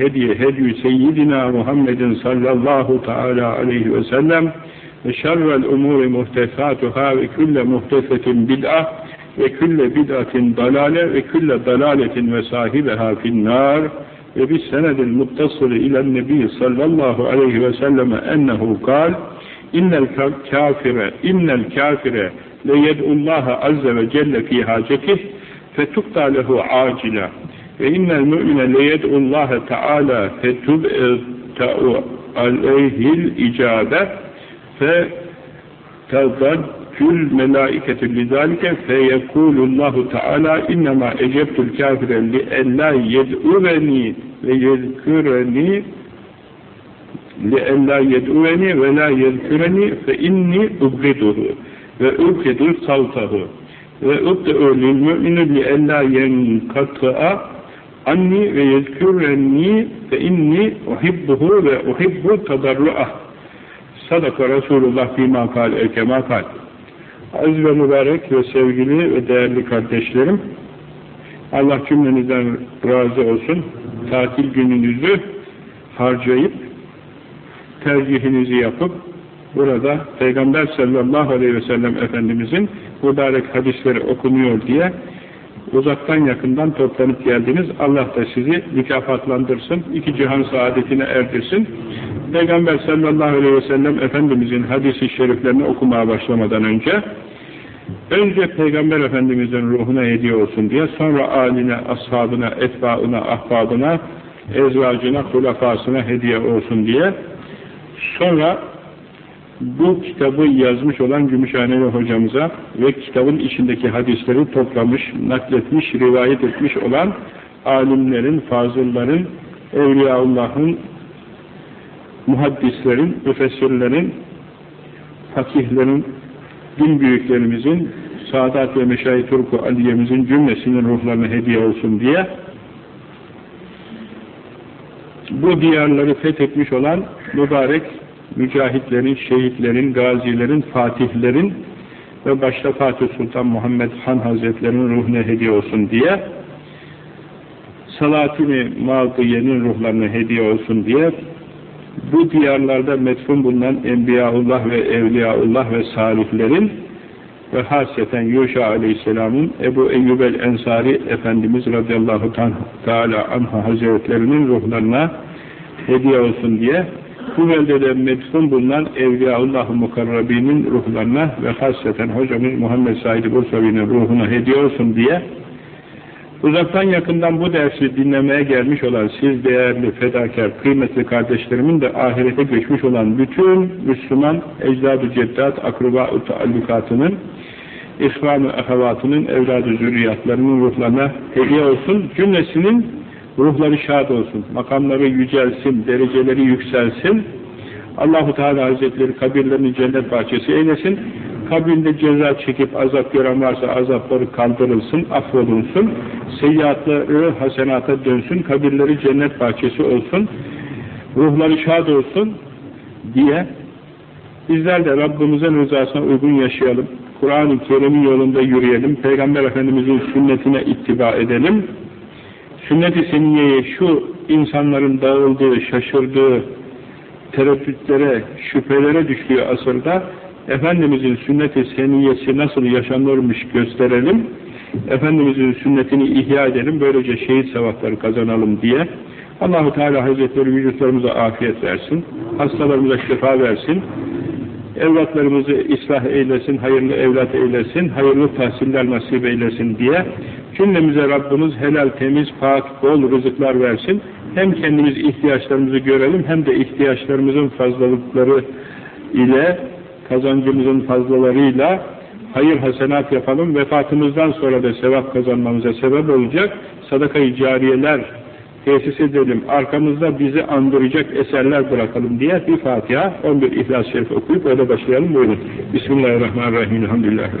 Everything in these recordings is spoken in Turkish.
الهدي هدي سيدنا محمد صلى الله تعالى عليه وسلم وشر الأمور محدثاتها وكل محدثة بدعة وكل بدعة ضلالة وكل ضلالة وصاحبها في النار وبالسند المتصل إلى النبي صلى الله عليه وسلم أنه قال إن الكافر إن الكافر ليدعو الله عز وجل في حاجته فتقطع له عاجلا وإن المؤمن ليدعو الله تعالى فتبقى عليه الإجابة فتضج الملائكة لذلك فيقول الله تعالى إنما أجبت الكافر لألا يدعوني ويذكرني لألا يدعوني ولا يذكرني فإني أبغضه وأبغض صوته وأبدأ للمؤمن لألا ينقطع anni ve yezkürrenni ve inni uhibbuhu ve uhibbu tadarru'ah sadaka Resulullah bima kal e kema kal aziz ve mübarek ve sevgili ve değerli kardeşlerim Allah cümlenizden razı olsun. Tatil gününüzü harcayıp tercihinizi yapıp burada Peygamber sallallahu aleyhi ve sellem Efendimizin mübarek hadisleri okunuyor diye uzaktan yakından toplanıp geldiniz. Allah da sizi mükafatlandırsın, iki cihan saadetine erdirsin. Peygamber sallallahu aleyhi ve sellem Efendimizin hadisi şeriflerini okumaya başlamadan önce önce Peygamber Efendimizin ruhuna hediye olsun diye sonra aline, ashabına, etbaına, ahbabına, ezvacına, hulafasına hediye olsun diye sonra bu kitabı yazmış olan Gümüşhaneli hocamıza ve kitabın içindeki hadisleri toplamış, nakletmiş, rivayet etmiş olan alimlerin, fazılların, Evliyaullah'ın, muhaddislerin, müfessirlerin, fakihlerin, din büyüklerimizin, Sadat ve Meşayi Turku Aliye'mizin cümlesinin ruhlarına hediye olsun diye bu diyarları fethetmiş olan mübarek mücahitlerin, şehitlerin, gazilerin, fatihlerin ve başta Fatih Sultan Muhammed Han Hazretlerinin ruhuna hediye olsun diye Salatini Mağdiye'nin ruhlarına hediye olsun diye bu diyarlarda metfun bulunan Enbiyaullah ve Evliyaullah ve salihlerin ve hasreten Yuşa Aleyhisselam'ın Ebu Eyyub el-Ensari Efendimiz radıyallahu teala anha hazretlerinin ruhlarına hediye olsun diye bu beldede metfun bulunan Evliyaullah-ı Mukarrabi'nin ruhlarına ve hasreten hocamız Muhammed Said Bursavi'nin ruhuna hediye olsun diye uzaktan yakından bu dersi dinlemeye gelmiş olan siz değerli, fedakar, kıymetli kardeşlerimin de ahirete geçmiş olan bütün Müslüman ecdad-ı ceddat, akraba-ı taallukatının ihvan-ı ahavatının, evlad-ı ruhlarına hediye olsun. Cümlesinin ruhları şad olsun, makamları yücelsin, dereceleri yükselsin. Allahu Teala Hazretleri kabirlerini cennet bahçesi eylesin. Kabirinde ceza çekip azap gören varsa azapları kaldırılsın, affolunsun. Seyyiatları hasenata dönsün, kabirleri cennet bahçesi olsun. Ruhları şad olsun diye bizler de Rabbimizin rızasına uygun yaşayalım. Kur'an-ı Kerim'in yolunda yürüyelim. Peygamber Efendimizin sünnetine ittiba edelim sünnet-i seniyeye şu insanların dağıldığı, şaşırdığı, tereddütlere, şüphelere düştüğü asırda Efendimizin sünnet-i seniyesi nasıl yaşanırmış gösterelim, Efendimizin sünnetini ihya edelim, böylece şehit sevapları kazanalım diye. Allahu Teala Hazretleri vücutlarımıza afiyet versin, hastalarımıza şifa versin, evlatlarımızı ıslah eylesin, hayırlı evlat eylesin, hayırlı tahsiller nasip eylesin diye cümlemize Rabbimiz helal, temiz, pak, bol rızıklar versin. Hem kendimiz ihtiyaçlarımızı görelim hem de ihtiyaçlarımızın fazlalıkları ile kazancımızın fazlalarıyla hayır hasenat yapalım. Vefatımızdan sonra da sevap kazanmamıza sebep olacak sadaka-i cariyeler tesis edelim, arkamızda bizi andıracak eserler bırakalım diye bir Fatiha, 11 İhlas-ı Şerif okuyup öyle başlayalım. Buyurun. Bismillahirrahmanirrahim. Elhamdülillahi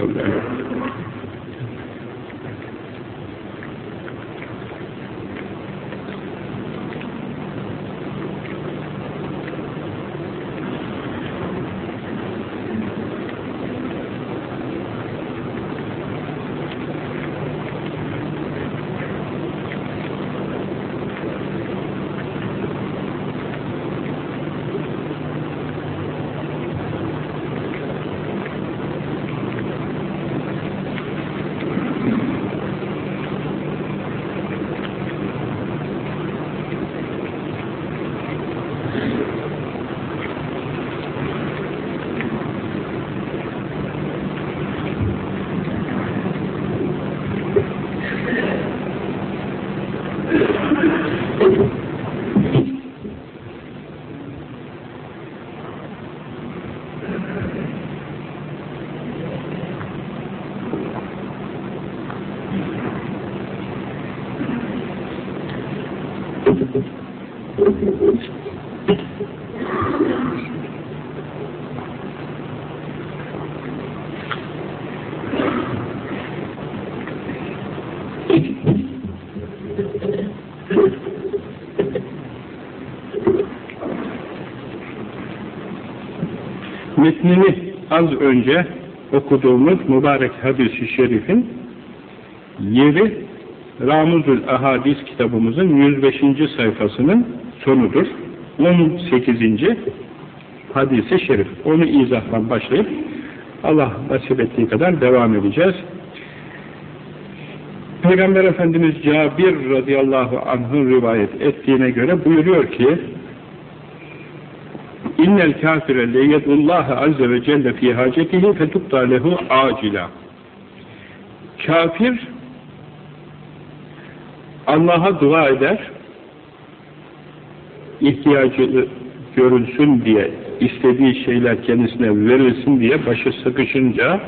Metnini az önce okuduğumuz mübarek hadis-i şerifin yeri Ramuzul Ahadis kitabımızın 105. sayfasının sonudur. 18. hadisi şerif. Onu izahdan başlayıp Allah nasip ettiği kadar devam edeceğiz. Peygamber Efendimiz Cabir radıyallahu anh'ın rivayet ettiğine göre buyuruyor ki İnnel kafire leyedullaha azze ve celle fi hacetihi fetubda lehu acila Kafir Allah'a dua eder ihtiyacı görülsün diye istediği şeyler kendisine verilsin diye başı sıkışınca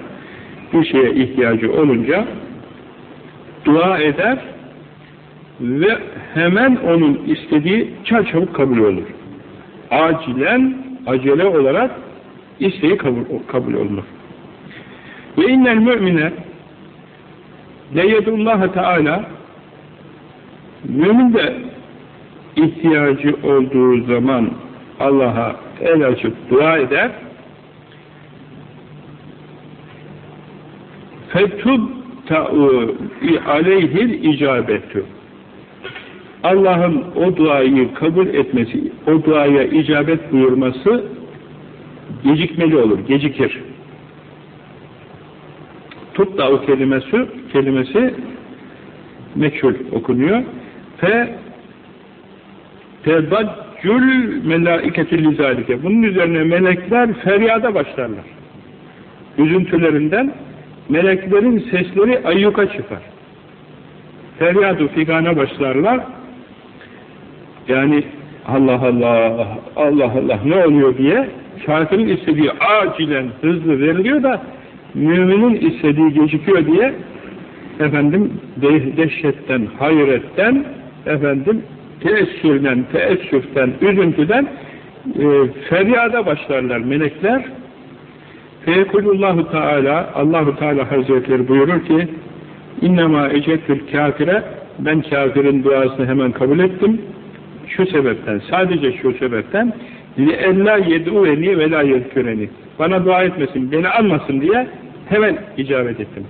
bir şeye ihtiyacı olunca dua eder ve hemen onun istediği çarçabuk kabul olur. Acilen, acele olarak isteği kabul, kabul olunur. Ve innel mümine leyedullaha teala mümin de ihtiyacı olduğu zaman Allah'a el açıp dua eder fetub aleyhil icabetü Allah'ın o duayı kabul etmesi, o duaya icabet buyurması gecikmeli olur, gecikir. Tutta o kelimesi, kelimesi meçhul okunuyor. Fe tedaccül melaiketü lizalike. Bunun üzerine melekler feryada başlarlar. Üzüntülerinden meleklerin sesleri ayyuka çıkar. Feryadu figana başlarlar. Yani Allah Allah, Allah Allah ne oluyor diye kafirin istediği acilen hızlı veriliyor da müminin istediği gecikiyor diye efendim dehşetten, hayretten efendim teessürden, teessüften, üzüntüden e, feryada başlarlar melekler. Feyekulullahu Teala Allahu Teala Hazretleri buyurur ki İnnemâ ecetül kafire ben kafirin duasını hemen kabul ettim Şu sebepten, sadece şu sebepten لِاَلَّا يَدْعُوَنِي وَلَا يَذْكُرَنِي Bana dua etmesin, beni anmasın diye hemen icabet ettim.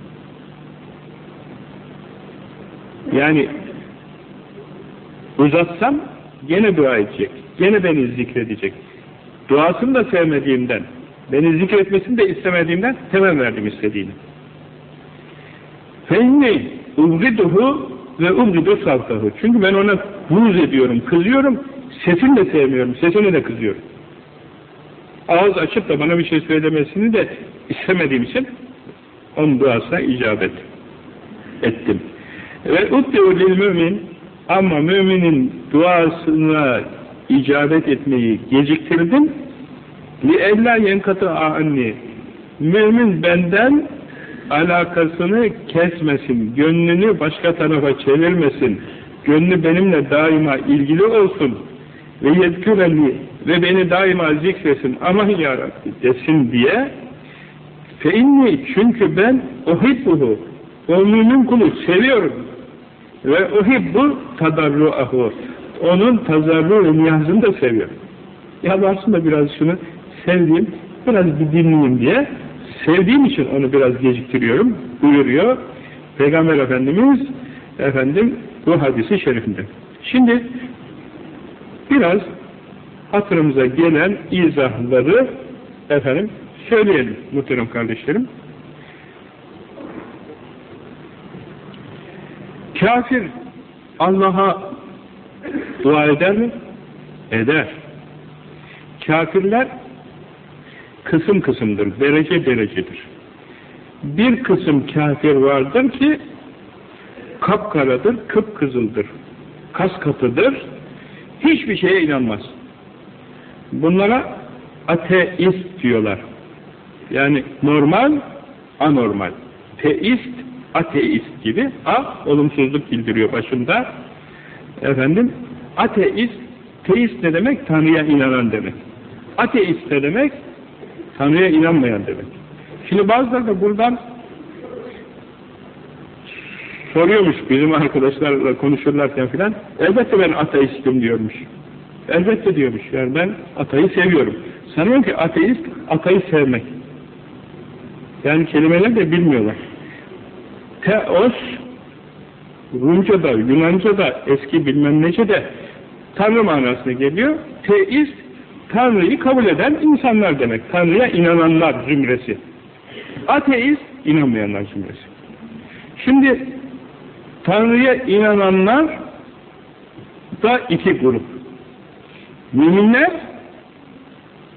Yani uzatsam gene dua edecek. Gene beni zikredecek. Duasını da sevmediğimden, beni zikretmesini de istemediğimden hemen verdim istediğini. فَاِنِّي اُبْغِدُهُ ve umridu savtahu. Çünkü ben ona buğz ediyorum, kızıyorum, sesini de sevmiyorum, sesini de kızıyorum. Ağız açıp da bana bir şey söylemesini de istemediğim için onun duasına icabet ettim. Ve uddevu lil mümin ama müminin duasına icabet etmeyi geciktirdim. Li ella yenkatı anni. Mümin benden alakasını kesmesin, gönlünü başka tarafa çevirmesin, gönlü benimle daima ilgili olsun. Ve yetküreli ve beni daima zikresin, aman yarabbi desin diye. Fe inni çünkü ben uhibbuhu o mümin kulu seviyorum. Ve uhibbu tadarruahu onun tazarru niyazını da seviyorum. Ya aslında biraz şunu sevdiğim, biraz bir dinleyeyim diye sevdiğim için onu biraz geciktiriyorum buyuruyor Peygamber Efendimiz efendim bu hadisi şerifinde. Şimdi biraz hatırımıza gelen izahları efendim söyleyelim muhterem kardeşlerim. Kafir Allah'a dua eder mi? Eder. Kafirler kısım kısımdır, derece derecedir. Bir kısım kafir vardır ki kapkaradır, kıpkızıldır, kas katıdır, hiçbir şeye inanmaz. Bunlara ateist diyorlar. Yani normal, anormal. Teist, ateist gibi. A, olumsuzluk bildiriyor başında. Efendim, Ateist, teist ne demek? Tanrı'ya inanan demek. Ateist ne demek? Tanrı'ya inanmayan demek. Şimdi bazıları da buradan soruyormuş bizim arkadaşlarla konuşurlarken filan. Elbette ben ateistim diyormuş. Elbette diyormuş. Yani ben atayı seviyorum. Sanıyorum ki ateist, atayı sevmek. Yani kelimeler de bilmiyorlar. Teos, Rumca'da, Yunanca'da, eski bilmem nece Tanrı manasına geliyor. Teist, Tanrı'yı kabul eden insanlar demek. Tanrı'ya inananlar zümresi. Ateist, inanmayanlar zümresi. Şimdi Tanrı'ya inananlar da iki grup. Müminler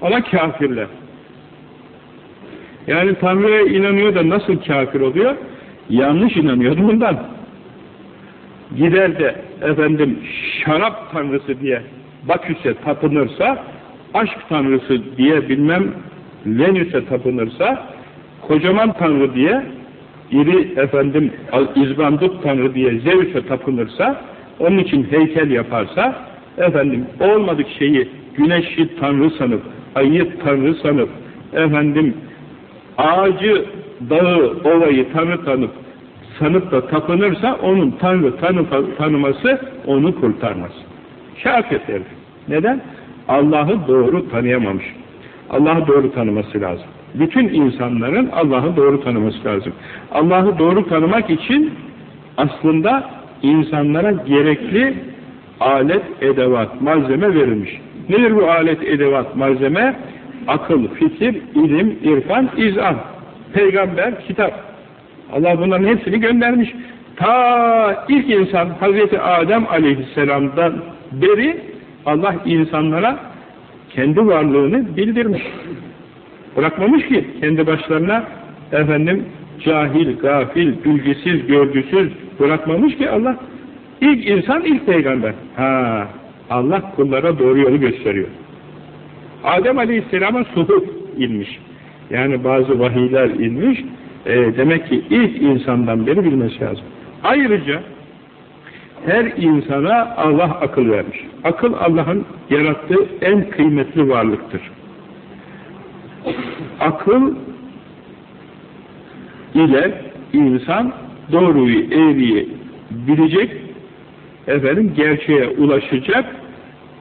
ama kafirler. Yani Tanrı'ya inanıyor da nasıl kafir oluyor? Yanlış inanıyordu bundan. Gider de efendim şarap tanrısı diye Baküs'e tapınırsa, aşk tanrısı diye bilmem Venüs'e tapınırsa, kocaman tanrı diye iri efendim izbandut tanrı diye Zeus'e tapınırsa, onun için heykel yaparsa, efendim olmadık şeyi güneşi tanrı sanıp, ayı tanrı sanıp, efendim ağacı, dağı, ovayı tanrı tanıp, sanıp da tapınırsa onun tanrı tanı, tanıması onu kurtarmaz. Kafir Neden? Allah'ı doğru tanıyamamış. Allah'ı doğru tanıması lazım. Bütün insanların Allah'ı doğru tanıması lazım. Allah'ı doğru tanımak için aslında insanlara gerekli alet, edevat, malzeme verilmiş. Nedir bu alet, edevat, malzeme? Akıl, fikir, ilim, irfan, izan. Peygamber, kitap. Allah bunların hepsini göndermiş. Ta ilk insan Hazreti Adem aleyhisselamdan beri Allah insanlara kendi varlığını bildirmiş. Bırakmamış ki kendi başlarına efendim cahil, gafil, bilgisiz, görgüsüz bırakmamış ki Allah. İlk insan, ilk peygamber. Ha, Allah kullara doğru yolu gösteriyor. Adem Aleyhisselam'a suhuf inmiş. Yani bazı vahiyler inmiş. E, demek ki ilk insandan beri bilmesi lazım. Ayrıca her insana Allah akıl vermiş. Akıl Allah'ın yarattığı en kıymetli varlıktır. Akıl ile insan doğruyu, eğriyi bilecek, efendim gerçeğe ulaşacak,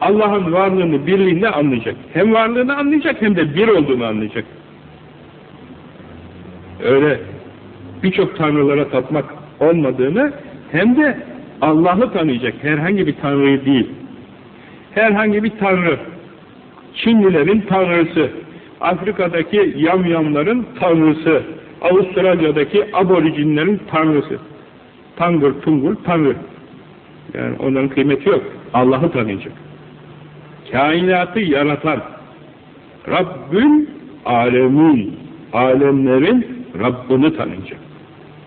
Allah'ın varlığını, birliğini anlayacak. Hem varlığını anlayacak hem de bir olduğunu anlayacak. Öyle birçok tanrılara tapmak olmadığını hem de Allah'ı tanıyacak. Herhangi bir tanrıyı değil. Herhangi bir tanrı. Çinlilerin tanrısı, Afrika'daki yamyamların tanrısı, Avustralya'daki aborijinlerin tanrısı. Tangır tungur tanrı. Yani onların kıymeti yok. Allah'ı tanıyacak. Kainatı yaratan Rabbül alemin alemlerin Rabbini tanıyacak.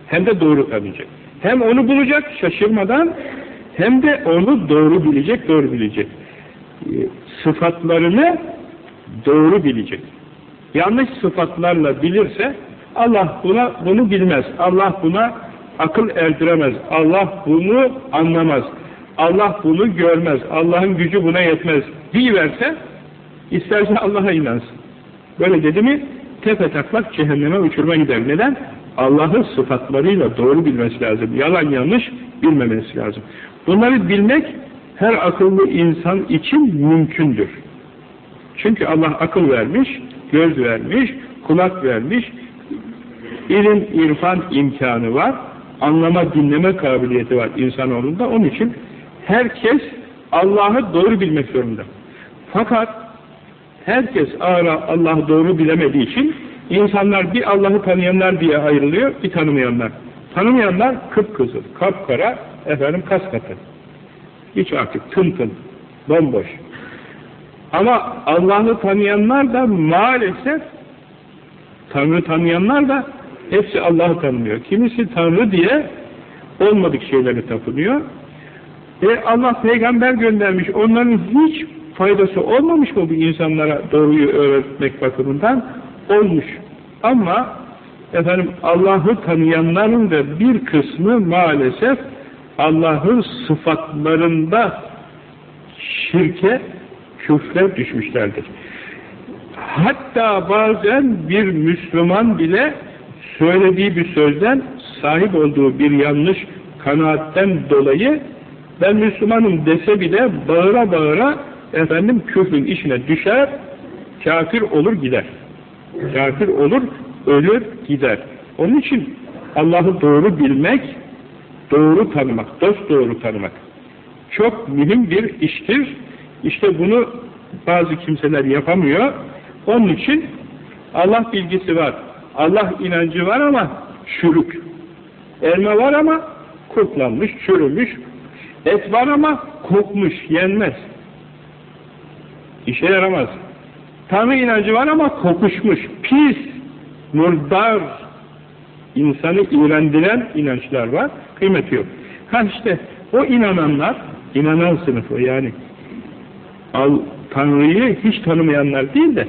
Hem de doğru tanıyacak. Hem onu bulacak şaşırmadan hem de onu doğru bilecek, doğru bilecek. Ee, sıfatlarını doğru bilecek. Yanlış sıfatlarla bilirse Allah buna bunu bilmez. Allah buna akıl erdiremez. Allah bunu anlamaz. Allah bunu görmez. Allah'ın gücü buna yetmez. verse, isterse Allah'a inansın. Böyle dedi mi tepe taklak cehenneme uçurma gider. Neden? Allah'ın sıfatlarıyla doğru bilmesi lazım. Yalan yanlış bilmemesi lazım. Bunları bilmek her akıllı insan için mümkündür. Çünkü Allah akıl vermiş, göz vermiş, kulak vermiş, ilim, irfan imkanı var, anlama, dinleme kabiliyeti var insanoğlunda. Onun için herkes Allah'ı doğru bilmek zorunda. Fakat herkes ara Allah'ı doğru bilemediği için insanlar bir Allah'ı tanıyanlar diye ayrılıyor, bir tanımayanlar. Tanımayanlar kıpkızıl, kapkara, efendim kas katı. Hiç artık tın tın, bomboş. Ama Allah'ı tanıyanlar da maalesef Tanrı tanıyanlar da hepsi Allah'ı tanımıyor. Kimisi Tanrı diye olmadık şeyleri tapınıyor. E Allah peygamber göndermiş. Onların hiç faydası olmamış mı bu insanlara doğruyu öğretmek bakımından? Olmuş. Ama efendim Allah'ı tanıyanların da bir kısmı maalesef Allah'ın sıfatlarında şirke, küfre düşmüşlerdir. Hatta bazen bir Müslüman bile söylediği bir sözden sahip olduğu bir yanlış kanaatten dolayı ben Müslümanım dese bile bağıra bağıra efendim küfrün işine düşer, kafir olur gider. Kafir olur, ölür gider. Onun için Allah'ı doğru bilmek, doğru tanımak, dost doğru tanımak çok mühim bir iştir. İşte bunu bazı kimseler yapamıyor. Onun için Allah bilgisi var, Allah inancı var ama çürük. Elma var ama kurtlanmış, çürümüş. Et var ama kokmuş, yenmez. İşe yaramaz. Tanrı inancı var ama kokuşmuş, pis, murdar, insanı iğrendiren inançlar var, kıymeti yok. Ha işte o inananlar, inanan sınıfı yani al, Tanrı'yı hiç tanımayanlar değil de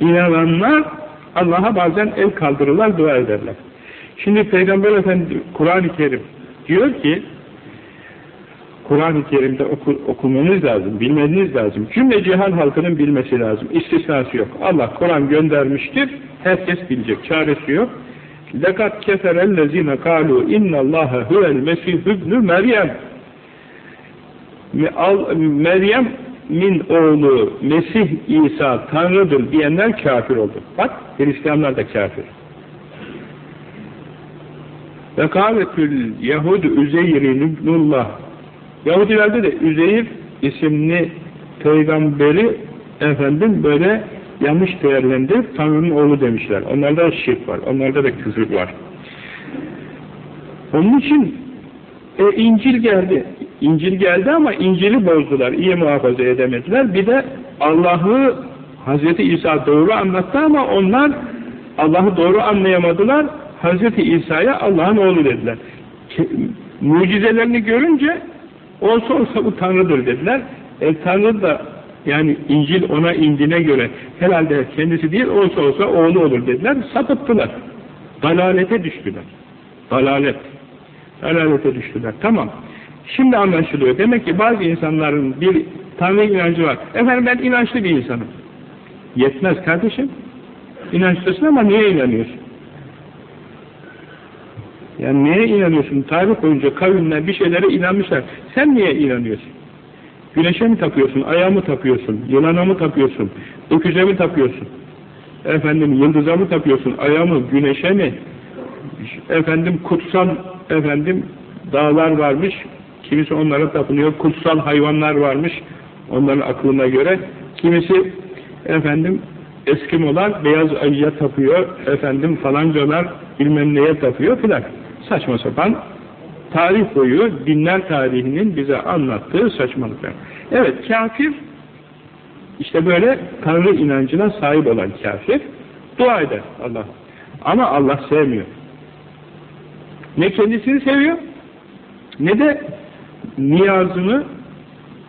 inananlar Allah'a bazen el kaldırırlar, dua ederler. Şimdi Peygamber Efendi Kur'an-ı Kerim diyor ki Kur'an-ı Kerim'de oku, okumanız lazım, bilmeniz lazım. Cümle cihan halkının bilmesi lazım. İstisnası yok. Allah Kur'an göndermiştir. Herkes bilecek. Çaresi yok. لَقَدْ كَفَرَ الَّذ۪ينَ قَالُوا اِنَّ اللّٰهَ هُوَ الْمَسِيحُ ابْنُ Meryem Meryem min oğlu Mesih İsa Tanrı'dır diyenler kafir oldu. Bak Hristiyanlar da kafir. Ve kâvetül Yahud Üzeyr ibnullah Yahudilerde de Üzeyir isimli peygamberi efendim böyle yanlış değerlendirip Tanrı'nın oğlu demişler. Onlarda da şirk var. Onlarda da küfür var. Onun için e, İncil geldi. İncil geldi ama İncil'i bozdular. iyi muhafaza edemediler. Bir de Allah'ı Hz. İsa doğru anlattı ama onlar Allah'ı doğru anlayamadılar. Hz. İsa'ya Allah'ın oğlu dediler. Mucizelerini görünce olsa olsa bu Tanrı'dır dediler. E Tanrı da yani İncil ona indiğine göre herhalde kendisi değil olsa olsa oğlu olur dediler. Sapıttılar. Dalalete düştüler. Dalalet. Dalalete düştüler. Tamam. Şimdi anlaşılıyor. Demek ki bazı insanların bir Tanrı inancı var. Efendim ben inançlı bir insanım. Yetmez kardeşim. İnançlısın ama niye inanıyorsun? Yani neye inanıyorsun? Tarih boyunca kavimler bir şeylere inanmışlar. Sen niye inanıyorsun? Güneşe mi tapıyorsun? Aya mı tapıyorsun? Yılana mı tapıyorsun? Öküze mi tapıyorsun? Efendim yıldıza mı tapıyorsun? Aya mı? Güneşe mi? Efendim kutsal efendim dağlar varmış. Kimisi onlara tapınıyor. Kutsal hayvanlar varmış. Onların aklına göre. Kimisi efendim Eskimolar beyaz ayıya tapıyor. Efendim falancalar bilmem neye tapıyor filan. Saçma sapan tarih boyu dinler tarihinin bize anlattığı saçmalıklar. Evet kafir işte böyle Tanrı inancına sahip olan kafir dua eder Allah. Ama Allah sevmiyor. Ne kendisini seviyor ne de niyazını,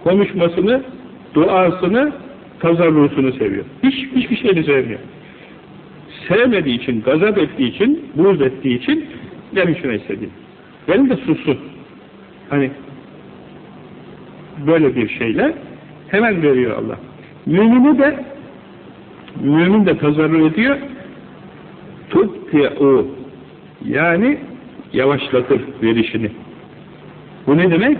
konuşmasını, duasını, tazarrusunu seviyor. Hiç, hiçbir şeyini sevmiyor. Sevmediği için, gazap ettiği için, buğz ettiği için benim şuna istediğim. Benim de sussun. Hani böyle bir şeyle hemen veriyor Allah. Mümini de mümin de tazarru ediyor tutti'u yani yavaşlatır verişini. Bu ne demek?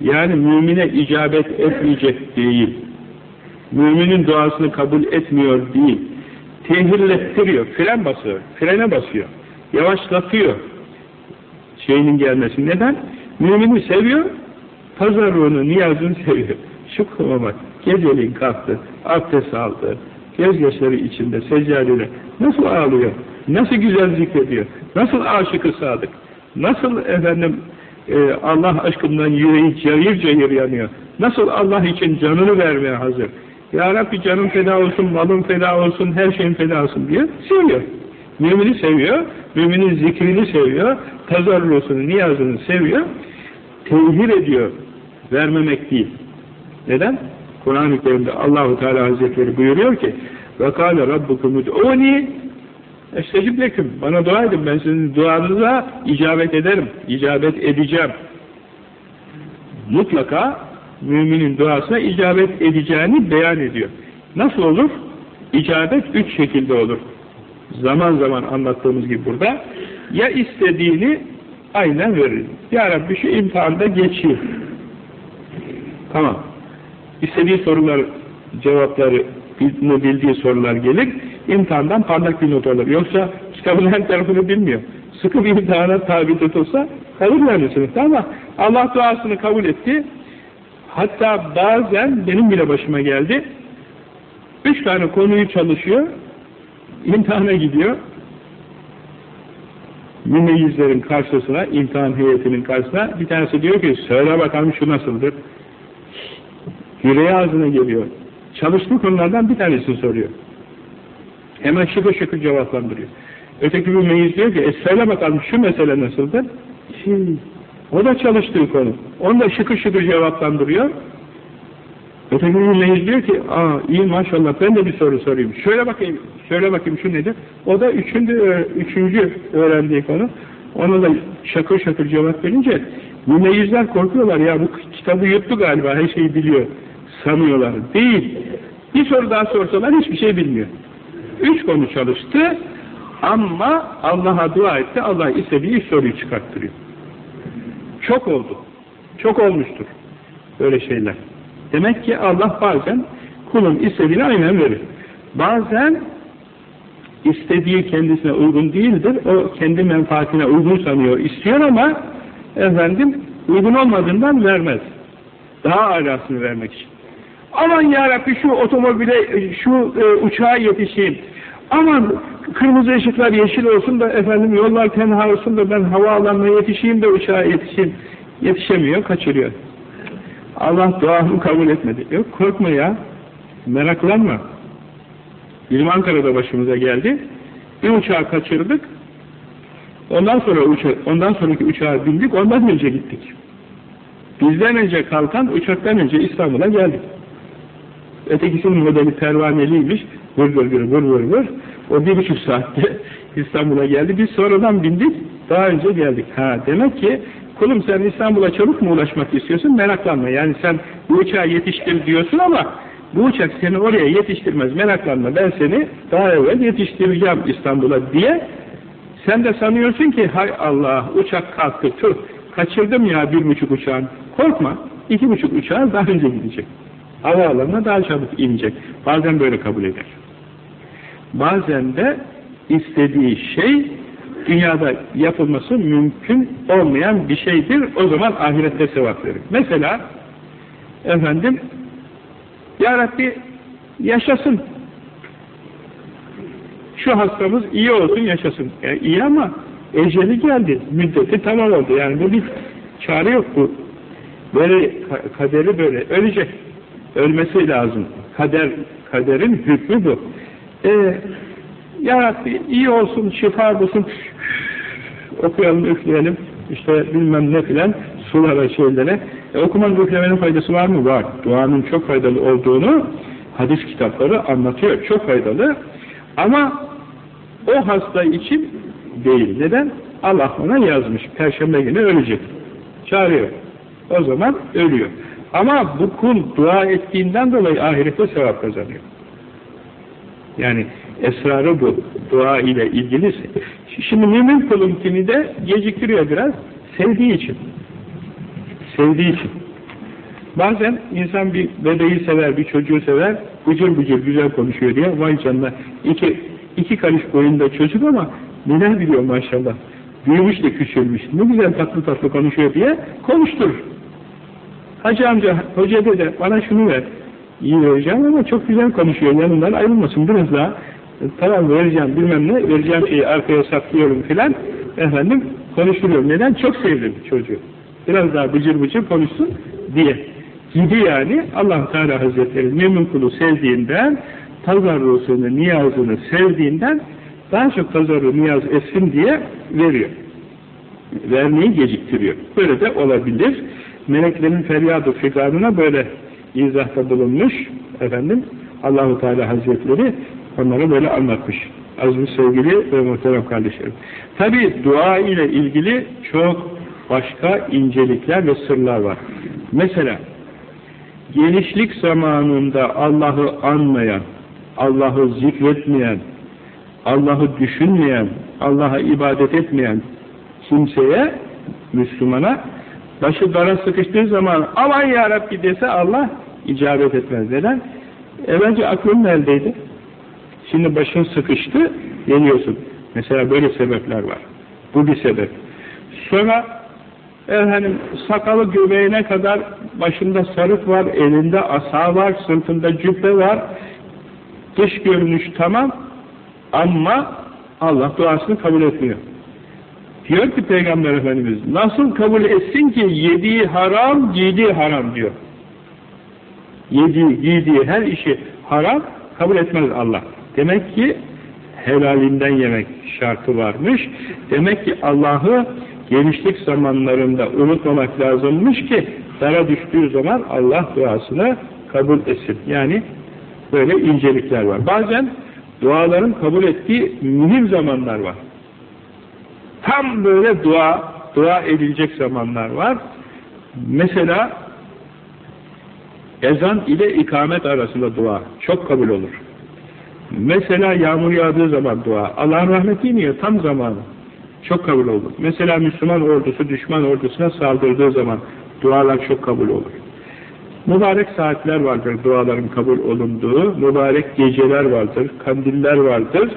Yani mümine icabet etmeyecek değil. Müminin duasını kabul etmiyor değil. Tehirlettiriyor, fren basıyor, frene basıyor. Yavaşlatıyor şeyinin gelmesi. Neden? Mümini seviyor, pazarlığını, niyazını seviyor. Şu kılmamak, geceliğin kalktı, abdest aldı, gözyaşları içinde, seccadeyle nasıl ağlıyor, nasıl güzel zikrediyor, nasıl aşıkı sadık, nasıl efendim e, Allah aşkından yüreği cayır cayır yanıyor, nasıl Allah için canını vermeye hazır, Ya Rabbi canım feda olsun, malım feda olsun, her şeyin feda olsun diye seviyor. Mümini seviyor, müminin zikrini seviyor, tazarrusunu, niyazını seviyor, tevhir ediyor. Vermemek değil. Neden? Kur'an-ı Kerim'de Allahu Teala Hazretleri buyuruyor ki: "Ve kâle rabbukum ud'uni estecib leküm." Bana dua edin ben sizin duanıza icabet ederim, icabet edeceğim. Mutlaka müminin duasına icabet edeceğini beyan ediyor. Nasıl olur? İcabet üç şekilde olur. Zaman zaman anlattığımız gibi burada. Ya istediğini aynen verir. Ya Rabbi şu imtihanda geçeyim. Tamam. İstediği sorular, cevapları, bildiği sorular gelir. İmtihandan parlak bir not alır. Yoksa kitabın her tarafını bilmiyor. Sıkı bir imtihana tabi tutulsa kalır yani ama Allah duasını kabul etti. Hatta bazen benim bile başıma geldi. Üç tane konuyu çalışıyor. İmtihana gidiyor. Mümeyyizlerin karşısına, imtihan heyetinin karşısına bir tanesi diyor ki söyle bakalım şu nasıldır? Yüreği ağzına geliyor. Çalıştığı konulardan bir tanesini soruyor. Hemen şıkır şıkır cevaplandırıyor. Öteki bir meyiz diyor ki, e söyle bakalım şu mesele nasıldır? Şey, o da çalıştığı konu. Onu da şıkır şıkır cevaplandırıyor. Öteki bir meyiz diyor ki, aa iyi maşallah ben de bir soru sorayım. Şöyle bakayım, şöyle bakayım şu nedir? O da üçüncü, üçüncü öğrendiği konu. Ona da şakır şakır cevap verince mümeyizler korkuyorlar ya bu kitabı yuttu galiba her şeyi biliyor sanıyorlar. Değil. Bir soru daha sorsalar hiçbir şey bilmiyor. Üç konu çalıştı ama Allah'a dua etti. Allah istediği soruyu çıkarttırıyor. Çok oldu. Çok olmuştur. Böyle şeyler. Demek ki Allah bazen kulun istediğini aynen verir. Bazen istediği kendisine uygun değildir. O kendi menfaatine uygun sanıyor, istiyor ama efendim uygun olmadığından vermez. Daha alasını vermek için. Aman ya şu otomobile, şu e, uçağa yetişeyim. Aman kırmızı ışıklar yeşil olsun da efendim yollar tenha olsun da ben havaalanına yetişeyim de uçağa yetişeyim. Yetişemiyor, kaçırıyor. Allah duamı kabul etmedi. Yok korkma ya. Meraklanma. Bizim Ankara'da başımıza geldi. Bir uçağı kaçırdık. Ondan sonra uça ondan sonraki uçağa bindik. Ondan önce gittik. Bizden önce kalkan uçaktan önce İstanbul'a geldik. Ötekisinin modeli pervaneliymiş. Vır vır vır vır vır vır. O bir buçuk saatte İstanbul'a geldi. Biz sonradan bindik. Daha önce geldik. Ha demek ki kulum sen İstanbul'a çabuk mu ulaşmak istiyorsun? Meraklanma. Yani sen bu uçağı yetiştir diyorsun ama bu uçak seni oraya yetiştirmez. Meraklanma. Ben seni daha evvel yetiştireceğim İstanbul'a diye sen de sanıyorsun ki hay Allah uçak kalktı. Tüh, kaçırdım ya bir buçuk uçağın. Korkma. iki buçuk uçağı daha önce gidecek havaalanına daha çabuk inecek. Bazen böyle kabul eder. Bazen de istediği şey dünyada yapılması mümkün olmayan bir şeydir. O zaman ahirette sevap verir. Mesela efendim Ya Rabbi yaşasın. Şu hastamız iyi olsun yaşasın. Yani iyi ama eceli geldi. Müddeti tamam oldu. Yani bu bir çare yok bu. Böyle kaderi böyle. Ölecek. Ölmesi lazım. Kader, kaderin hükmü bu. E, ya Rabbi iyi olsun, şifa bulsun, okuyalım, üfleyelim, işte bilmem ne filan, sulara, şeylere. E, okumanın, üflemenin faydası var mı? Var. Duanın çok faydalı olduğunu hadis kitapları anlatıyor. Çok faydalı. Ama o hasta için değil. Neden? Allah ona yazmış. Perşembe günü ölecek. Çağırıyor. O zaman ölüyor. Ama bu kul dua ettiğinden dolayı ahirette sevap kazanıyor. Yani esrarı bu. Dua ile ilgili. Şimdi mümin kulunkini de geciktiriyor biraz. Sevdiği için. Sevdiği için. Bazen insan bir bebeği sever, bir çocuğu sever, bıcır bıcır güzel konuşuyor diye, vay canına, iki, iki karış boyunda çocuk ama neler biliyor maşallah. Büyümüş de küçülmüş, ne güzel tatlı tatlı konuşuyor diye konuşturur. Hacı amca, hoca dede bana şunu ver. İyi vereceğim ama çok güzel konuşuyor. Yanından ayrılmasın. Biraz daha tamam vereceğim bilmem ne. Vereceğim şeyi arkaya saklıyorum filan. Efendim konuşturuyorum. Neden? Çok sevdim çocuğu. Biraz daha bıcır bıcır konuşsun diye. Gibi yani allah Teala Hazretleri memnun kulu sevdiğinden tazarrusunu, niyazını sevdiğinden daha çok tazarru, niyaz etsin diye veriyor. Vermeyi geciktiriyor. Böyle de olabilir meleklerin feryadı figanına böyle izahta bulunmuş efendim Allahu Teala Hazretleri onları böyle anlatmış. Aziz sevgili ve muhterem kardeşlerim. Tabi dua ile ilgili çok başka incelikler ve sırlar var. Mesela genişlik zamanında Allah'ı anmayan, Allah'ı zikretmeyen, Allah'ı düşünmeyen, Allah'a ibadet etmeyen kimseye, Müslümana, başı dara sıkıştığı zaman aman ya Rabbi dese Allah icabet etmez. Neden? Evvelce aklın neredeydi? Şimdi başın sıkıştı, geliyorsun. Mesela böyle sebepler var. Bu bir sebep. Sonra efendim sakalı göbeğine kadar başında sarık var, elinde asa var, sırtında cübbe var. Dış görünüş tamam ama Allah duasını kabul etmiyor. Diyor ki Peygamber Efendimiz, nasıl kabul etsin ki yediği haram, giydiği haram diyor. Yediği, giydiği her işi haram kabul etmez Allah. Demek ki helalinden yemek şartı varmış. Demek ki Allah'ı genişlik zamanlarında unutmamak lazımmış ki dara düştüğü zaman Allah duasını kabul etsin. Yani böyle incelikler var. Bazen duaların kabul ettiği mühim zamanlar var. Tam böyle dua, dua edilecek zamanlar var. Mesela ezan ile ikamet arasında dua çok kabul olur. Mesela yağmur yağdığı zaman dua. Allah'ın rahmeti iniyor tam zamanı. Çok kabul olur. Mesela Müslüman ordusu düşman ordusuna saldırdığı zaman dualar çok kabul olur. Mübarek saatler vardır duaların kabul olunduğu, mübarek geceler vardır, kandiller vardır,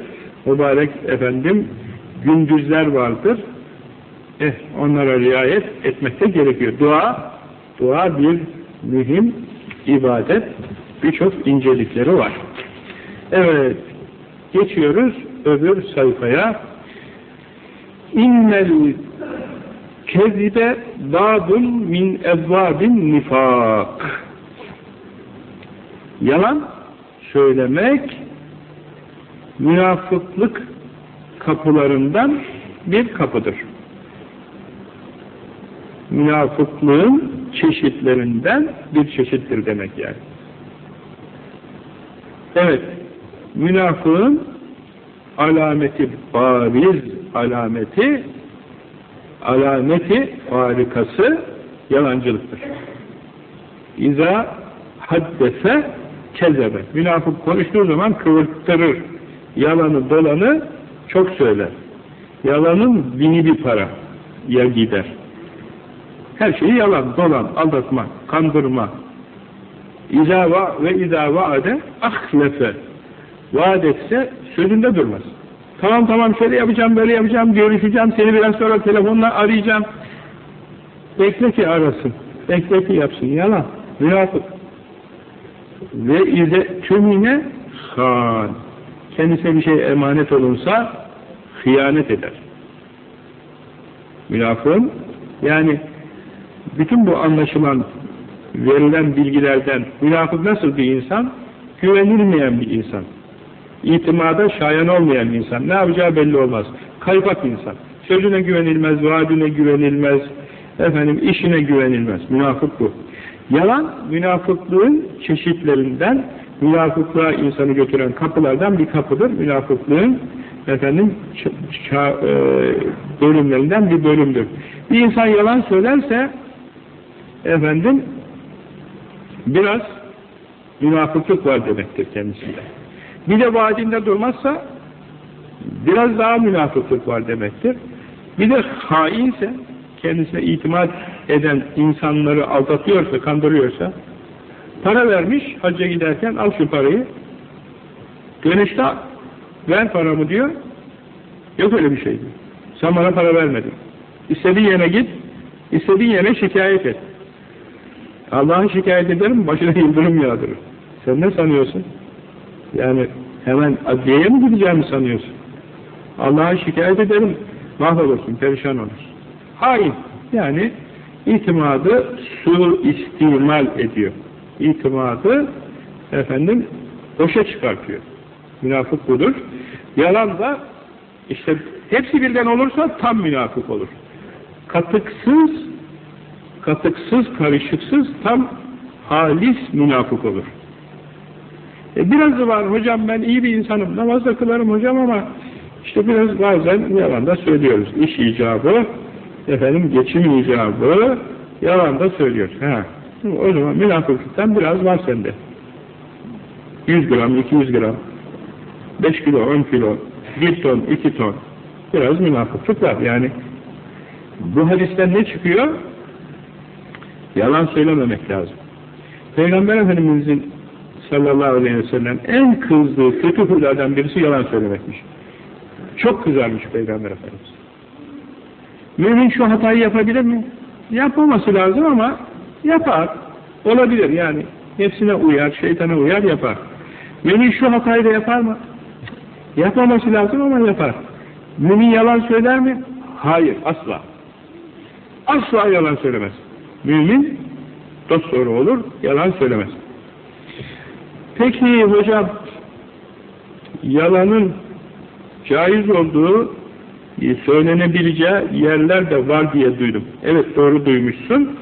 mübarek efendim gündüzler vardır. Eh, onlara riayet etmekte gerekiyor. Dua, dua bir mühim ibadet, birçok incelikleri var. Evet, geçiyoruz öbür sayfaya. İnnel kezibe babun min evvabin nifak. Yalan söylemek münafıklık kapılarından bir kapıdır. Münafıklığın çeşitlerinden bir çeşittir demek yani. Evet, münafığın alameti bariz alameti alameti harikası yalancılıktır. İza haddese kezebe. Münafık konuştuğu zaman kıvırttırır. Yalanı dolanı çok söyler. Yalanın bini bir para ya gider. Her şeyi yalan, dolan, aldatma, kandırma. İza ve izâ vaade ahlefe. Vaat etse sözünde durmaz. Tamam tamam şöyle yapacağım, böyle yapacağım, görüşeceğim, seni biraz sonra telefonla arayacağım. Bekle ki arasın. Bekle ki yapsın. Yalan. Münafık. Ve ize tümine han. Kendisine bir şey emanet olunsa hıyanet eder. Münafığın yani bütün bu anlaşılan verilen bilgilerden münafık nasıl bir insan? Güvenilmeyen bir insan. İtimada şayan olmayan insan. Ne yapacağı belli olmaz. Kaypak insan. Sözüne güvenilmez, vaadine güvenilmez, efendim işine güvenilmez. Münafık bu. Yalan, münafıklığın çeşitlerinden, münafıklığa insanı götüren kapılardan bir kapıdır. Münafıklığın efendim e, bölümlerinden bir bölümdür. Bir insan yalan söylerse efendim biraz münafıklık var demektir kendisinde. Bir de vaadinde durmazsa biraz daha münafıklık var demektir. Bir de hainse kendisine itimat eden insanları aldatıyorsa, kandırıyorsa para vermiş hacca giderken al şu parayı dönüşte ver paramı diyor yok öyle bir şey diyor. Sen bana para vermedin. İstediğin yere git istediğin yere şikayet et. Allah'a şikayet ederim başına yıldırım yağdırır. Sen ne sanıyorsun? Yani hemen adliyeye mi gideceğimi sanıyorsun? Allah'a şikayet ederim, mahvolursun, perişan olursun. Hain, yani itimadı su istimal ediyor. İtimadı efendim boşa çıkartıyor. Münafık budur. Yalan da işte hepsi birden olursa tam münafık olur. Katıksız katıksız, karışıksız tam halis münafık olur. E birazı var hocam ben iyi bir insanım, namaz da kılarım hocam ama işte biraz bazen yalan da söylüyoruz. İş icabı, efendim geçim icabı, yalan da söylüyoruz. Ha. O zaman münafıklıktan biraz var sende. 100 gram, 200 gram, 5 kilo, 10 kilo, 1 ton, 2 ton biraz münafıklık var. Yani bu hadisten ne çıkıyor? Yalan söylememek lazım. Peygamber Efendimiz'in sallallahu aleyhi ve sellem en kızdığı kötü huylardan birisi yalan söylemekmiş. Çok kızarmış Peygamber Efendimiz. Mümin şu hatayı yapabilir mi? Yapmaması lazım ama yapar. Olabilir yani. Nefsine uyar, şeytana uyar, yapar. Mümin şu hatayı da yapar mı? Yapmaması lazım ama yapar. Mümin yalan söyler mi? Hayır, asla. Asla yalan söylemez. Mümin dost doğru olur, yalan söylemez. Peki hocam, yalanın caiz olduğu söylenebileceği yerler de var diye duydum. Evet doğru duymuşsun.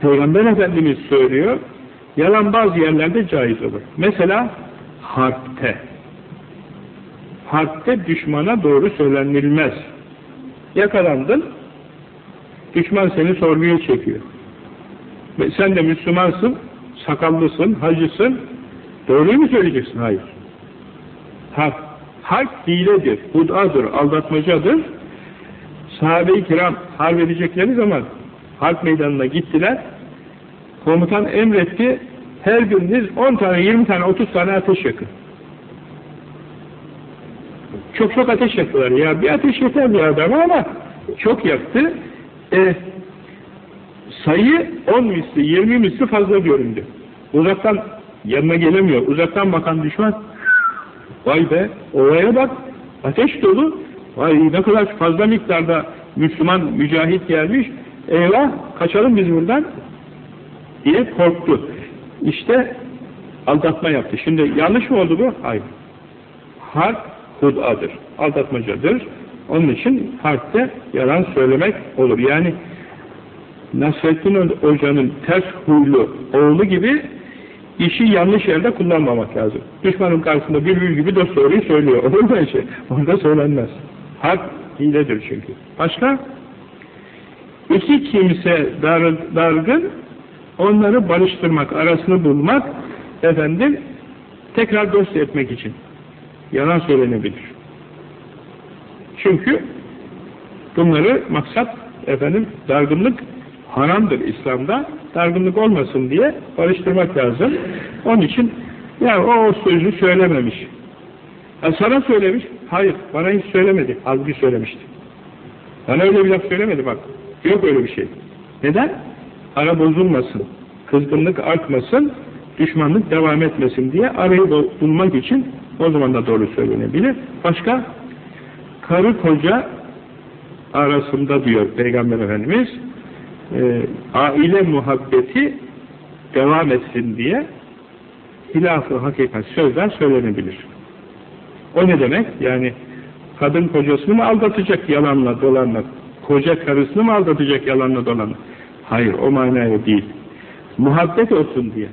Peygamber Efendimiz söylüyor, yalan bazı yerlerde caiz olur. Mesela harpte. Harpte düşmana doğru söylenilmez. Yakalandın, düşman seni sorguya çekiyor. Sen de Müslümansın, sakallısın, hacısın, doğruyu mu söyleyeceksin? Hayır. Harp, harp hiledir, hudadır, aldatmacadır. Sahabe-i kiram harp edecekleri zaman harp meydanına gittiler, komutan emretti, her biriniz 10 tane, 20 tane, 30 tane ateş yakın. Çok çok ateş yaktılar. Ya bir ateş yeter bir adama ama çok yaktı. E, sayı 10 misli, 20 misli fazla göründü. Uzaktan yanına gelemiyor. Uzaktan bakan düşman vay be oraya bak ateş dolu vay ne kadar fazla miktarda Müslüman mücahit gelmiş eyvah kaçalım biz buradan diye korktu. İşte aldatma yaptı. Şimdi yanlış mı oldu bu? Hayır. Harp hudadır. Aldatmacadır. Onun için harpte yalan söylemek olur. Yani Nasrettin Hoca'nın ters huylu oğlu gibi işi yanlış yerde kullanmamak lazım. Düşmanın karşısında bir bülbül gibi dost doğruyu söylüyor. Olur mu şey? Orada söylenmez. Harp hiledir çünkü. Başka? İki kimse dar, dargın onları barıştırmak, arasını bulmak efendim tekrar dost etmek için. Yalan söylenebilir. Çünkü bunları maksat efendim dargınlık haramdır İslam'da. Dargınlık olmasın diye barıştırmak lazım. Onun için yani o, o sözü söylememiş. Ya sana söylemiş. Hayır. Bana hiç söylemedi. Halbuki söylemişti. Bana öyle bir laf söylemedi bak. Yok öyle bir şey. Neden? Ara bozulmasın. Kızgınlık artmasın. Düşmanlık devam etmesin diye arayı bulmak için o zaman da doğru söylenebilir. Başka? Karı koca arasında diyor Peygamber Efendimiz e, aile muhabbeti devam etsin diye hilaf-ı hakikat sözler söylenebilir. O ne demek? Yani kadın kocasını mı aldatacak yalanla dolanla? Koca karısını mı aldatacak yalanla dolanla? Hayır o manaya değil. Muhabbet olsun diye.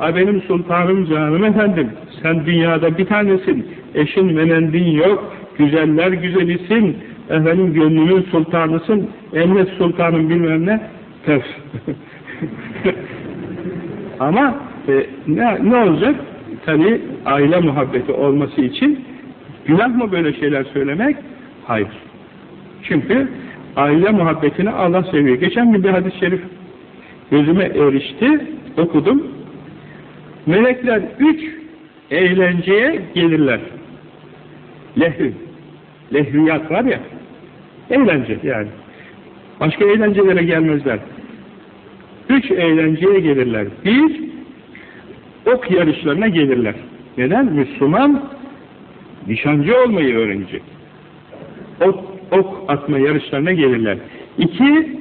A benim sultanım canım efendim, sen dünyada bir tanesin, eşin menendin yok, güzeller güzelisin, efendim gönlümün sultanısın, emret sultanım bilmem ne, ters. Ama e, ne, ne olacak? Tabi aile muhabbeti olması için günah mı böyle şeyler söylemek? Hayır. Çünkü aile muhabbetini Allah seviyor. Geçen gün bir hadis-i şerif gözüme erişti, okudum. Melekler üç eğlenceye gelirler. Lehvi. Lehviyat var ya, eğlence yani. Başka eğlencelere gelmezler. Üç eğlenceye gelirler. Bir, ok yarışlarına gelirler. Neden? Müslüman nişancı olmayı öğrenecek. Ok, ok atma yarışlarına gelirler. İki,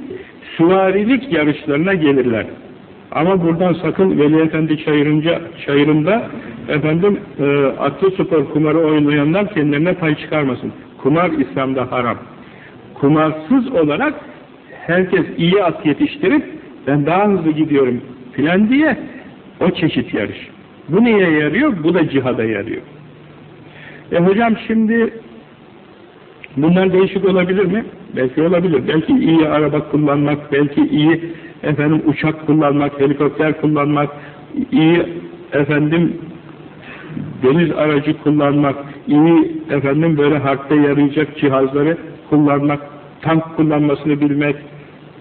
süvarilik yarışlarına gelirler. Ama buradan sakın Veli Efendi çayırınca, çayırında efendim e, atlı spor kumarı oynayanlar kendilerine pay çıkarmasın. Kumar İslam'da haram. Kumarsız olarak herkes iyi at yetiştirip ben daha hızlı gidiyorum filan diye o çeşit yarış. Bu neye yarıyor? Bu da cihada yarıyor. E hocam şimdi bunlar değişik olabilir mi? Belki olabilir. Belki iyi araba kullanmak, belki iyi efendim uçak kullanmak, helikopter kullanmak, iyi efendim deniz aracı kullanmak, iyi efendim böyle harpte yarayacak cihazları kullanmak, tank kullanmasını bilmek,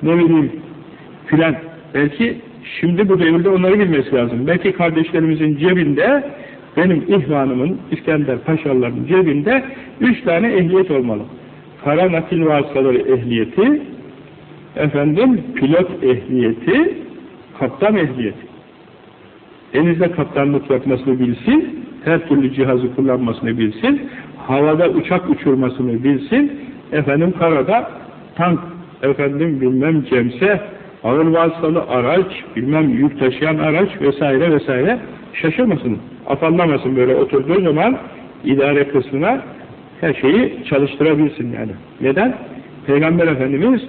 ne bileyim filan. Belki şimdi bu devirde onları bilmesi lazım. Belki kardeşlerimizin cebinde benim ihvanımın, İskender Paşalıların cebinde üç tane ehliyet olmalı. Kara nakil vasıtaları ehliyeti, efendim pilot ehliyeti, kaptan ehliyeti. Denizde kaptanlık yapmasını bilsin, her türlü cihazı kullanmasını bilsin, havada uçak uçurmasını bilsin, efendim karada tank, efendim bilmem cemse, ağır vasıtalı araç, bilmem yük taşıyan araç vesaire vesaire şaşırmasın, afallamasın böyle oturduğu zaman idare kısmına her şeyi çalıştırabilsin yani. Neden? Peygamber Efendimiz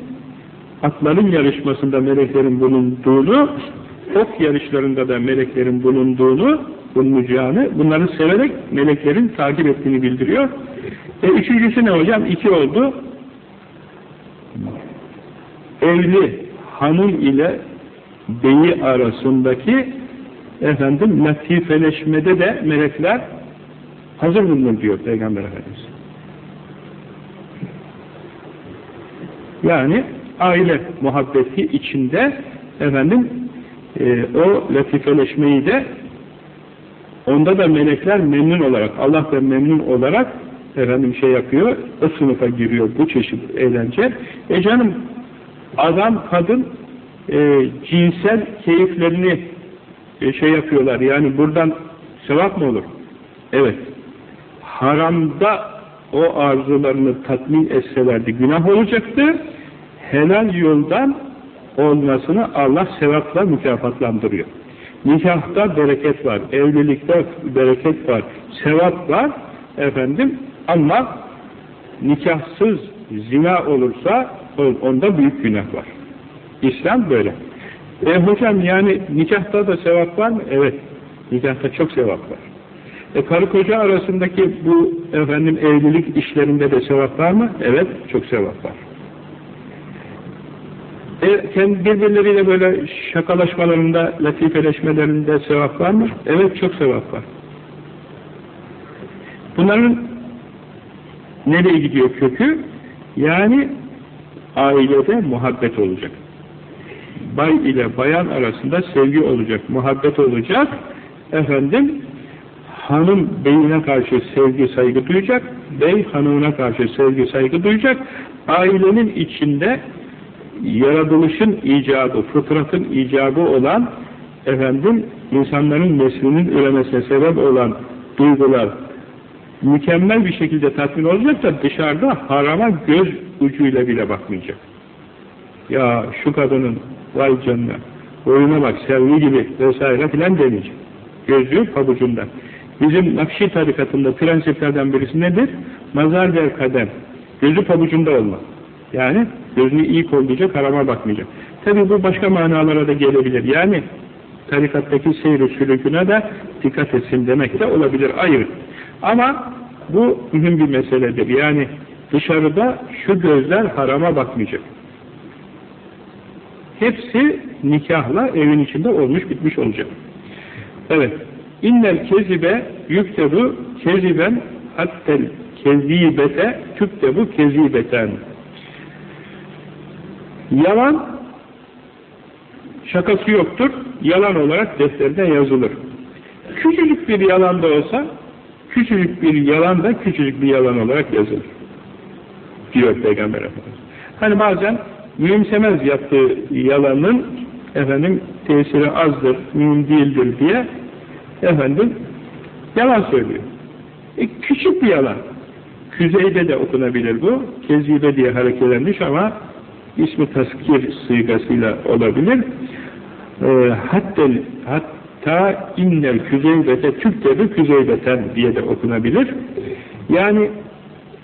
atların yarışmasında meleklerin bulunduğunu, ok yarışlarında da meleklerin bulunduğunu, bulunacağını, bunları severek meleklerin takip ettiğini bildiriyor. E üçüncüsü ne hocam? İki oldu. Evli hanım ile beyi arasındaki efendim latifeleşmede de melekler hazır bulunur diyor Peygamber Efendimiz. Yani aile muhabbeti içinde efendim e, o latifeleşmeyi de onda da melekler memnun olarak Allah da memnun olarak efendim şey yapıyor o sınıfa giriyor bu çeşit eğlence e canım adam kadın e, cinsel keyiflerini e, şey yapıyorlar yani buradan sevap mı olur? Evet haramda o arzularını tatmin etselerdi günah olacaktı helal yoldan olmasını Allah sevapla mükafatlandırıyor. Nikahta bereket var, evlilikte bereket var, sevap var efendim ama nikahsız zina olursa onda büyük günah var. İslam böyle. E hocam yani nikahta da sevap var mı? Evet. Nikahta çok sevap var. E karı koca arasındaki bu efendim evlilik işlerinde de sevap var mı? Evet, çok sevap var. E, birbirleriyle böyle şakalaşmalarında, latifeleşmelerinde sevap var mı? Evet, çok sevap var. Bunların nereye gidiyor kökü? Yani ailede muhabbet olacak. Bay ile bayan arasında sevgi olacak, muhabbet olacak. Efendim, hanım beyine karşı sevgi, saygı duyacak, bey hanımına karşı sevgi, saygı duyacak. Ailenin içinde yaratılışın icabı, fıtratın icabı olan efendim insanların neslinin üremesine sebep olan duygular mükemmel bir şekilde tatmin olacak da dışarıda harama göz ucuyla bile bakmayacak. Ya şu kadının vay canına boyuna bak sevgi gibi vesaire filan demeyecek. Gözü pabucunda. Bizim Nakşi tarikatında prensiplerden birisi nedir? Mazar der kadem. Gözü pabucunda olmak. Yani gözünü iyi kollayacak, harama bakmayacak. Tabi bu başka manalara da gelebilir. Yani tarikattaki seyri sülüküne de dikkat etsin demek de olabilir. Ayrı. Ama bu mühim bir meseledir. Yani dışarıda şu gözler harama bakmayacak. Hepsi nikahla evin içinde olmuş bitmiş olacak. Evet. İnnel kezibe yüktebu keziben hattel kezibete tüktebu kezibeten. Yalan şakası yoktur. Yalan olarak defterde yazılır. Küçücük bir yalan da olsa küçücük bir yalan da küçücük bir yalan olarak yazılır. Diyor Peygamber Efendimiz. Hani bazen mühimsemez yaptığı yalanın efendim tesiri azdır, mühim değildir diye efendim yalan söylüyor. E, küçük bir yalan. Küzeyde de okunabilir bu. Kezibe diye hareketlenmiş ama ismi taskir sıygasıyla olabilir. E, hatta, hatta innel küzeybete tüktebi küzeybeten diye de okunabilir. Yani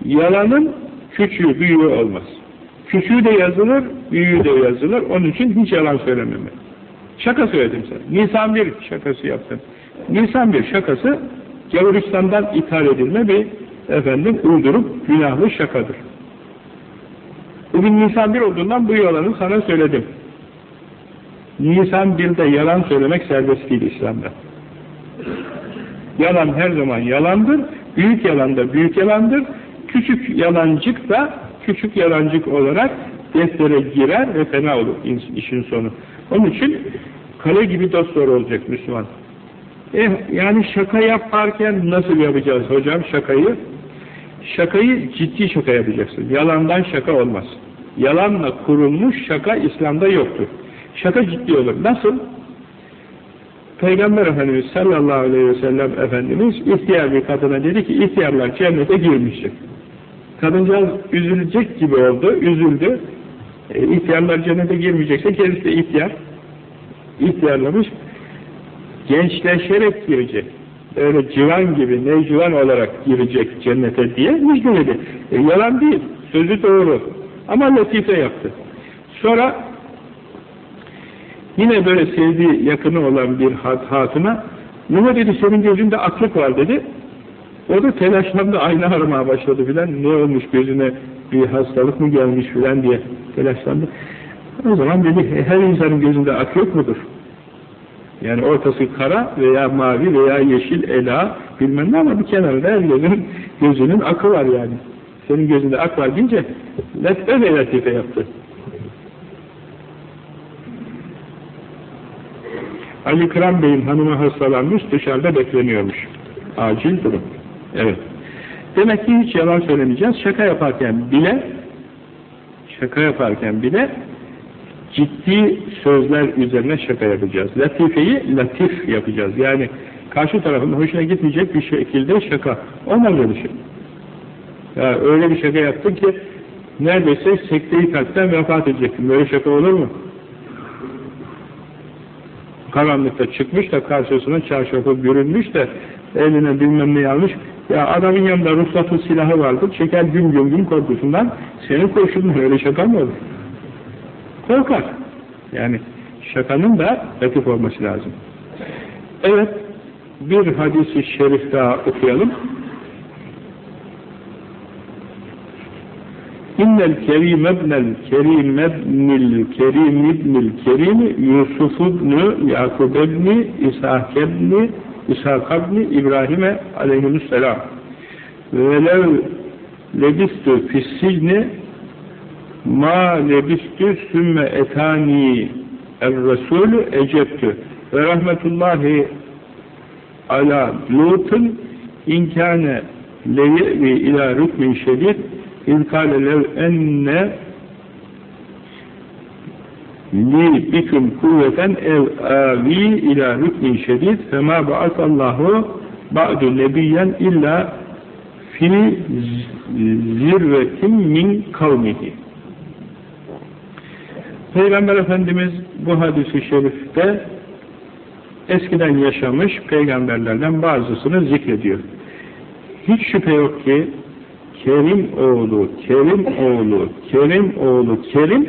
yalanın küçüğü, büyüğü olmaz. Küçüğü de yazılır, büyüğü de yazılır. Onun için hiç yalan söylememek. Şaka söyledim sana. Nisan bir şakası yaptım. Nisan bir şakası Gavuristan'dan ithal edilme bir efendim uydurup günahlı şakadır. Bugün Nisan 1 olduğundan bu yalanı sana söyledim. Nisan 1'de yalan söylemek serbest değil İslam'da. Yalan her zaman yalandır. Büyük yalan da büyük yalandır. Küçük yalancık da küçük yalancık olarak deftere girer ve fena olur işin sonu. Onun için kale gibi dostlar olacak Müslüman. Eh, yani şaka yaparken nasıl yapacağız hocam şakayı? Şakayı ciddi şaka yapacaksın. Yalandan şaka olmaz. Yalanla kurulmuş şaka İslam'da yoktur. Şaka ciddi olur. Nasıl? Peygamber Efendimiz sallallahu aleyhi ve sellem Efendimiz ihtiyar bir kadına dedi ki ihtiyarlar cennete girmiştir. Kadıncağız üzülecek gibi oldu, üzüldü. E, ihtiyarlar cennete girmeyecekse kendisi de ihtiyar. İhtiyarlamış. Gençleşerek girecek. Öyle civan gibi, necvan olarak girecek cennete diye müjdeledi. E, yalan değil, sözü doğru. Ama latife yaptı. Sonra yine böyle sevdiği, yakını olan bir hatuna Nuh dedi senin gözünde aklık var dedi. O da telaşlandı, ayna aramaya başladı filan. Ne olmuş gözüne bir hastalık mı gelmiş filan diye telaşlandı. O zaman dedi her insanın gözünde ak yok mudur? Yani ortası kara veya mavi veya yeşil ela bilmem ne ama bir kenarında her gözünün, akı var yani. Senin gözünde ak var deyince letfe ve latife yaptı. Ali Kıran Bey'in hanımı hastalanmış, dışarıda bekleniyormuş. Acil durum. Evet. Demek ki hiç yalan söylemeyeceğiz. Şaka yaparken bile şaka yaparken bile ciddi sözler üzerine şaka yapacağız. Latifeyi latif yapacağız. Yani karşı tarafın hoşuna gitmeyecek bir şekilde şaka. Olmaz öyle şey. Ya öyle bir şaka yaptın ki neredeyse sekteyi kalpten vefat edecektin. Böyle şaka olur mu? Karanlıkta çıkmış da karşısına çarşafı bürünmüş de eline bilmem ne almış. Ya adamın yanında ruhsatlı silahı vardı. Çeker gün gün gün korkusundan senin kurşunun öyle şaka mı olur? Korkar. Yani şakanın da latif olması lazım. Evet, bir hadisi şerif daha okuyalım. İnnel kerim ebnel kerim ebnil kerim ibnil kerim Yusuf ibni Yakub ibni İshak ibni İshak ibni İbrahim'e aleyhisselam velev lebistü fissicni ma lebistü sümme etani el-Resulü ecebtü. Ve rahmetullahi ala lutun inkâne leyevi ila rükmin şedid İnkâle lev enne li biküm kuvveten ev avi ila rükmin şedid fema ba'atallahu ba'du nebiyyen illa fi zirvetin min kavmihi Peygamber Efendimiz bu hadisi şerifte eskiden yaşamış peygamberlerden bazısını zikrediyor. Hiç şüphe yok ki Kerim oğlu, Kerim oğlu, Kerim oğlu, Kerim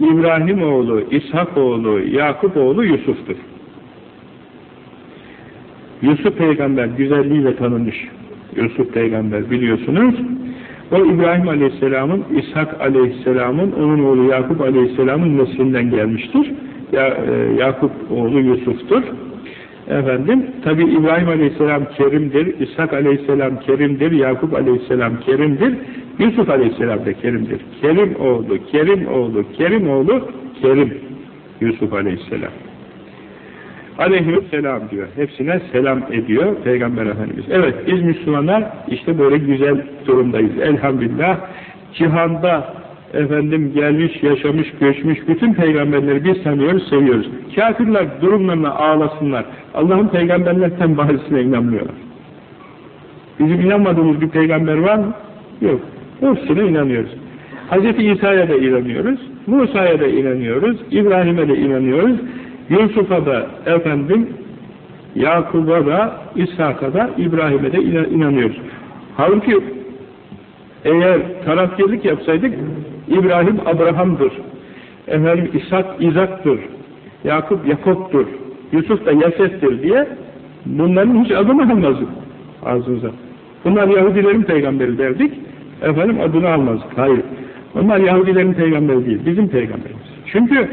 İbrahim oğlu, İshak oğlu, Yakup oğlu Yusuf'tur. Yusuf peygamber güzelliğiyle tanınmış. Yusuf peygamber biliyorsunuz. O İbrahim aleyhisselamın, İshak aleyhisselamın, onun oğlu Yakup aleyhisselamın neslinden gelmiştir. Ya, e, Yakup oğlu Yusuf'tur. Efendim, tabi İbrahim Aleyhisselam kerimdir, İshak Aleyhisselam kerimdir, Yakup Aleyhisselam kerimdir, Yusuf Aleyhisselam da kerimdir. Kerim oğlu, Kerim oğlu, Kerim oğlu, Kerim Yusuf Aleyhisselam. Aleyhisselam diyor. Hepsine selam ediyor Peygamber Efendimiz. Evet, biz Müslümanlar işte böyle güzel durumdayız. Elhamdülillah, cihanda efendim gelmiş, yaşamış, göçmüş bütün peygamberleri biz tanıyoruz, seviyoruz. Kafirler durumlarına ağlasınlar. Allah'ın peygamberlerden bazısına inanmıyorlar. Bizim inanmadığımız bir peygamber var mı? Yok. Hepsine inanıyoruz. Hz. İsa'ya da inanıyoruz, Musa'ya da inanıyoruz, İbrahim'e de inanıyoruz, Yusuf'a da efendim, Yakub'a da, İshak'a da, İbrahim'e de inanıyoruz. Halbuki eğer tarafkirlik yapsaydık İbrahim Abraham'dır. Efendim İshak İzak'tır. Yakup Yakup'tur. Yusuf da Yasef'tir diye bunların hiç adını almazdık ağzınıza. Bunlar Yahudilerin peygamberi derdik. Efendim adını almazdık. Hayır. Onlar Yahudilerin peygamberi değil, bizim peygamberimiz. Çünkü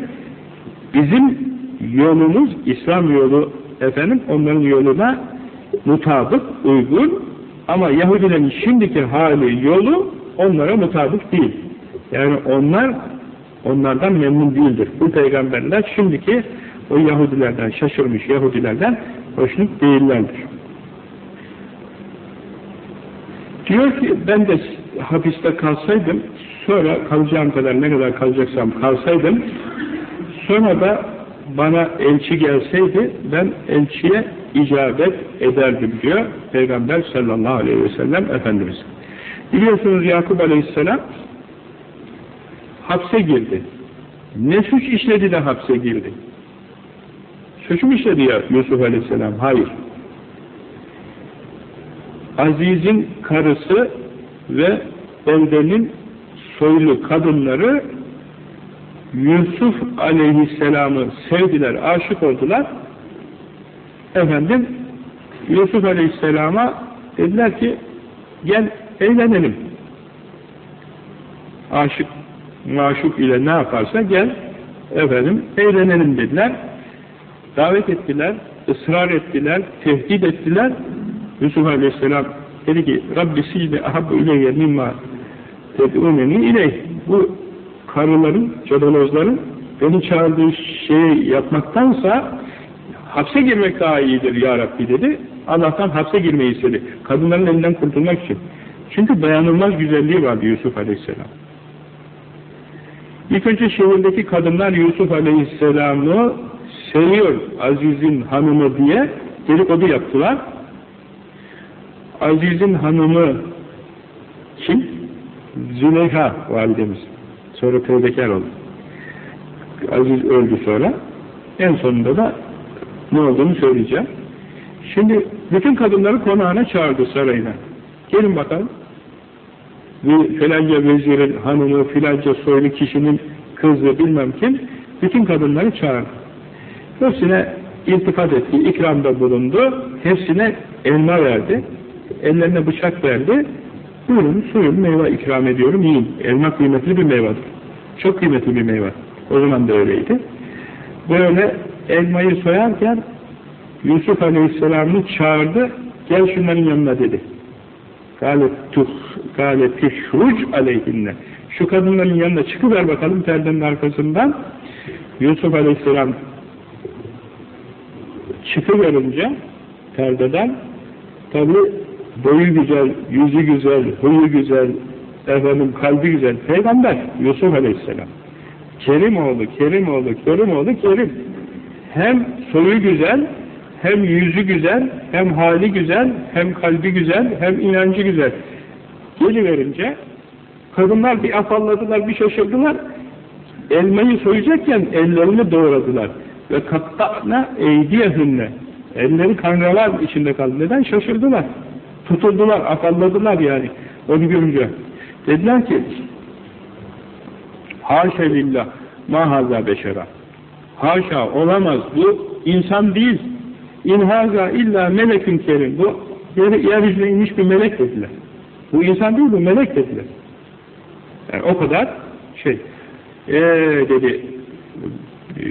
bizim yolumuz, İslam yolu efendim, onların yoluna mutabık, uygun ama Yahudilerin şimdiki hali, yolu onlara mutabık değil. Yani onlar onlardan memnun değildir. Bu peygamberler şimdiki o Yahudilerden, şaşırmış Yahudilerden hoşnut değillerdir. Diyor ki ben de hapiste kalsaydım, sonra kalacağım kadar ne kadar kalacaksam kalsaydım, sonra da bana elçi gelseydi ben elçiye icabet ederdim diyor Peygamber sallallahu aleyhi ve sellem Efendimiz. Biliyorsunuz Yakup aleyhisselam hapse girdi. Ne suç işledi de hapse girdi? Suç mu işledi ya Yusuf aleyhisselam? Hayır. Aziz'in karısı ve beldenin soylu kadınları Yusuf aleyhisselamı sevdiler, aşık oldular. Efendim, Yusuf aleyhisselama dediler ki, gel eğlenelim. Aşık, maşuk ile ne yaparsa gel, efendim, eğlenelim dediler. Davet ettiler, ısrar ettiler, tehdit ettiler. Yusuf aleyhisselam dedi ki, Rabbi sicde ahabbu ileyye mimma ted'umeni ileyh. Bu karıların, cadalozların beni çağırdığı şeyi yapmaktansa hapse girmek daha iyidir ya Rabbi dedi. Allah'tan hapse girmeyi istedi. Kadınların elinden kurtulmak için. Çünkü dayanılmaz güzelliği vardı Yusuf Aleyhisselam. İlk önce şehirdeki kadınlar Yusuf Aleyhisselam'ı seviyor Aziz'in hanımı diye dedikodu yaptılar. Aziz'in hanımı kim? Züleyha validemiz. Sonra tevbekar oldu. Aziz öldü sonra. En sonunda da ne olduğunu söyleyeceğim. Şimdi bütün kadınları konağına çağırdı sarayına. Gelin bakalım. Bir filanca vezirin hanımı, filanca soylu kişinin kızı bilmem kim. Bütün kadınları çağırdı. Hepsine iltifat etti, ikramda bulundu. Hepsine elma verdi. Ellerine bıçak verdi. Buyurun, suyun, meyve ikram ediyorum, yiyin. Elma kıymetli bir meyvedir. Çok kıymetli bir meyve. O zaman da öyleydi. Böyle elmayı soyarken Yusuf Aleyhisselam'ı çağırdı, gel şunların yanına dedi. Gale tişruc aleyhinne. Şu kadınların yanına çıkıver bakalım perdenin arkasından. Yusuf Aleyhisselam çıkıverince perdeden tabi boyu güzel, yüzü güzel, huyu güzel, efendim kalbi güzel. Peygamber Yusuf Aleyhisselam. Kerim oğlu, Kerim oğlu, Kerim. Hem soyu güzel, hem yüzü güzel, hem hali güzel, hem kalbi güzel, hem inancı güzel. Geliverince kadınlar bir afalladılar, bir şaşırdılar. Elmayı soyacakken ellerini doğradılar. Ve katta'na eydiyehünne. Elleri kangalar içinde kaldı. Neden? Şaşırdılar. Tutuldular, afalladılar yani. Onu görünce. Dediler ki Haşa lillah ma haza beşera. Haşa olamaz. Bu insan değil. İnhaza illa melekün kerim. Bu yeryüzüne inmiş bir melek dediler. Bu insan değil bu melek dediler. Yani o kadar şey. Eee dedi e,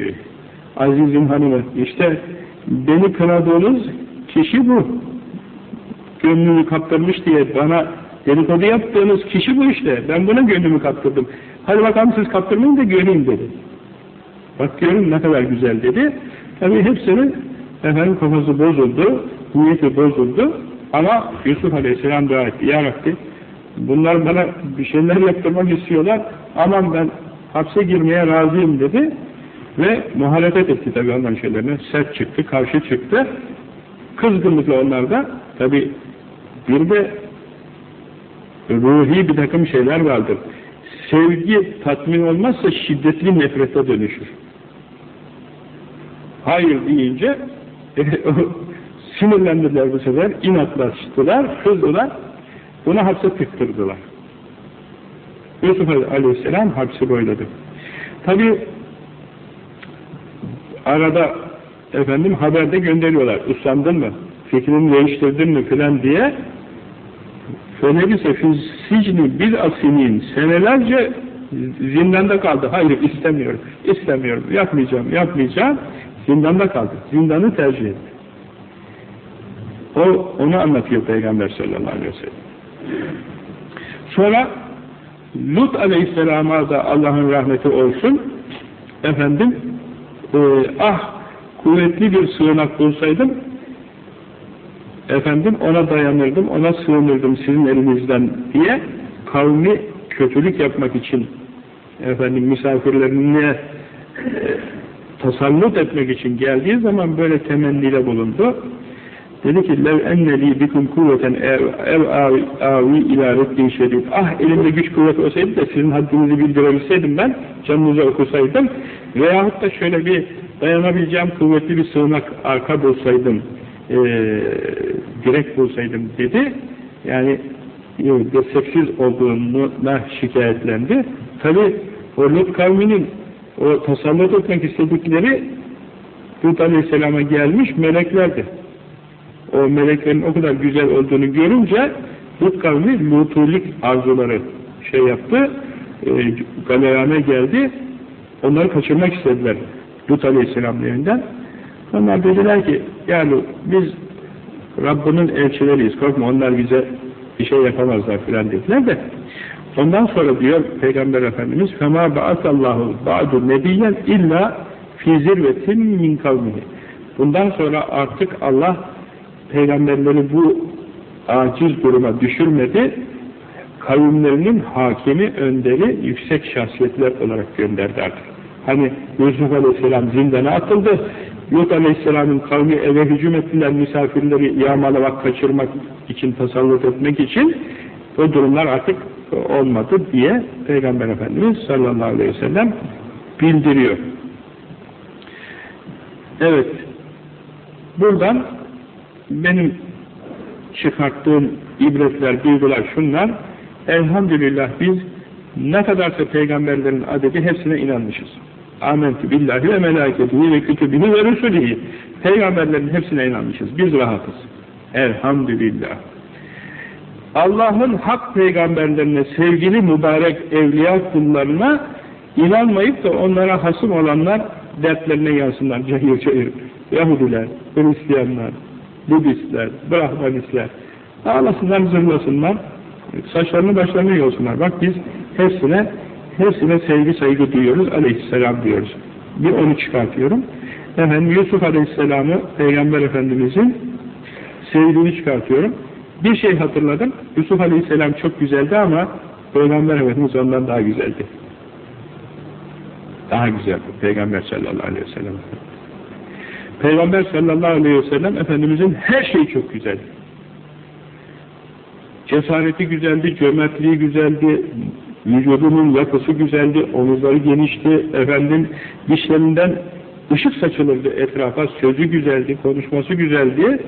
Aziz'in hanımı işte beni kınadığınız kişi bu. Gönlünü kaptırmış diye bana dedikodu yaptığınız kişi bu işte. Ben buna gönlümü kaptırdım. Hadi bakalım siz kaptırmayın da göreyim dedi. Bak görün ne kadar güzel dedi. Tabi hepsinin efendim kafası bozuldu, niyeti bozuldu. Ama Yusuf Aleyhisselam dua etti. Ya Rabbi bunlar bana bir şeyler yaptırmak istiyorlar. Aman ben hapse girmeye razıyım dedi. Ve muhalefet etti tabi onların şeylerine. Sert çıktı, karşı çıktı. Kızgınlıkla onlar da tabi bir de ruhi bir takım şeyler vardır. Sevgi tatmin olmazsa şiddetli nefrete dönüşür. Hayır deyince e, sinirlendiler bu sefer, inatlaştılar, kızdılar, bunu hapse tıktırdılar. Yusuf Aleyhisselam hapsi boyladı. Tabi arada efendim haberde gönderiyorlar. Uslandın mı? Fikrini değiştirdin mi filan diye Fenebise sicni bir asinin senelerce Zindanda kaldı. Hayır istemiyorum. İstemiyorum. Yapmayacağım. Yapmayacağım. Zindanda kaldı. Zindanı tercih etti. O, onu anlatıyor Peygamber sallallahu aleyhi ve sellem. Sonra Lut aleyhisselama da Allah'ın rahmeti olsun. Efendim e, ah kuvvetli bir sığınak bulsaydım efendim ona dayanırdım, ona sığınırdım sizin elinizden diye kavmi kötülük yapmak için efendim misafirlerine e, tasallut etmek için geldiği zaman böyle temennide bulundu. Dedi ki lev enneli bikum kuvveten ev, ev avi, avi ila reddin. Ah elimde güç kuvvet olsaydı da sizin haddinizi bildirebilseydim ben, canınıza okusaydım veyahut da şöyle bir dayanabileceğim kuvvetli bir sığınak arka bulsaydım, e, direk bulsaydım dedi. Yani desteksiz olduğuna şikayetlendi. Tabi o Lut kavminin o tasallut etmek istedikleri Lut Aleyhisselam'a gelmiş meleklerdi. O meleklerin o kadar güzel olduğunu görünce Lut kavmi Lutulik arzuları şey yaptı, e, galeyana geldi, onları kaçırmak istediler Lut Aleyhisselam'ın evinden. Onlar dediler ki, yani biz Rabbinin elçileriyiz, korkma onlar bize bir şey yapamazlar filan dediler de ondan sonra diyor Peygamber Efendimiz فَمَا بَعَثَ اللّٰهُ بَعْدُ نَبِيًّا اِلَّا فِي زِرْوَةٍ مِنْ قَوْمِهِ Bundan sonra artık Allah peygamberleri bu aciz duruma düşürmedi, kavimlerinin hakimi, önderi, yüksek şahsiyetler olarak gönderdi artık. Hani Yusuf Aleyhisselam zindana atıldı, Lut Aleyhisselam'ın kavmi eve hücum ettiler, misafirleri yağmalamak, kaçırmak için, tasallut etmek için o durumlar artık olmadı diye Peygamber Efendimiz sallallahu aleyhi ve sellem bildiriyor. Evet, buradan benim çıkarttığım ibretler, duygular şunlar, elhamdülillah biz ne kadarsa peygamberlerin adedi hepsine inanmışız. Amentü billahi ve melaketihi ve kütübihi ve rusulihi. Peygamberlerin hepsine inanmışız. Biz rahatız. Elhamdülillah. Allah'ın hak peygamberlerine, sevgili mübarek evliya kullarına inanmayıp da onlara hasım olanlar dertlerine yansınlar cayır cayır. Yahudiler, Hristiyanlar, Budistler, Brahmanistler ağlasınlar, zırlasınlar, saçlarını başlarını yolsunlar. Bak biz hepsine hepsine sevgi saygı duyuyoruz, aleyhisselam diyoruz. Bir onu çıkartıyorum. Efendim Yusuf aleyhisselamı Peygamber Efendimizin sevdiğini çıkartıyorum. Bir şey hatırladım. Yusuf aleyhisselam çok güzeldi ama Peygamber Efendimiz ondan daha güzeldi. Daha güzeldi. Peygamber sallallahu aleyhi ve sellem. Peygamber sallallahu aleyhi ve sellem Efendimizin her şeyi çok güzeldi. Cesareti güzeldi, cömertliği güzeldi, vücudunun yapısı güzeldi, omuzları genişti, efendim dişlerinden ışık saçılırdı etrafa, sözü güzeldi, konuşması güzeldi,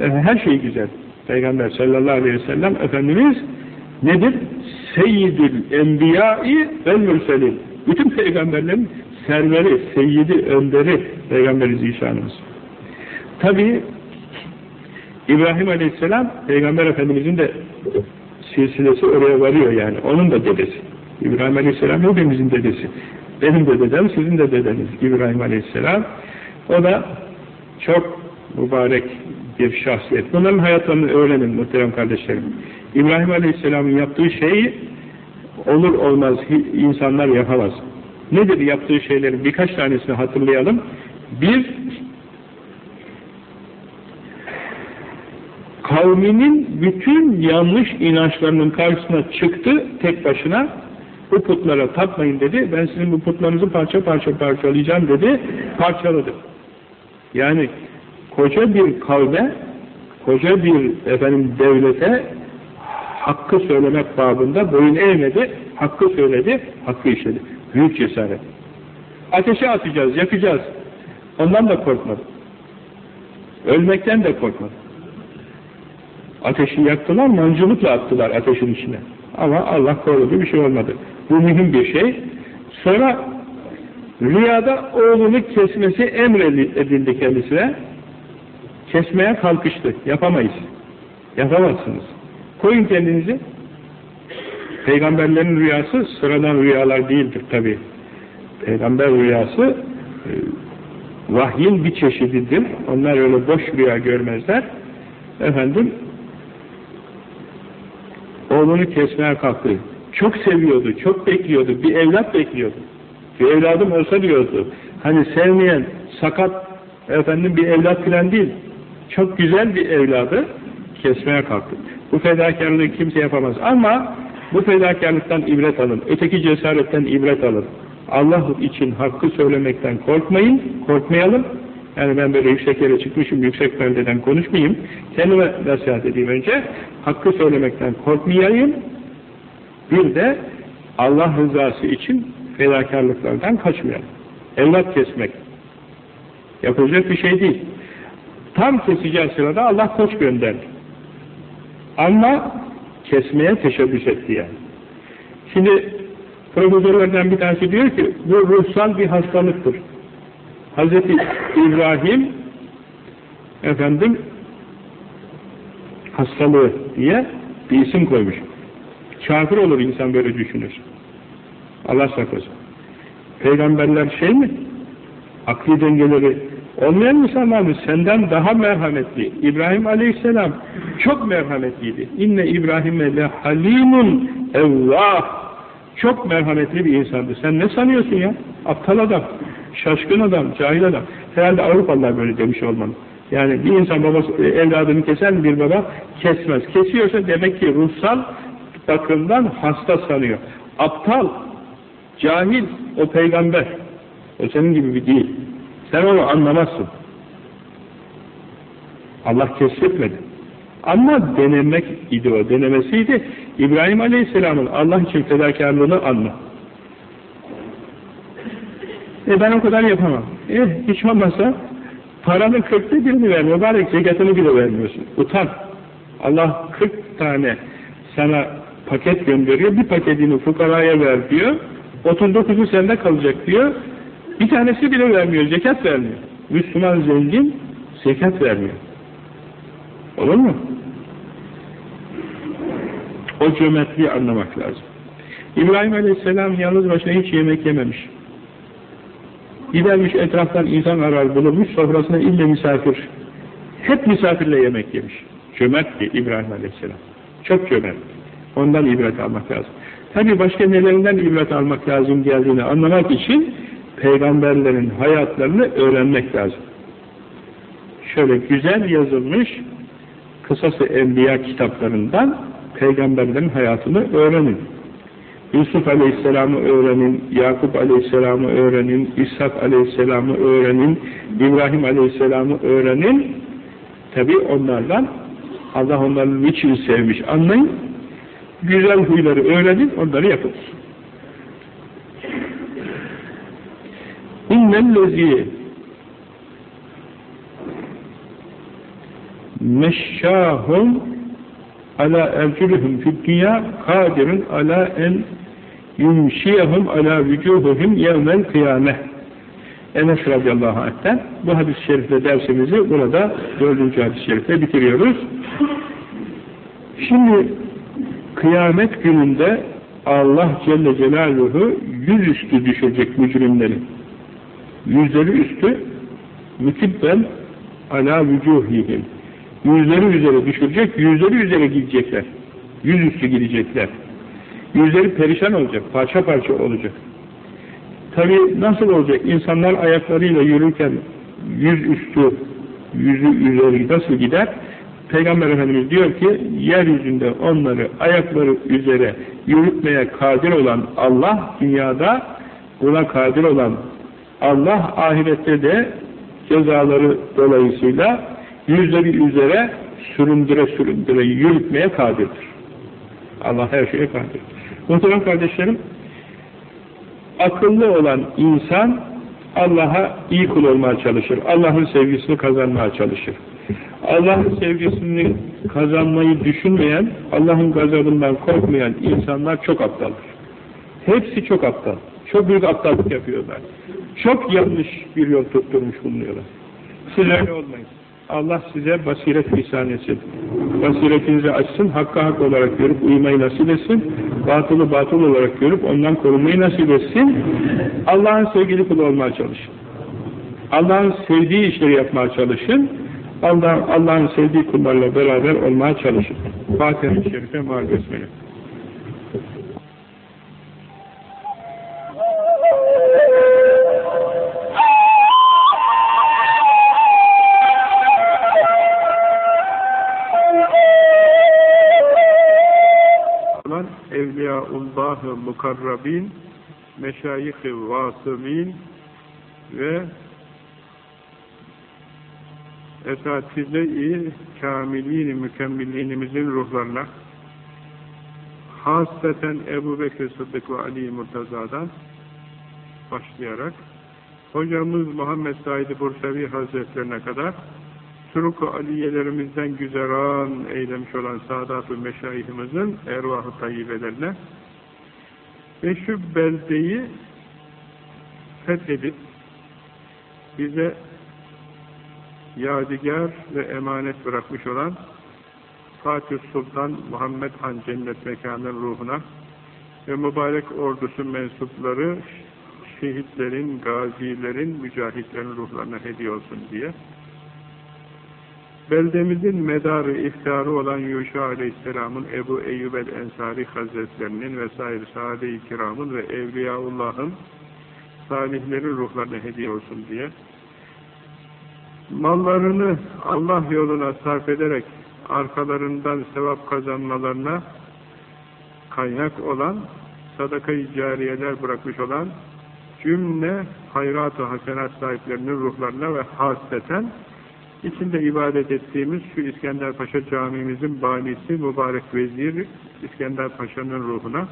e, her şey güzel. Peygamber sallallahu aleyhi ve sellem Efendimiz nedir? Seyyidül enbiyai vel mürselin. Bütün peygamberlerin serveri, seyyidi, önderi Peygamberi Zişanımız. Tabi İbrahim Aleyhisselam Peygamber Efendimizin de silsilesi oraya varıyor yani. Onun da dedesi. İbrahim Aleyhisselam hepimizin dedesi. Benim de dedem, sizin de dedeniz İbrahim Aleyhisselam. O da çok mübarek bir şahsiyet. Bunların hayatlarını öğrenin muhterem kardeşlerim. İbrahim Aleyhisselam'ın yaptığı şeyi olur olmaz insanlar yapamaz. Nedir yaptığı şeylerin birkaç tanesini hatırlayalım. Bir, kavminin bütün yanlış inançlarının karşısına çıktı tek başına. Bu putlara tapmayın dedi. Ben sizin bu putlarınızı parça parça parçalayacağım dedi. Parçaladı. Yani koca bir kavme, koca bir efendim devlete hakkı söylemek babında boyun eğmedi, hakkı söyledi, hakkı işledi. Büyük cesaret. Ateşe atacağız, yakacağız. Ondan da korkmadı. Ölmekten de korkmadı. Ateşi yaktılar, mancılıkla attılar ateşin içine. Ama Allah korudu, bir şey olmadı. Bu mühim bir şey. Sonra rüyada oğlunu kesmesi emredildi kendisine. Kesmeye kalkıştı. Yapamayız. Yapamazsınız. Koyun kendinizi. Peygamberlerin rüyası sıradan rüyalar değildir tabi. Peygamber rüyası e, vahyin bir çeşididir. Onlar öyle boş rüya görmezler. Efendim oğlunu kesmeye kalktı. Çok seviyordu, çok bekliyordu. Bir evlat bekliyordu. Bir evladım olsa diyordu. Hani sevmeyen, sakat efendim bir evlat filan değil. Çok güzel bir evladı kesmeye kalktı. Bu fedakarlığı kimse yapamaz. Ama bu fedakarlıktan ibret alın. Öteki cesaretten ibret alın. Allah için hakkı söylemekten korkmayın, korkmayalım. Yani ben böyle yüksek yere çıkmışım, yüksek perdeden konuşmayayım. Kendime nasihat edeyim önce. Hakkı söylemekten korkmayayım. Bir de Allah rızası için fedakarlıklardan kaçmayalım. Evlat kesmek. Yapılacak bir şey değil. Tam keseceği sırada Allah koç gönderdi. Ama kesmeye teşebbüs etti yani. Şimdi profesörlerden bir tanesi diyor ki bu ruhsal bir hastalıktır. Hz. İbrahim efendim hastalığı diye bir isim koymuş. Kafir olur insan böyle düşünür. Allah saklasın. Peygamberler şey mi? Akli dengeleri olmayan Müslümanlar senden daha merhametli. İbrahim Aleyhisselam çok merhametliydi. İnne İbrahim'e le halimun evvah. Çok merhametli bir insandı. Sen ne sanıyorsun ya? Aptal adam, şaşkın adam, cahil adam. Herhalde Avrupalılar böyle demiş olmalı. Yani bir insan babası, evladını keser bir baba? Kesmez. Kesiyorsa demek ki ruhsal bakımdan hasta sanıyor. Aptal, cahil, o peygamber. O senin gibi bir değil. Sen onu anlamazsın. Allah keşfetmedi. Ama denemek idi o. Denemesiydi. İbrahim Aleyhisselam'ın Allah için fedakarlığını anla. E ben o kadar yapamam. E hiç olmazsa paranın kırkta birini vermiyor. Bari zekatını bile vermiyorsun. Utan. Allah kırk tane sana paket gönderiyor. Bir paketini fukaraya ver diyor. 39'u sende kalacak diyor. Bir tanesi bile vermiyor. Zekat vermiyor. Müslüman zengin zekat vermiyor. Olur mu? O cömertliği anlamak lazım. İbrahim Aleyhisselam yalnız başına hiç yemek yememiş. Gidermiş etraftan insan arar bulurmuş, sofrasına ille misafir. Hep misafirle yemek yemiş. Cömertti İbrahim Aleyhisselam. Çok cömert. Ondan ibret almak lazım. Tabi başka nelerinden ibret almak lazım geldiğini anlamak için peygamberlerin hayatlarını öğrenmek lazım. Şöyle güzel yazılmış Kısası Enbiya kitaplarından peygamberlerin hayatını öğrenin. Yusuf Aleyhisselam'ı öğrenin, Yakup Aleyhisselam'ı öğrenin, İshak Aleyhisselam'ı öğrenin, İbrahim Aleyhisselam'ı öğrenin. Tabi onlardan Allah onları niçin sevmiş anlayın. Güzel huyları öğrenin, onları yapın. İnnellezî meşşâhum ala ercülühüm fid dünya kadirun ala en yumşiyehum ala vücuhuhum yevmel kıyameh Enes radıyallahu anh'ten bu hadis-i şerifle dersimizi burada dördüncü hadis-i şerifle bitiriyoruz. Şimdi kıyamet gününde Allah Celle Celaluhu yüzüstü düşecek mücrimlerin. Yüzleri üstü mütibben ala vücuhihim yüzleri üzere düşürecek, yüzleri üzere gidecekler. Yüzüstü gidecekler. Yüzleri perişan olacak, parça parça olacak. Tabi nasıl olacak? İnsanlar ayaklarıyla yürürken yüzüstü, yüzü üzeri nasıl gider? Peygamber Efendimiz diyor ki, yeryüzünde onları ayakları üzere yürütmeye kadir olan Allah, dünyada buna kadir olan Allah, ahirette de cezaları dolayısıyla yüzleri üzere süründüre süründüre yürütmeye kadirdir. Allah her şeye kadirdir. Muhterem kardeşlerim, akıllı olan insan Allah'a iyi kul olmaya çalışır. Allah'ın sevgisini kazanmaya çalışır. Allah'ın sevgisini kazanmayı düşünmeyen, Allah'ın gazabından korkmayan insanlar çok aptaldır. Hepsi çok aptal. Çok büyük aptallık yapıyorlar. Çok yanlış bir yol tutturmuş bulunuyorlar. Siz öyle olmayın. Allah size basiret ihsan etsin. Basiretinizi açsın, hakka hak olarak görüp uyumayı nasip etsin. Batılı batıl olarak görüp ondan korunmayı nasip etsin. Allah'ın sevgili kulu olmaya çalışın. Allah'ın sevdiği işleri yapmaya çalışın. Allah'ın Allah sevdiği kullarla beraber olmaya çalışın. Fatiha-i Şerife besmele. Evliyaullahı mukarrabin meşayih-i vasılin ve esatize-i kamilin mükemmelinimizin ruhlarına hasreten Ebu Bekir Sıddık ve Ali Murtaza'dan başlayarak hocamız Muhammed Said Bursevi Hazretlerine kadar Turuk-u Aliyelerimizden güzeran eylemiş olan Sadat-ı Meşayihimizin ervah-ı tayyibelerine ve şu beldeyi fethedip bize yadigar ve emanet bırakmış olan Fatih Sultan Muhammed Han Cennet Mekanı'nın ruhuna ve mübarek ordusu mensupları şehitlerin, gazilerin, mücahitlerin ruhlarına hediye olsun diye beldemizin medarı, iftiharı olan Yuşa Aleyhisselam'ın, Ebu Eyyub el-Ensari Hazretlerinin vesaire sahabe-i kiramın ve Evliyaullah'ın salihlerin ruhlarına hediye olsun diye mallarını Allah yoluna sarf ederek arkalarından sevap kazanmalarına kaynak olan sadaka-i cariyeler bırakmış olan cümle hayrat-ı hasenat sahiplerinin ruhlarına ve hasreten içinde ibadet ettiğimiz şu İskender Paşa camimizin banisi mübarek vezir İskender Paşa'nın ruhuna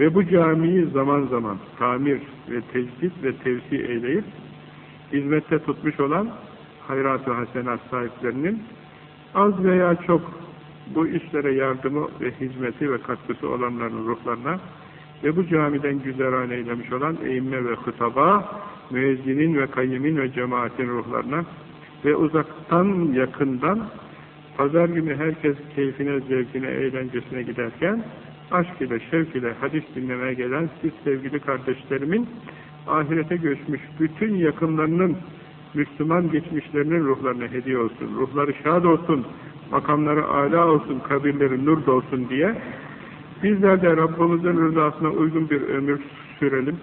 ve bu camiyi zaman zaman tamir ve tecdit ve tevsi eyleyip hizmette tutmuş olan hayrat-ı hasenat sahiplerinin az veya çok bu işlere yardımı ve hizmeti ve katkısı olanların ruhlarına ve bu camiden güzeran eylemiş olan eğimme ve hıtaba, müezzinin ve kayyimin ve cemaatin ruhlarına ve uzaktan yakından pazar günü herkes keyfine, zevkine, eğlencesine giderken aşk ile, şevk ile hadis dinlemeye gelen siz sevgili kardeşlerimin ahirete göçmüş bütün yakınlarının Müslüman geçmişlerinin ruhlarına hediye olsun, ruhları şad olsun, makamları âlâ olsun, kabirleri nur olsun diye bizler de Rabbimizin rızasına uygun bir ömür sürelim,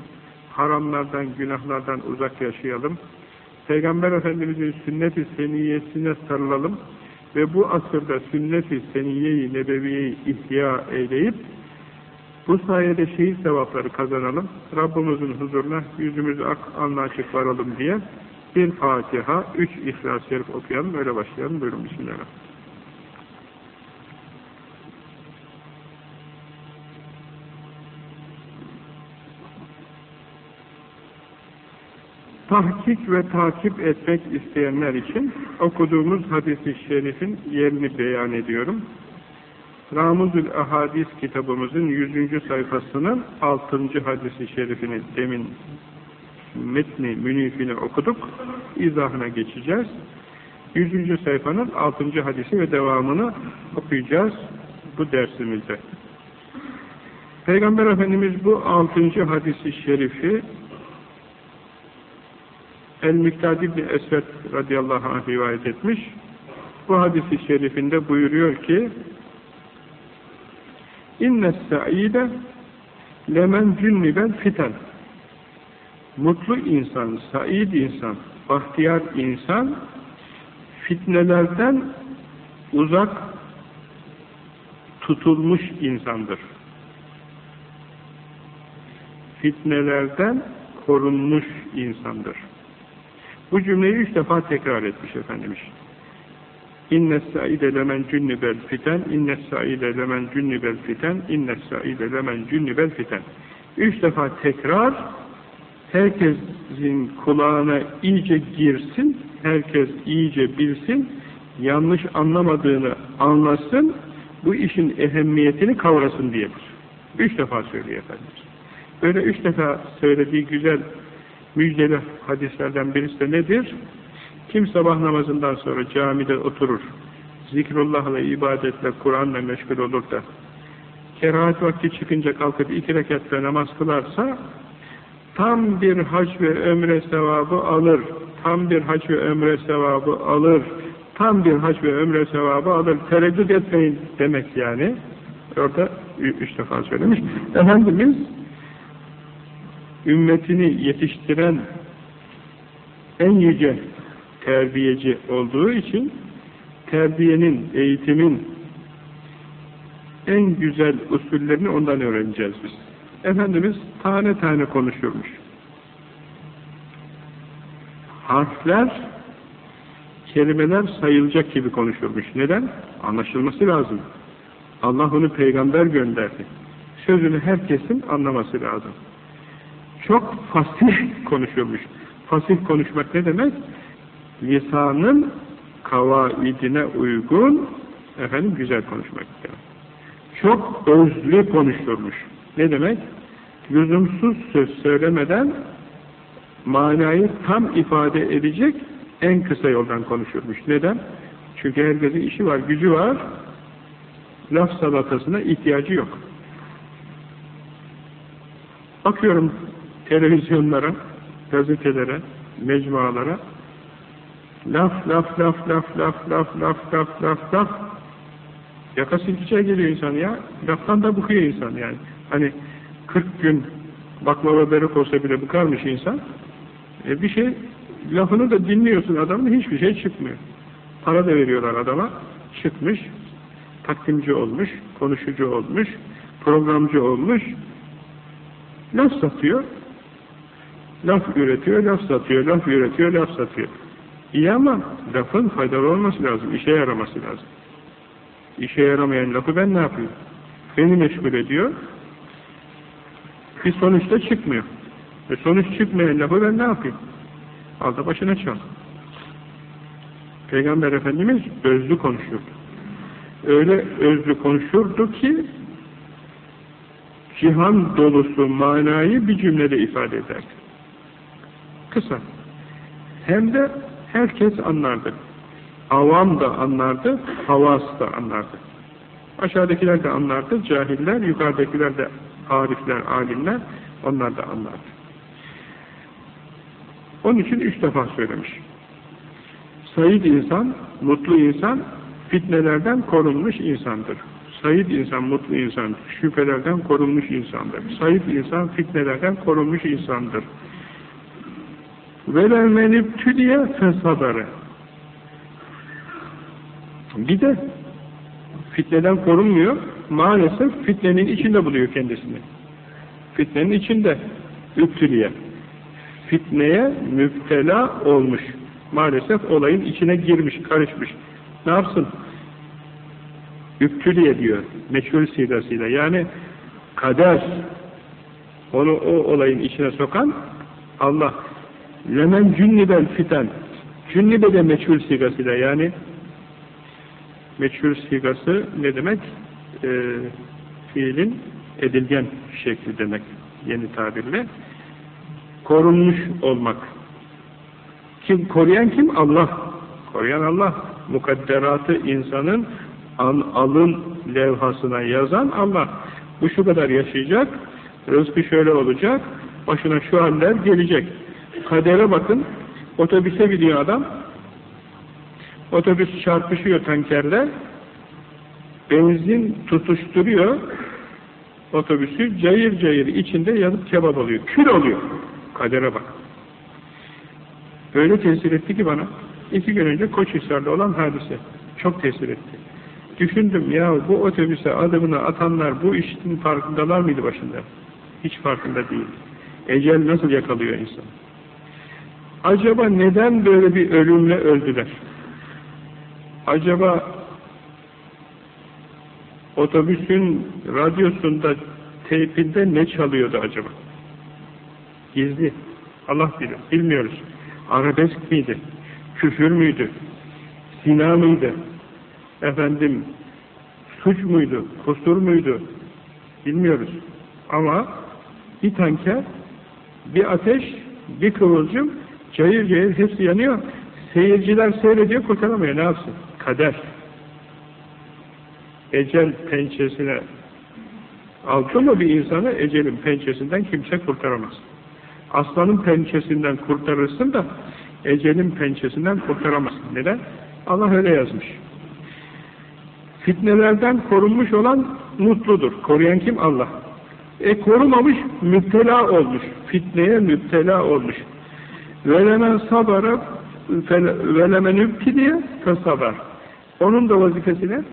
haramlardan, günahlardan uzak yaşayalım, Peygamber Efendimizin sünnet-i seniyyesine sarılalım ve bu asırda sünnet-i seniyyeyi nebeviyeyi ihya eyleyip bu sayede şehit sevapları kazanalım. Rabbimizin huzuruna yüzümüzü ak, alnı açık varalım diye bir Fatiha, üç İhlas-ı Şerif okuyalım. Öyle başlayalım. Buyurun Bismillahirrahmanirrahim. Tahkik ve takip etmek isteyenler için okuduğumuz hadis-i şerifin yerini beyan ediyorum. Ramuzül Ahadis kitabımızın 100. sayfasının 6. hadisi şerifini demin metni, münifini okuduk. İzahına geçeceğiz. 100. sayfanın 6. hadisi ve devamını okuyacağız bu dersimizde. Peygamber Efendimiz bu 6. hadisi şerifi El-Miktad İbni Esved radıyallahu anh rivayet etmiş. Bu hadisi şerifinde buyuruyor ki İnnes sa'ide lemen cünnibel fiten Mutlu insan, said insan, bahtiyar insan fitnelerden uzak tutulmuş insandır. Fitnelerden korunmuş insandır. Bu cümleyi üç defa tekrar etmiş Efendimiz. İnnes saide lemen cünnibel fiten, innes saide lemen cünnibel fiten, innes saide lemen cünnibel fiten. Üç defa tekrar herkesin kulağına iyice girsin, herkes iyice bilsin, yanlış anlamadığını anlasın, bu işin ehemmiyetini kavrasın diyedir. Üç defa söylüyor Efendimiz. Böyle üç defa söylediği güzel müjdeli hadislerden birisi de nedir? Kim sabah namazından sonra camide oturur, zikrullahla, ibadetle, Kur'an'la meşgul olur da, kerahat vakti çıkınca kalkıp iki rekatle namaz kılarsa, tam bir hac ve ömre sevabı alır. Tam bir hac ve ömre sevabı alır. Tam bir hac ve ömre sevabı alır. Tereddüt etmeyin demek yani. Orada üç defa söylemiş. Efendimiz ümmetini yetiştiren en yüce terbiyeci olduğu için terbiyenin, eğitimin en güzel usullerini ondan öğreneceğiz biz. Efendimiz tane tane konuşurmuş. Harfler, kelimeler sayılacak gibi konuşurmuş. Neden? Anlaşılması lazım. Allah onu peygamber gönderdi. Sözünü herkesin anlaması lazım. Çok fasih konuşurmuş. Fasih konuşmak ne demek? Lisanın kavaidine uygun efendim güzel konuşmak demek. Çok özlü konuşturmuş. Ne demek? Lüzumsuz söz söylemeden manayı tam ifade edecek en kısa yoldan konuşurmuş. Neden? Çünkü herkesin işi var, gücü var. Laf salatasına ihtiyacı yok. Bakıyorum televizyonlara, gazetelere, mecmualara laf, laf, laf, laf, laf, laf, laf, laf, laf, laf yaka silkiçe geliyor insan ya. Laftan da bıkıyor insan yani. Hani 40 gün baklava börek olsa bile bıkarmış insan. E bir şey, lafını da dinliyorsun adamın hiçbir şey çıkmıyor. Para da veriyorlar adama. Çıkmış, takdimci olmuş, konuşucu olmuş, programcı olmuş. Laf satıyor. Laf üretiyor, laf satıyor, laf üretiyor, laf satıyor. İyi ama lafın faydalı olması lazım, işe yaraması lazım. İşe yaramayan lafı ben ne yapayım? Beni meşgul ediyor, bir sonuçta çıkmıyor. Ve sonuç çıkmayan lafı ben ne yapayım? Al başına çal. Peygamber Efendimiz özlü konuşurdu. Öyle özlü konuşurdu ki cihan dolusu manayı bir cümlede ifade ederdi. Kısa. Hem de herkes anlardı. Avam da anlardı, havas da anlardı. Aşağıdakiler de anlardı, cahiller, yukarıdakiler de arifler, alimler, onlar da anlardı. Onun için üç defa söylemiş. Said insan, mutlu insan, fitnelerden korunmuş insandır. Said insan, mutlu insan, şüphelerden korunmuş insandır. Said insan, fitnelerden korunmuş insandır. Velev menip tüliye fesabere. Bir de fitneden korunmuyor. Maalesef fitnenin içinde buluyor kendisini. Fitnenin içinde. Üptüliye. Fitneye müptela olmuş. Maalesef olayın içine girmiş, karışmış. Ne yapsın? Üptüliye diyor. Meşhur sigasıyla. Yani kader. Onu o olayın içine sokan Allah. Lemen cünnibel fiten. Cünnibe de meçhul sigasıyla yani meçhul sigası ne demek? Ee, fiilin edilgen şekli demek yeni tabirle. Korunmuş olmak. Kim koruyan kim? Allah. Koruyan Allah. Mukadderatı insanın an, alın levhasına yazan Allah. Bu şu kadar yaşayacak, rızkı şöyle olacak, başına şu haller gelecek. Kadere bakın, otobüse gidiyor adam, otobüs çarpışıyor tankerle, benzin tutuşturuyor, otobüsü cayır cayır içinde yanıp kebap oluyor, kül oluyor. Kadere bak. Öyle tesir etti ki bana, iki gün önce Koçhisar'da olan hadise. Çok tesir etti. Düşündüm ya bu otobüse adımını atanlar bu işin farkındalar mıydı başında? Hiç farkında değil. Ecel nasıl yakalıyor insan? Acaba neden böyle bir ölümle öldüler? Acaba otobüsün radyosunda, teypinde ne çalıyordu acaba? Gizli. Allah bilir. Bilmiyoruz. Arabesk miydi? Küfür müydü? Zina mıydı? Efendim, suç muydu? Kusur muydu? Bilmiyoruz. Ama bir tanker, bir ateş, bir kıvılcım, cayır cayır hepsi yanıyor. Seyirciler seyrediyor, kurtaramıyor. Ne yapsın? Kader. Ecel pençesine aldı mı bir insanı, ecelin pençesinden kimse kurtaramaz. Aslanın pençesinden kurtarırsın da, ecelin pençesinden kurtaramazsın. Neden? Allah öyle yazmış. Fitnelerden korunmuş olan mutludur. Koruyan kim? Allah. E korumamış, müptela olmuş. Fitneye müptela olmuş. Velemen sabara velemen übtidiye fesabar. Onun da vazifesi ne?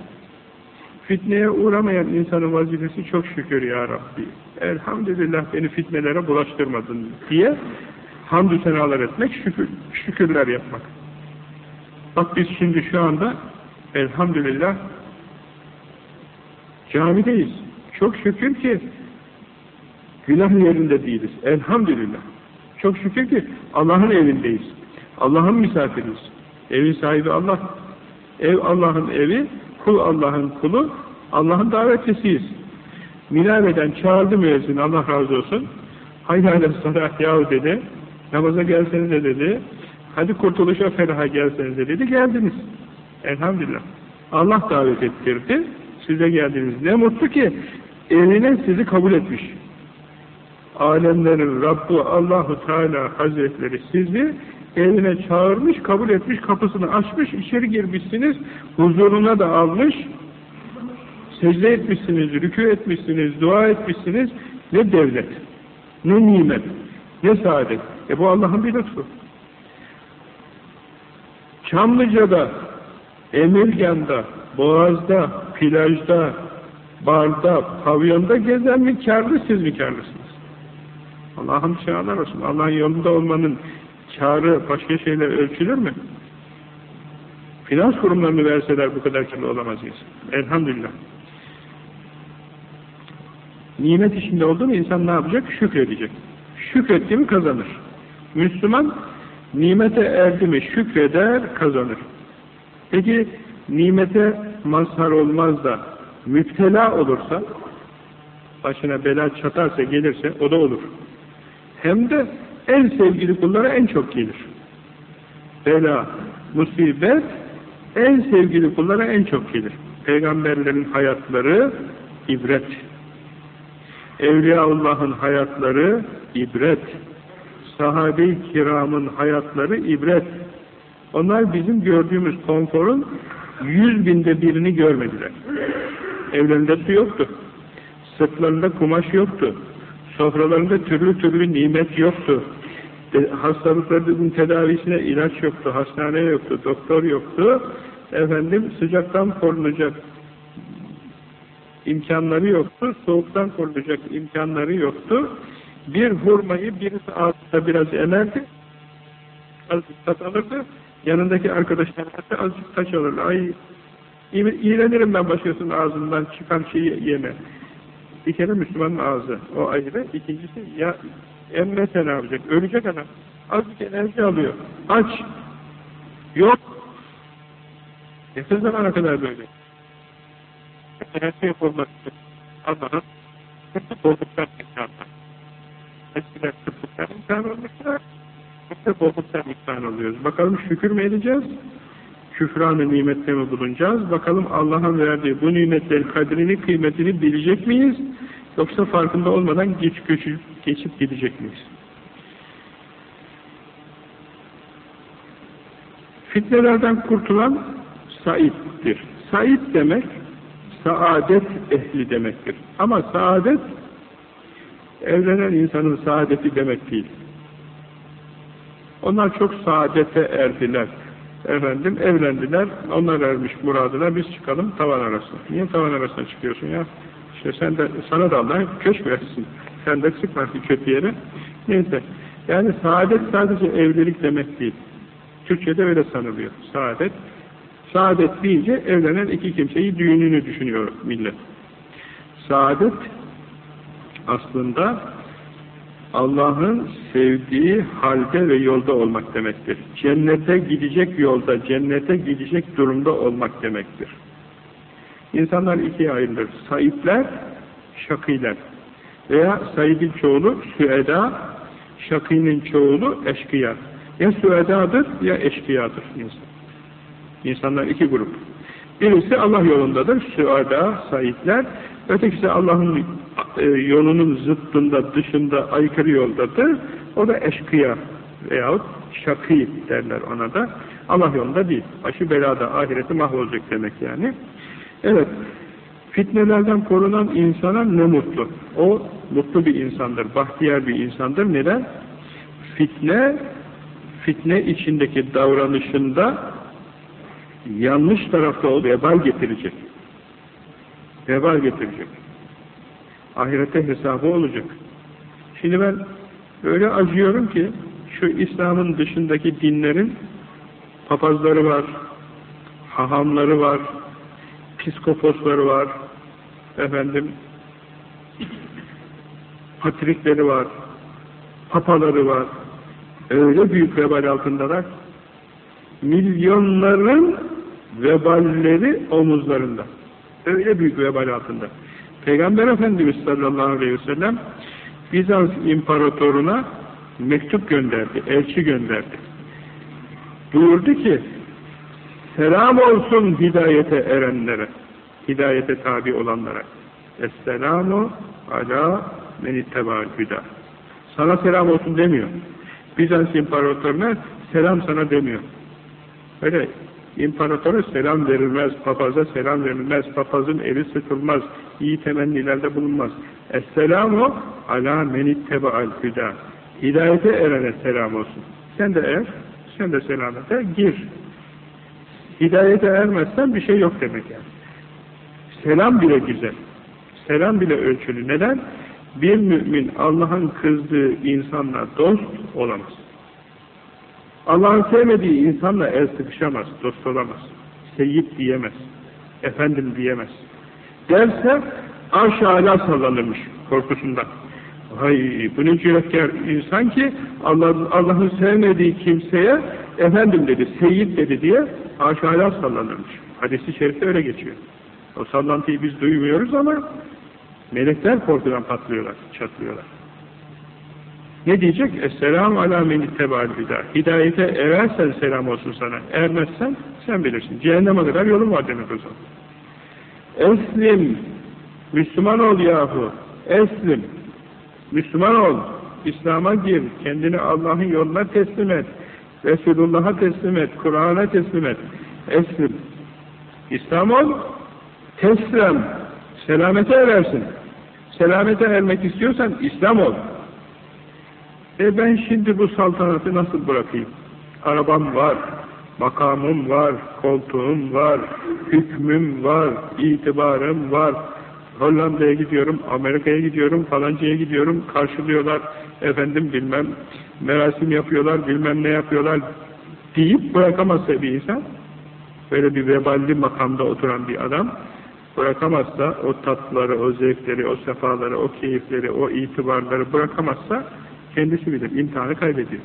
Fitneye uğramayan insanın vazifesi çok şükür ya Rabbi. Elhamdülillah beni fitnelere bulaştırmadın diye hamdü senalar etmek, şükür, şükürler yapmak. Bak biz şimdi şu anda elhamdülillah camideyiz. Çok şükür ki günah yerinde değiliz. Elhamdülillah. Çok şükür ki Allah'ın evindeyiz. Allah'ın misafiriyiz. Evin sahibi Allah. Ev Allah'ın evi, kul Allah'ın kulu, Allah'ın davetlisiyiz. Minareden çağırdı müezzin, Allah razı olsun. Haydi ale salah yahu dedi. Namaza gelsenize dedi. Hadi kurtuluşa felaha gelsenize dedi. Geldiniz. Elhamdülillah. Allah davet ettirdi. Size geldiniz. Ne mutlu ki evine sizi kabul etmiş. Alemlerin Rabbi Allahu Teala Hazretleri sizi evine çağırmış, kabul etmiş, kapısını açmış, içeri girmişsiniz, huzuruna da almış, secde etmişsiniz, rükû etmişsiniz, dua etmişsiniz, ne devlet, ne nimet, ne saadet. E bu Allah'ın bir lütfu. Çamlıca'da, Emirgan'da, Boğaz'da, plajda, barda, pavyonda gezen mi karlı, siz mi karlısınız? Allah'ım çağlar olsun. Allah'ın yolunda olmanın karı başka şeyle ölçülür mü? Finans kurumlarını verseler bu kadar karlı olamaz insan. Elhamdülillah. Nimet içinde oldu mu insan ne yapacak? Şükredecek. Şükretti mi kazanır. Müslüman nimete erdi mi şükreder, kazanır. Peki nimete mazhar olmaz da müptela olursa, başına bela çatarsa, gelirse o da olur. Hem de en sevgili kullara en çok gelir. Bela, musibet en sevgili kullara en çok gelir. Peygamberlerin hayatları ibret. Evliyaullah'ın hayatları ibret. Sahabe-i kiramın hayatları ibret. Onlar bizim gördüğümüz konforun yüz binde birini görmediler. Evlerinde su yoktu. Sırtlarında kumaş yoktu. Sofralarında türlü türlü nimet yoktu. Hastalıkların tedavisine ilaç yoktu, hastane yoktu, doktor yoktu. Efendim sıcaktan korunacak imkanları yoktu, soğuktan korunacak imkanları yoktu. Bir hurmayı birisi ağzında biraz emerdi, azıcık tat alırdı, yanındaki arkadaşlar da azıcık taş alırdı. Ay, iğrenirim ben başkasının ağzından çıkan şeyi yeme. Bir kere Müslümanın ağzı, o ayrı. İkincisi, ya emmese ne? Ölecek adam. Azıcık enerji alıyor. Aç. Yok. Ne zamana kadar böyle? Şey yapılmak için. Allah'ın kıtlık bolluktan imkanlar. Eskiden kıtlıktan imkan olmuşlar. Kıtlık bolluktan imkan oluyoruz. Bakalım şükür mü edeceğiz? Küfranı nimette mi bulunacağız? Bakalım Allah'ın verdiği bu nimetlerin kadrini, kıymetini bilecek miyiz? Yoksa farkında olmadan geç göçüp, geçip gidecek miyiz? Fitnelerden kurtulan saittir. Sait demek, saadet ehli demektir. Ama saadet, evlenen insanın saadeti demek değil. Onlar çok saadete erdiler efendim evlendiler, onlar ermiş muradına, biz çıkalım tavan arasına. Niye tavan arasına çıkıyorsun ya? İşte sen de, sana da Allah köşk versin. Sen de sıkma bir kötü yere. Neyse. Yani saadet sadece evlilik demek değil. Türkçe'de öyle sanılıyor. Saadet. Saadet deyince evlenen iki kimseyi düğününü düşünüyor millet. Saadet aslında Allah'ın sevdiği halde ve yolda olmak demektir. Cennete gidecek yolda, cennete gidecek durumda olmak demektir. İnsanlar ikiye ayrılır. Saipler, şakiler. Veya saibin çoğulu süeda, şakinin çoğulu eşkıya. Ya süedadır ya eşkıyadır insan. İnsanlar iki grup. Birisi Allah yolundadır, süada, sahipler. Ötekisi Allah'ın e, yolunun zıttında, dışında, aykırı yoldadır. O da eşkıya veyahut şakî derler ona da. Allah yolunda değil. Başı belada, ahireti mahvolacak demek yani. Evet, fitnelerden korunan insana ne mutlu. O mutlu bir insandır, bahtiyar bir insandır. Neden? Fitne, fitne içindeki davranışında yanlış tarafta ol, vebal getirecek. Vebal getirecek. Ahirete hesabı olacak. Şimdi ben öyle acıyorum ki şu İslam'ın dışındaki dinlerin papazları var, hahamları var, psikoposları var, efendim patrikleri var, papaları var. Öyle büyük vebal altındalar. Milyonların veballeri omuzlarında. Öyle büyük vebal altında. Peygamber Efendimiz sallallahu aleyhi ve sellem Bizans imparatoruna mektup gönderdi, elçi gönderdi. Buyurdu ki selam olsun hidayete erenlere, hidayete tabi olanlara. Esselamu ala menittebaül hüda. Sana selam olsun demiyor. Bizans imparatoruna selam sana demiyor. Öyle imparatora selam verilmez, papaza selam verilmez, papazın eli sıkılmaz, iyi temennilerde bulunmaz. Esselamu ala menittebaül hüda. Hidayete erene selam olsun. Sen de er, sen de selamete gir. Hidayete ermezsen bir şey yok demek yani. Selam bile güzel. Selam bile ölçülü. Neden? Bir mümin Allah'ın kızdığı insanla dost olamaz. Allah'ın sevmediği insanla el sıkışamaz, dost olamaz. Seyyid diyemez, efendim diyemez. Derse aşağıya sallanırmış korkusundan. Hay bu ne cüretkar insan ki Allah'ın Allah sevmediği kimseye efendim dedi, seyyid dedi diye aşağıya sallanırmış. Hadis-i şerifte öyle geçiyor. O sallantıyı biz duymuyoruz ama melekler korkudan patlıyorlar, çatlıyorlar. Ne diyecek? Esselamu ala men itteba'l hüda. Hidayete erersen selam olsun sana. Ermezsen sen bilirsin. Cehenneme kadar yolun var demek o zaman. Eslim. Müslüman ol yahu. Eslim. Müslüman ol. İslam'a gir. Kendini Allah'ın yoluna teslim et. Resulullah'a teslim et. Kur'an'a teslim et. Eslim. İslam ol. Teslem. Selamete erersin. Selamete ermek istiyorsan İslam ol. E ben şimdi bu saltanatı nasıl bırakayım? Arabam var, makamım var, koltuğum var, hükmüm var, itibarım var. Hollanda'ya gidiyorum, Amerika'ya gidiyorum, falancaya gidiyorum, karşılıyorlar, efendim bilmem, merasim yapıyorlar, bilmem ne yapıyorlar deyip bırakamazsa bir insan, böyle bir veballi makamda oturan bir adam, bırakamazsa o tatları, o zevkleri, o sefaları, o keyifleri, o itibarları bırakamazsa Kendisi bilir. İmtihanı kaybediyor.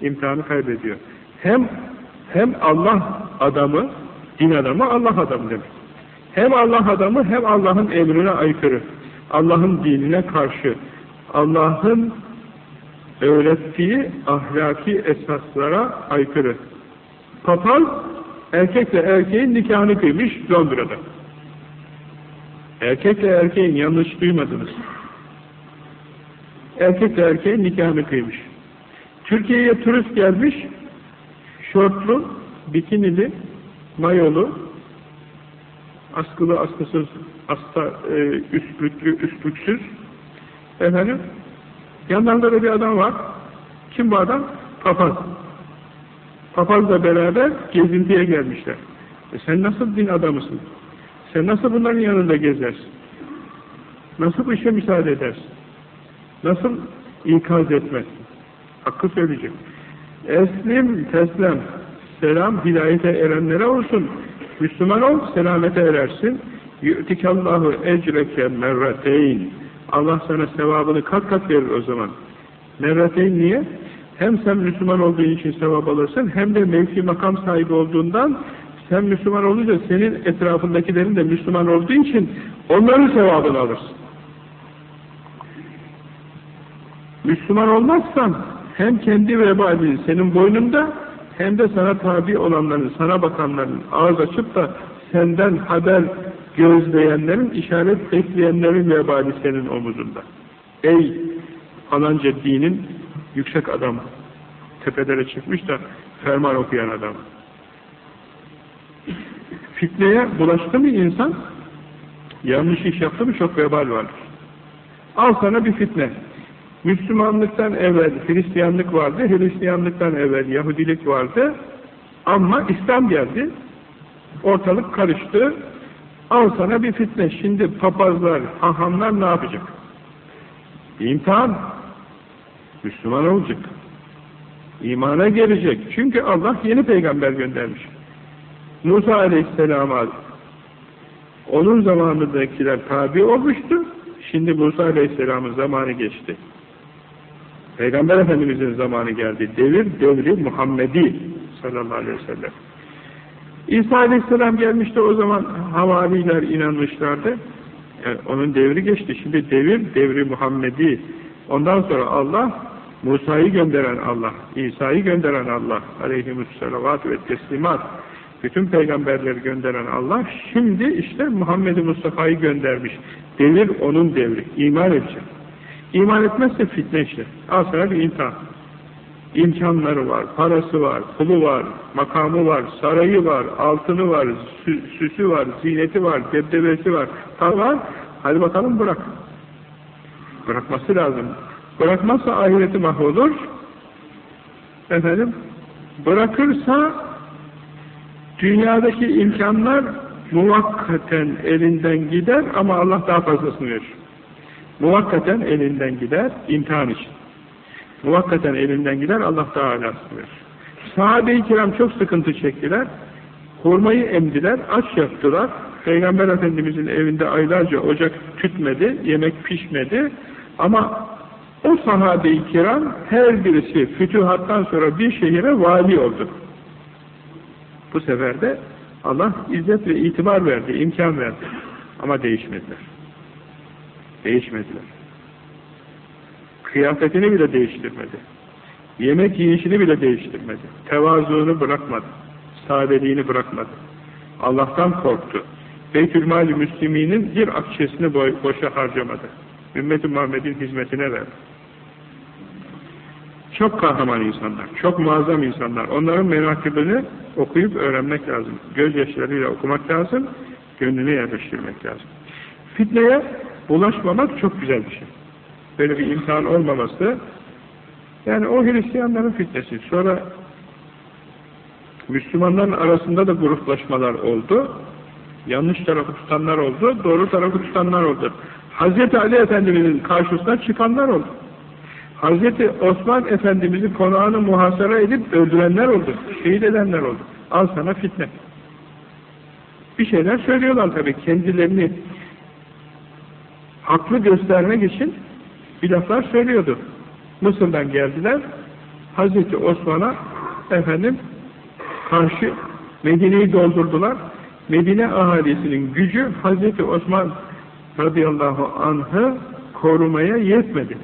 İmtihanı kaybediyor. Hem hem Allah adamı, din adamı Allah adamı demek. Hem Allah adamı hem Allah'ın emrine aykırı. Allah'ın dinine karşı. Allah'ın öğrettiği ahlaki esaslara aykırı. Papal erkekle erkeğin nikahını kıymış Londra'da. Erkekle erkeğin yanlış duymadınız erkekle erkeğin nikahını kıymış. Türkiye'ye turist gelmiş, şortlu, bikinili, mayolu, askılı, askısız, hasta, e, üstlüklü, üstlüksüz. Efendim, yanlarında da bir adam var. Kim bu adam? Papaz. Papazla beraber gezintiye gelmişler. E sen nasıl din adamısın? Sen nasıl bunların yanında gezersin? Nasıl bu işe müsaade edersin? Nasıl ikaz etmez? Hakkı söyleyecek. Eslim, teslem, selam hidayete erenlere olsun. Müslüman ol, selamete erersin. Yu'tikallahu ecreke merrateyn. Allah sana sevabını kat kat verir o zaman. Merrateyn niye? Hem sen Müslüman olduğun için sevap alırsın, hem de mevki makam sahibi olduğundan sen Müslüman olunca senin etrafındakilerin de Müslüman olduğu için onların sevabını alırsın. Müslüman olmazsan hem kendi vebalin senin boynunda hem de sana tabi olanların, sana bakanların ağız açıp da senden haber gözleyenlerin, işaret bekleyenlerin vebali senin omuzunda. Ey falanca dinin yüksek adamı, tepelere çıkmış da ferman okuyan adam. Fitneye bulaştı mı insan, yanlış iş yaptı mı çok vebal vardır. Al sana bir fitne. Müslümanlıktan evvel Hristiyanlık vardı, Hristiyanlıktan evvel Yahudilik vardı ama İslam geldi, ortalık karıştı, al sana bir fitne. Şimdi papazlar, hahamlar ne yapacak? İmtihan. Müslüman olacak. İmana gelecek. Çünkü Allah yeni peygamber göndermiş. Musa aleyhisselama onun zamanındakiler tabi olmuştu. Şimdi Musa aleyhisselamın zamanı geçti. Peygamber Efendimiz'in zamanı geldi. Devir, devri Muhammedi sallallahu aleyhi ve sellem. İsa aleyhisselam gelmişti o zaman havariler inanmışlardı. Yani onun devri geçti. Şimdi devir, devri Muhammedi. Ondan sonra Allah, Musa'yı gönderen Allah, İsa'yı gönderen Allah, aleyhimusselavat ve teslimat, bütün peygamberleri gönderen Allah, şimdi işte Muhammed Mustafa'yı göndermiş. Devir onun devri. İman edecek. İman etmezse fitne işte. Al bir imtihan. İmkanları var, parası var, pulu var, makamı var, sarayı var, altını var, sü süsü var, ziyneti var, debdebesi var, tal var. Hadi bakalım bırak. Bırakması lazım. Bırakmazsa ahireti mahvolur. Efendim, bırakırsa dünyadaki imkanlar muvakkaten elinden gider ama Allah daha fazlasını verir. Muvakkaten elinden gider, imtihan için. Muvakkaten elinden gider, Allah alasını verir. Sahabe-i kiram çok sıkıntı çektiler. Hurmayı emdiler, aç yaptılar. Peygamber Efendimizin evinde aylarca ocak tütmedi, yemek pişmedi. Ama o sahabe-i kiram her birisi fütühattan sonra bir şehire vali oldu. Bu sefer de Allah izzet ve itibar verdi, imkan verdi. Ama değişmediler. Değişmediler. Kıyafetini bile değiştirmedi. Yemek yiyişini bile değiştirmedi. Tevazuunu bırakmadı. Sadeliğini bırakmadı. Allah'tan korktu. Beytülmal-i Müslümin'in bir akçesini boşa harcamadı. Ümmet-i Muhammed'in hizmetine verdi. Çok kahraman insanlar, çok muazzam insanlar. Onların menakibini okuyup öğrenmek lazım. Gözyaşlarıyla okumak lazım, gönlüne yerleştirmek lazım. Fitneye bulaşmamak çok güzel bir şey. Böyle bir imtihan olmaması, yani o Hristiyanların fitnesi. Sonra Müslümanların arasında da gruplaşmalar oldu. Yanlış tarafı tutanlar oldu, doğru tarafı tutanlar oldu. Hz. Ali Efendimiz'in karşısına çıkanlar oldu. Hazreti Osman Efendimiz'i konağını muhasara edip öldürenler oldu. Şehit edenler oldu. Al sana fitne. Bir şeyler söylüyorlar tabii. Kendilerini haklı göstermek için bir laflar söylüyordu. Mısır'dan geldiler. Hazreti Osman'a efendim karşı Medine'yi doldurdular. Medine ahalisinin gücü Hazreti Osman radıyallahu anh'ı korumaya yetmedi.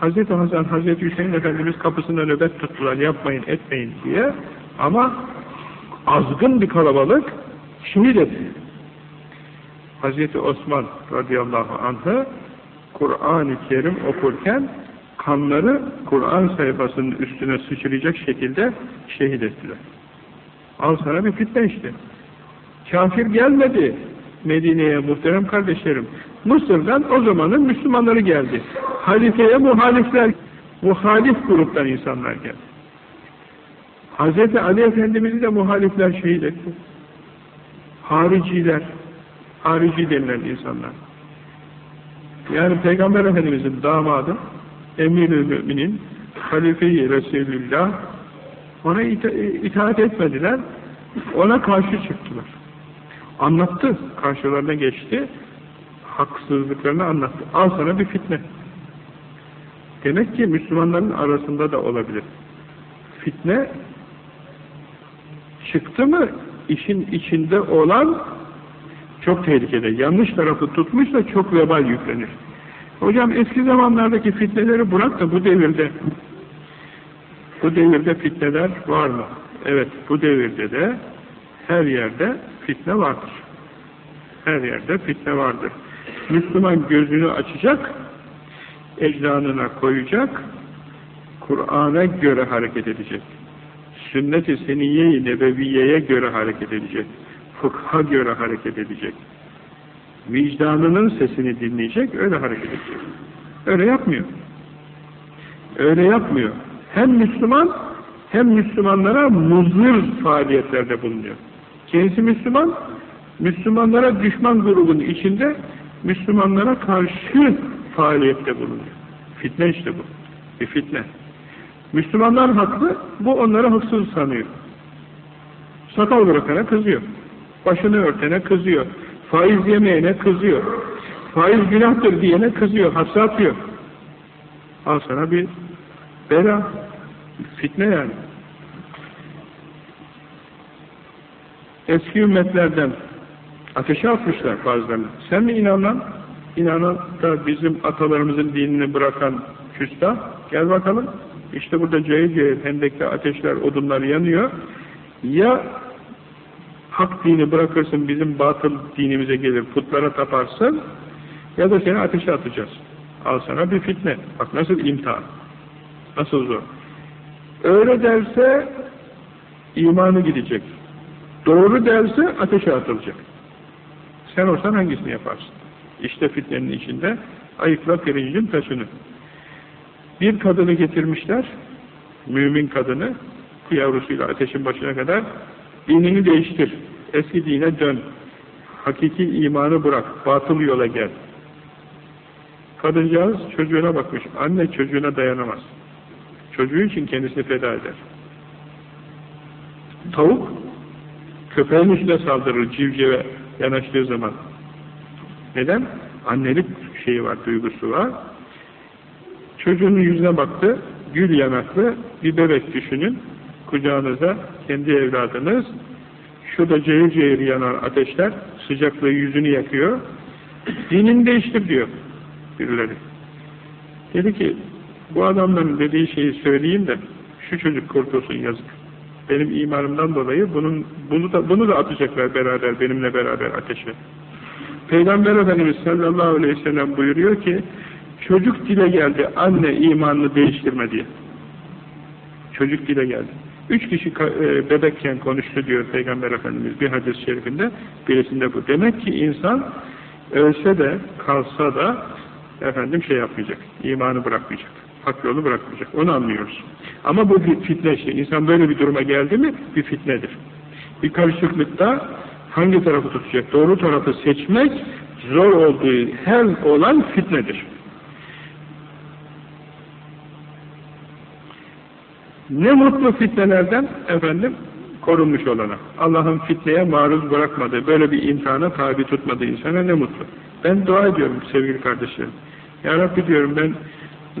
Hazreti Hasan, Hazreti Hüseyin Efendimiz kapısında nöbet tuttular, yapmayın, etmeyin diye. Ama azgın bir kalabalık şehit etti. Hazreti Osman radıyallahu anh'ı Kur'an-ı Kerim okurken kanları Kur'an sayfasının üstüne sıçrayacak şekilde şehit ettiler. Al sana bir fitne işte. Kafir gelmedi Medine'ye muhterem kardeşlerim. Mısır'dan o zamanın Müslümanları geldi. Halifeye muhalifler, muhalif gruptan insanlar geldi. Hz. Ali Efendimiz'i de muhalifler şehit etti. Hariciler, harici denilen insanlar. Yani Peygamber Efendimiz'in damadı, emir-i müminin, halife-i Resulullah, ona ita itaat etmediler, ona karşı çıktılar. Anlattı, karşılarına geçti, haksızlıklarını anlattı. Al sana bir fitne. Demek ki Müslümanların arasında da olabilir. Fitne çıktı mı işin içinde olan çok tehlikede. Yanlış tarafı tutmuşsa çok vebal yüklenir. Hocam eski zamanlardaki fitneleri bırak da bu devirde Bu devirde fitneler var mı? Evet, bu devirde de her yerde fitne vardır. Her yerde fitne vardır. Müslüman gözünü açacak, ecdanına koyacak, Kur'an'a göre hareket edecek. Sünnet-i seniyye-i nebeviyeye göre hareket edecek. Fıkha göre hareket edecek. Vicdanının sesini dinleyecek, öyle hareket edecek. Öyle yapmıyor. Öyle yapmıyor. Hem Müslüman, hem Müslümanlara muzır faaliyetlerde bulunuyor. Kendisi Müslüman, Müslümanlara düşman grubun içinde Müslümanlara karşı faaliyette bulunuyor. Fitne işte bu. Bir fitne. Müslümanlar haklı, bu onları haksız sanıyor. Sakal bırakana kızıyor. Başını örtene kızıyor. Faiz yemeyene kızıyor. Faiz günahtır diyene kızıyor, hapse atıyor. Al sana bir bela, fitne yani. Eski ümmetlerden ateşe atmışlar bazılarını. Sen mi inanan? İnanan da bizim atalarımızın dinini bırakan küstah. Gel bakalım. İşte burada cayır cayır hendekte ateşler, odunlar yanıyor. Ya hak dini bırakırsın, bizim batıl dinimize gelir, putlara taparsın ya da seni ateşe atacağız. Al sana bir fitne. Bak nasıl imtihan. Nasıl zor. Öyle derse imanı gidecek. Doğru derse ateşe atılacak. Sen olsan hangisini yaparsın? İşte fitnenin içinde ayıkla pirincin taşını. Bir kadını getirmişler, mümin kadını, yavrusuyla ateşin başına kadar, dinini değiştir, eski dine dön, hakiki imanı bırak, batıl yola gel. Kadıncağız çocuğuna bakmış, anne çocuğuna dayanamaz. Çocuğu için kendisini feda eder. Tavuk, köpeğin üstüne saldırır civcive yanaştığı zaman. Neden? Annelik şeyi var, duygusu var. Çocuğunun yüzüne baktı, gül yanaklı bir bebek düşünün, kucağınıza kendi evladınız, şurada cehir cehir yanan ateşler, sıcaklığı yüzünü yakıyor, dinini değiştir diyor birileri. Dedi ki, bu adamların dediği şeyi söyleyeyim de, şu çocuk kurtulsun yazık. Benim imanımdan dolayı bunun, bunu, da, bunu da atacaklar beraber, benimle beraber ateşe. Peygamber Efendimiz sallallahu aleyhi ve sellem buyuruyor ki, Çocuk dile geldi, anne imanını değiştirme diye. Çocuk dile geldi. Üç kişi e, bebekken konuştu diyor Peygamber Efendimiz bir hadis-i şerifinde, birisinde bu. Demek ki insan ölse de, kalsa da efendim şey yapmayacak, imanı bırakmayacak, hak yolu bırakmayacak. Onu anlıyoruz. Ama bu bir fitne işte. İnsan böyle bir duruma geldi mi bir fitnedir. Bir karışıklıkta hangi tarafı tutacak? Doğru tarafı seçmek zor olduğu her olan fitnedir. Ne mutlu fitnelerden efendim korunmuş olana. Allah'ın fitneye maruz bırakmadığı, böyle bir imtihana tabi tutmadığı insana ne mutlu. Ben dua ediyorum sevgili kardeşlerim. Ya Rabbi diyorum ben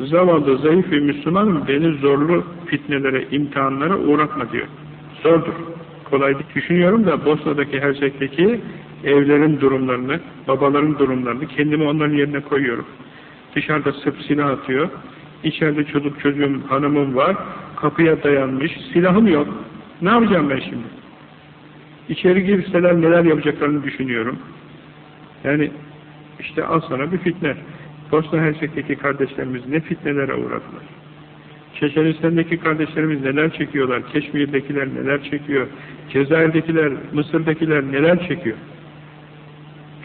zavallı, zayıf bir Müslümanım, beni zorlu fitnelere, imtihanlara uğratma diyor. Zordur. Kolay değil. Düşünüyorum da Bosna'daki, Hersek'teki evlerin durumlarını, babaların durumlarını kendimi onların yerine koyuyorum. Dışarıda sıp silah atıyor, İçeride çocuk çocuğum, hanımım var. Kapıya dayanmış. Silahım yok. Ne yapacağım ben şimdi? İçeri girseler neler yapacaklarını düşünüyorum. Yani işte al sana bir fitne. Bosna Hersek'teki kardeşlerimiz ne fitnelere uğradılar. Çeçenistan'daki kardeşlerimiz neler çekiyorlar, Keşmir'dekiler neler çekiyor, Cezayir'dekiler, Mısır'dakiler neler çekiyor.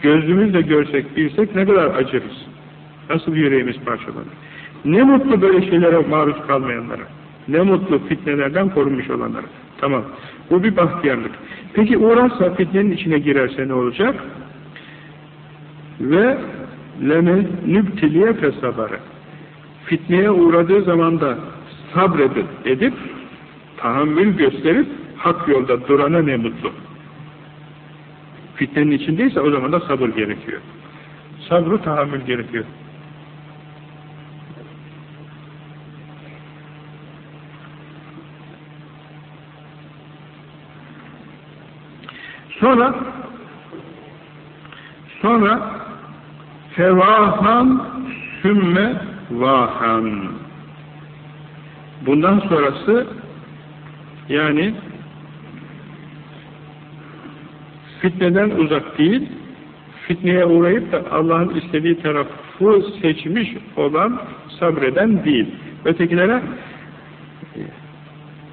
Gözümüzle görsek, bilsek ne kadar acırız. Nasıl yüreğimiz parçalanır. Ne mutlu böyle şeylere maruz kalmayanlara. Ne mutlu fitnelerden korunmuş olanlara. Tamam. Bu bir bahtiyarlık. Peki uğrarsa fitnenin içine girerse ne olacak? Ve leme nübtiliye fesabarı. Fitneye uğradığı zaman da sabredip edip tahammül gösterip hak yolda durana ne mutlu. Fitnenin içindeyse o zaman da sabır gerekiyor. Sabrı tahammül gerekiyor. Sonra sonra fevahan sümme vahan Bundan sonrası yani fitneden uzak değil, fitneye uğrayıp da Allah'ın istediği tarafı seçmiş olan sabreden değil. Ötekilere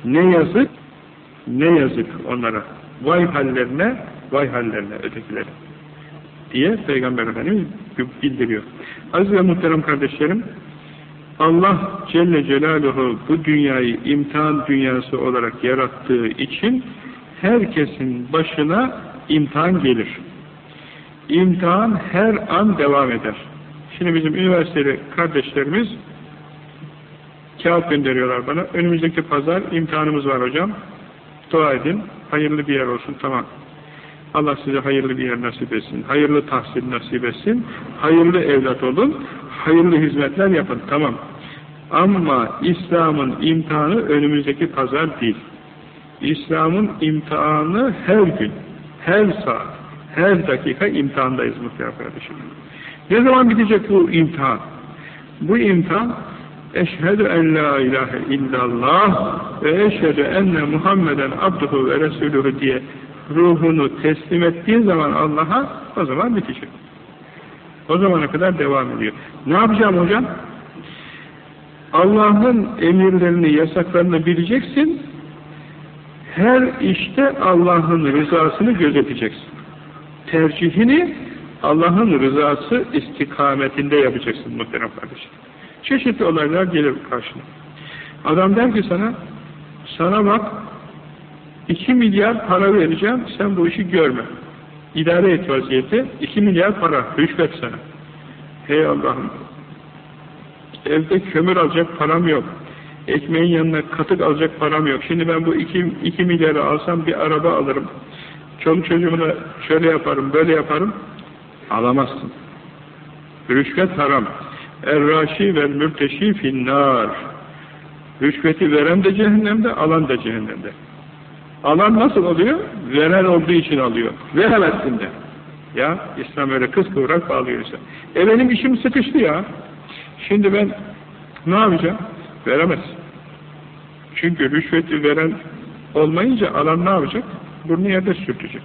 ne yazık, ne yazık onlara. Vay hallerine, vay hallerine ötekilere. Diye Peygamber Efendimiz bildiriyor. Aziz ve muhterem kardeşlerim, Allah Celle Celaluhu bu dünyayı imtihan dünyası olarak yarattığı için herkesin başına imtihan gelir. İmtihan her an devam eder. Şimdi bizim üniversiteli kardeşlerimiz kağıt gönderiyorlar bana. Önümüzdeki pazar imtihanımız var hocam. Dua edin. Hayırlı bir yer olsun. Tamam. Allah size hayırlı bir yer nasip etsin. Hayırlı tahsil nasip etsin. Hayırlı evlat olun. Hayırlı hizmetler yapın. Tamam. Ama İslam'ın imtihanı önümüzdeki pazar değil. İslam'ın imtihanı her gün, her saat, her dakika imtihandayız muhtemelen kardeşim. Ne zaman bitecek bu imtihan? Bu imtihan Eşhedü en la ilahe illallah ve eşhedü enne Muhammeden abduhu ve resuluhu diye ruhunu teslim ettiği zaman Allah'a o zaman bitecek. O zamana kadar devam ediyor. Ne yapacağım hocam? Allah'ın emirlerini, yasaklarını bileceksin. Her işte Allah'ın rızasını gözeteceksin. Tercihini Allah'ın rızası istikametinde yapacaksın muhterem kardeşim. Çeşitli olaylar gelir karşına. Adam der ki sana, sana bak, 2 milyar para vereceğim, sen bu işi görme. İdare et vaziyeti, 2 milyar para, rüşvet sana. Hey Allah'ım, evde kömür alacak param yok. Ekmeğin yanına katık alacak param yok. Şimdi ben bu 2, 2 milyarı alsam bir araba alırım. Çoluk çocuğumla şöyle yaparım, böyle yaparım. Alamazsın. Rüşvet haram. Er-raşi vel mürteşi finnar. Rüşveti veren de cehennemde, alan da cehennemde. Alan nasıl oluyor? Veren olduğu için alıyor. Veremezsin de. Ya İslam öyle kız kıvrak bağlıyor. E benim işim sıkıştı ya. Şimdi ben ne yapacağım? Veremez. Çünkü rüşveti veren olmayınca alan ne yapacak? Burnu yerde sürtecek.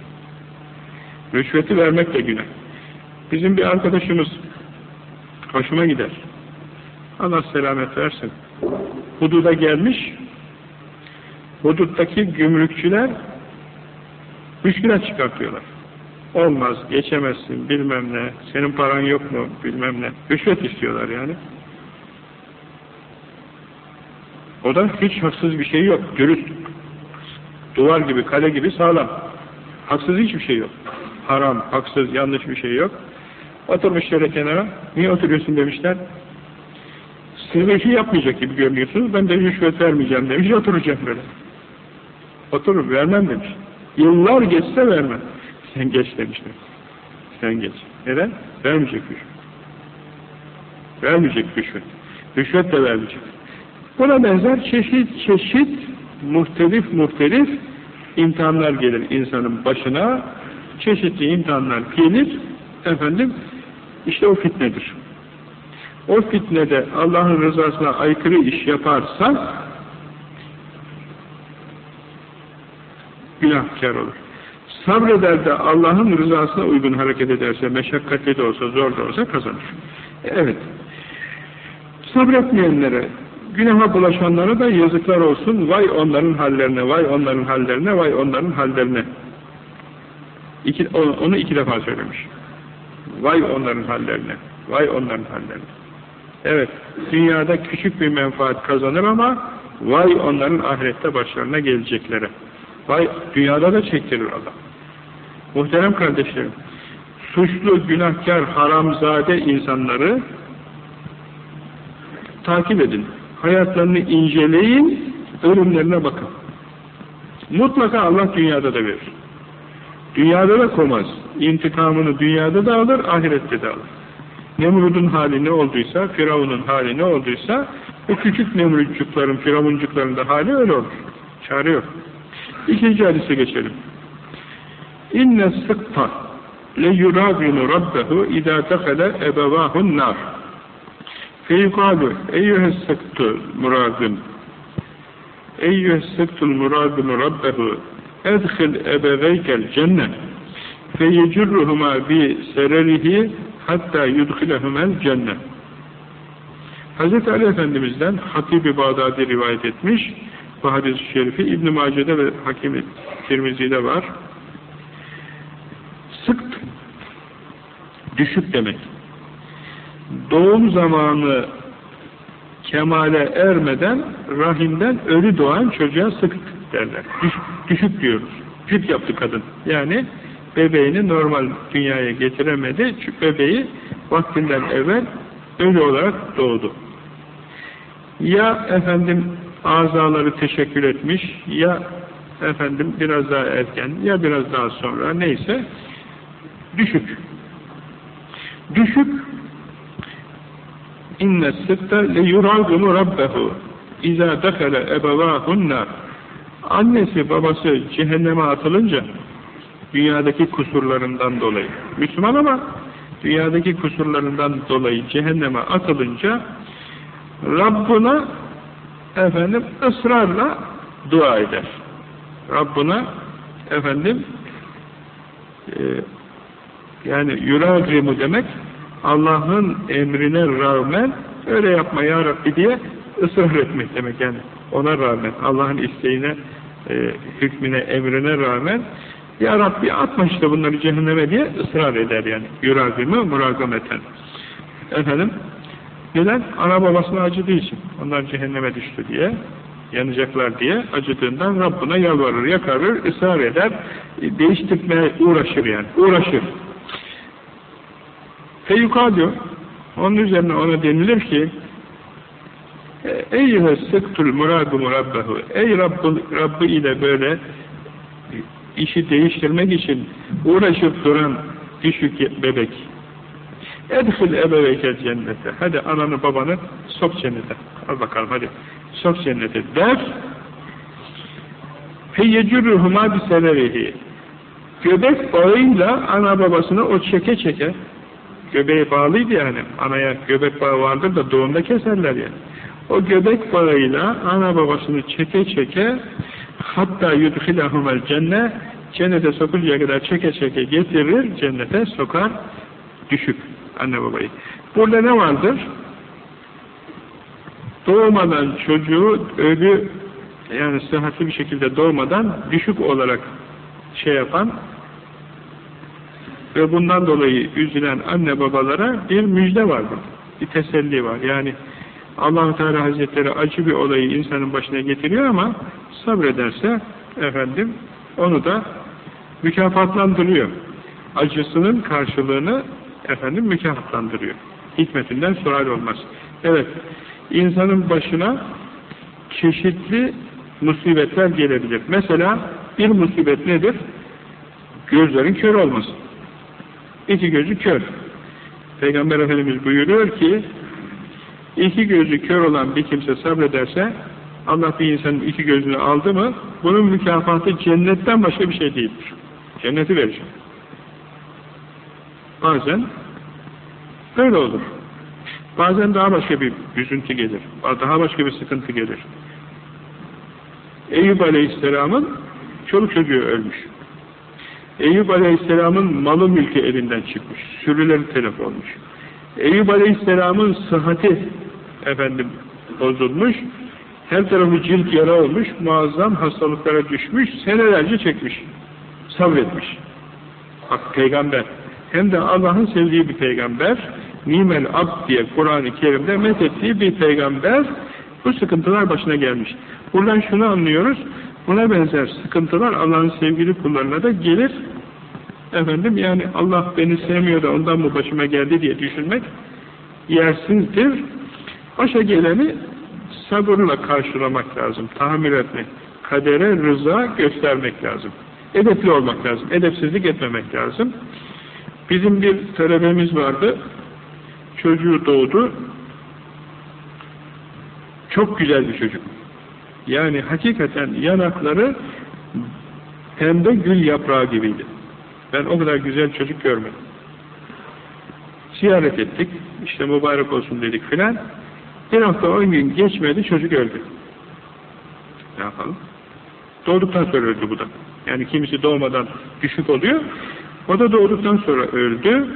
Rüşveti vermek de günah. Bizim bir arkadaşımız hoşuma gider. Allah selamet versin. Hududa gelmiş, huduttaki gümrükçüler müşkülat çıkartıyorlar. Olmaz, geçemezsin, bilmem ne, senin paran yok mu, bilmem ne. Rüşvet istiyorlar yani. O da hiç haksız bir şey yok, dürüst. Duvar gibi, kale gibi sağlam. Haksız hiçbir şey yok. Haram, haksız, yanlış bir şey yok. Oturmuş şöyle kenara. Niye oturuyorsun demişler. Siz bir şey yapmayacak gibi görünüyorsunuz. Ben de rüşvet vermeyeceğim demiş. Oturacağım böyle. Oturur, vermem demiş. Yıllar geçse vermem. Sen geç demişler. Sen geç. Neden? Vermeyecek rüşvet. Vermeyecek rüşvet. Rüşvet de vermeyecek. Buna benzer çeşit çeşit muhtelif muhtelif imtihanlar gelir insanın başına. Çeşitli imtihanlar gelir. Efendim işte o fitnedir. O fitnede Allah'ın rızasına aykırı iş yaparsa günahkar olur. Sabreder de Allah'ın rızasına uygun hareket ederse, meşakkatli de olsa, zor da olsa kazanır. Evet. Sabretmeyenlere, günaha bulaşanlara da yazıklar olsun, vay onların hallerine, vay onların hallerine, vay onların hallerine. İki, onu iki defa söylemiş. Vay onların hallerine, vay onların hallerine. Evet, dünyada küçük bir menfaat kazanır ama vay onların ahirette başlarına geleceklere. Vay, dünyada da çektirir Allah. Muhterem kardeşlerim, suçlu, günahkar, haramzade insanları takip edin. Hayatlarını inceleyin, ölümlerine bakın. Mutlaka Allah dünyada da verir. Dünyada da komaz. İntikamını dünyada da alır, ahirette de alır. Nemrud'un hali ne olduysa, Firavun'un hali ne olduysa, bu küçük Nemrutçukların, Firavunçukların da hali öyle olur. Çare yok. İkinci hadise geçelim. İnne sıkta le yuraginu rabbehu idâ tekele ebevâhun nar. Feyukalu eyyühes sıktı muradın eyyühe sıktul muradunu rabbehu edhil ebeveykel cennet. Feyecurruhuma bi sererihi hatta yudhilehumel cennet. Hz. Ali Efendimiz'den Hatib-i Bağdadi rivayet etmiş. Bu hadis-i şerifi İbn-i Mace'de ve Hakim-i Tirmizi'de var. Sıkt düşük demek. Doğum zamanı kemale ermeden rahimden ölü doğan çocuğa sık derler. Düşük, düşük diyoruz. Düşük yaptı kadın. Yani bebeğini normal dünyaya getiremedi. Çünkü bebeği vaktinden evvel ölü olarak doğdu. Ya efendim azaları teşekkür etmiş ya efendim biraz daha erken ya biraz daha sonra neyse düşük. Düşük inne sıdda le yuragumu rabbehu izâ dekale ebevâhunna annesi babası cehenneme atılınca dünyadaki kusurlarından dolayı Müslüman ama dünyadaki kusurlarından dolayı cehenneme atılınca Rabbuna efendim ısrarla dua eder. Rabbuna efendim e, yani yuragimu demek Allah'ın emrine rağmen öyle yapma ya Rabbi diye ısrar etmek demek yani. Ona rağmen, Allah'ın isteğine, e, hükmüne, emrine rağmen ya Rabbi atma işte bunları cehenneme diye ısrar eder yani. Yuragimı muragameten. Efendim, neden? Ana babasına acıdığı için. Onlar cehenneme düştü diye, yanacaklar diye acıdığından Rabbına yalvarır, yakarır, ısrar eder, değiştirmeye uğraşır yani. Uğraşır. Feyukadü onun üzerine ona denilir ki Eyyühe sıktul muradu murabbehu. Ey Rabbı, Rabbı ile böyle işi değiştirmek için uğraşıp duran düşük bebek. Edhil ebeveykel cennete. Hadi ananı babanı sok cennete. Al bakalım hadi. Sok cennete. Der Feyyecürruhuma bisebebihi Göbek bağıyla ana babasını o çeke çeke. Göbeğe bağlıydı yani. Anaya göbek bağı vardır da doğumda keserler yani. O göbek bağıyla ana babasını çeke çeke hatta yudhilahumel cennet cennete sokuncaya kadar çeke çeke getirir, cennete sokar düşük anne babayı. Burada ne vardır? Doğmadan çocuğu ölü yani sıhhatli bir şekilde doğmadan düşük olarak şey yapan ve bundan dolayı üzülen anne babalara bir müjde var burada. Bir teselli var. Yani allah Teala Hazretleri acı bir olayı insanın başına getiriyor ama sabrederse efendim onu da mükafatlandırıyor. Acısının karşılığını efendim mükafatlandırıyor. Hikmetinden sual olmaz. Evet, insanın başına çeşitli musibetler gelebilir. Mesela bir musibet nedir? Gözlerin kör olması. İki gözü kör. Peygamber Efendimiz buyuruyor ki iki gözü kör olan bir kimse sabrederse Allah bir insanın iki gözünü aldı mı bunun mükafatı cennetten başka bir şey değildir. Cenneti verecek. Bazen böyle olur. Bazen daha başka bir üzüntü gelir. Daha başka bir sıkıntı gelir. Eyüp Aleyhisselam'ın çoluk çocuğu ölmüş. Eyüp Aleyhisselam'ın malı mülkü elinden çıkmış. Sürüleri telef olmuş. Eyüp Aleyhisselam'ın sıhhati efendim bozulmuş. Her tarafı cilt yara olmuş. Muazzam hastalıklara düşmüş. Senelerce çekmiş. Sabretmiş. Bak peygamber. Hem de Allah'ın sevdiği bir peygamber. Nimel Abd diye Kur'an-ı Kerim'de methettiği bir peygamber bu sıkıntılar başına gelmiş. Buradan şunu anlıyoruz. Buna benzer sıkıntılar Allah'ın sevgili kullarına da gelir. Efendim yani Allah beni sevmiyor da ondan mı başıma geldi diye düşünmek yersizdir. Başa geleni sabırla karşılamak lazım, tahammül etmek, kadere rıza göstermek lazım. Edepli olmak lazım, edepsizlik etmemek lazım. Bizim bir talebemiz vardı, çocuğu doğdu, çok güzel bir çocuk. Yani hakikaten yanakları pembe gül yaprağı gibiydi. Ben o kadar güzel çocuk görmedim. Ziyaret ettik, işte mübarek olsun dedik filan. Bir hafta on gün geçmedi, çocuk öldü. Ne yapalım? Doğduktan sonra öldü bu da. Yani kimisi doğmadan düşük oluyor. O da doğduktan sonra öldü.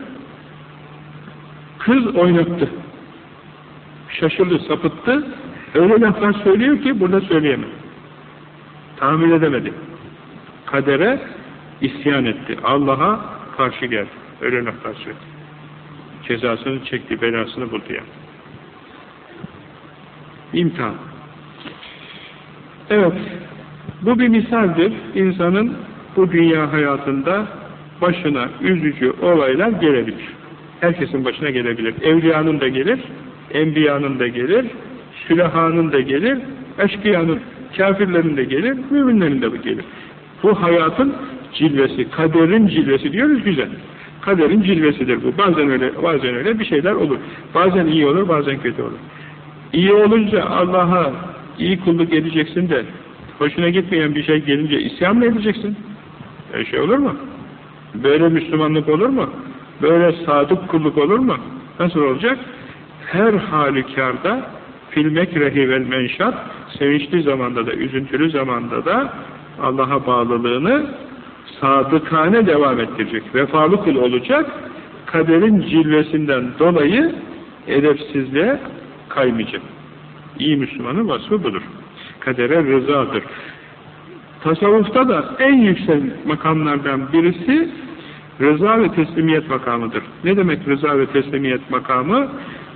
Kız oynattı. Şaşırdı, sapıttı. Öyle laflar söylüyor ki burada söyleyemem. Tahammül edemedi. Kadere isyan etti. Allah'a karşı geldi. Öyle laflar söyledi. Cezasını çekti, belasını buldu yani. İmtihan. Evet, bu bir misaldir. İnsanın bu dünya hayatında başına üzücü olaylar gelebilir. Herkesin başına gelebilir. Evliyanın da gelir, enbiyanın da gelir, sülahanın da gelir, eşkıyanın, kafirlerin de gelir, müminlerin de gelir. Bu hayatın cilvesi, kaderin cilvesi diyoruz güzel. Kaderin cilvesidir bu. Bazen öyle, bazen öyle bir şeyler olur. Bazen iyi olur, bazen kötü olur. İyi olunca Allah'a iyi kulluk edeceksin de hoşuna gitmeyen bir şey gelince isyan mı edeceksin? Öyle şey olur mu? Böyle Müslümanlık olur mu? Böyle sadık kulluk olur mu? Nasıl olacak? Her halükarda fil mekrehi vel menşat sevinçli zamanda da, üzüntülü zamanda da Allah'a bağlılığını sadıkane devam ettirecek. Vefalı kul olacak. Kaderin cilvesinden dolayı edepsizliğe kaymayacak. İyi Müslümanın vasfı budur. Kadere rızadır. Tasavvufta da en yüksek makamlardan birisi rıza ve teslimiyet makamıdır. Ne demek rıza ve teslimiyet makamı?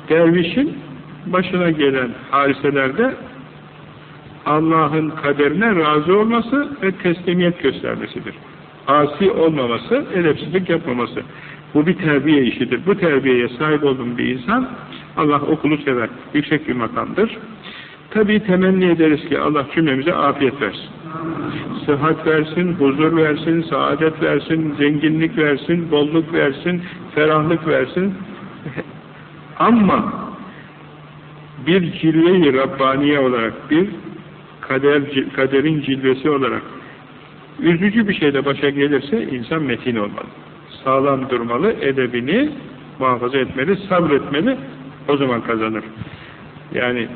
Dervişin başına gelen hadiselerde Allah'ın kaderine razı olması ve teslimiyet göstermesidir. Asi olmaması, edepsizlik yapmaması. Bu bir terbiye işidir. Bu terbiyeye sahip olduğum bir insan Allah okulu sever. Yüksek bir makamdır. Tabii temenni ederiz ki Allah cümlemize afiyet versin. Sıhhat versin, huzur versin, saadet versin, zenginlik versin, bolluk versin, ferahlık versin. Ama bir cilve-i Rabbaniye olarak, bir kader, kaderin cilvesi olarak üzücü bir şeyle başa gelirse insan metin olmalı. Sağlam durmalı, edebini muhafaza etmeli, sabretmeli, o zaman kazanır. Yani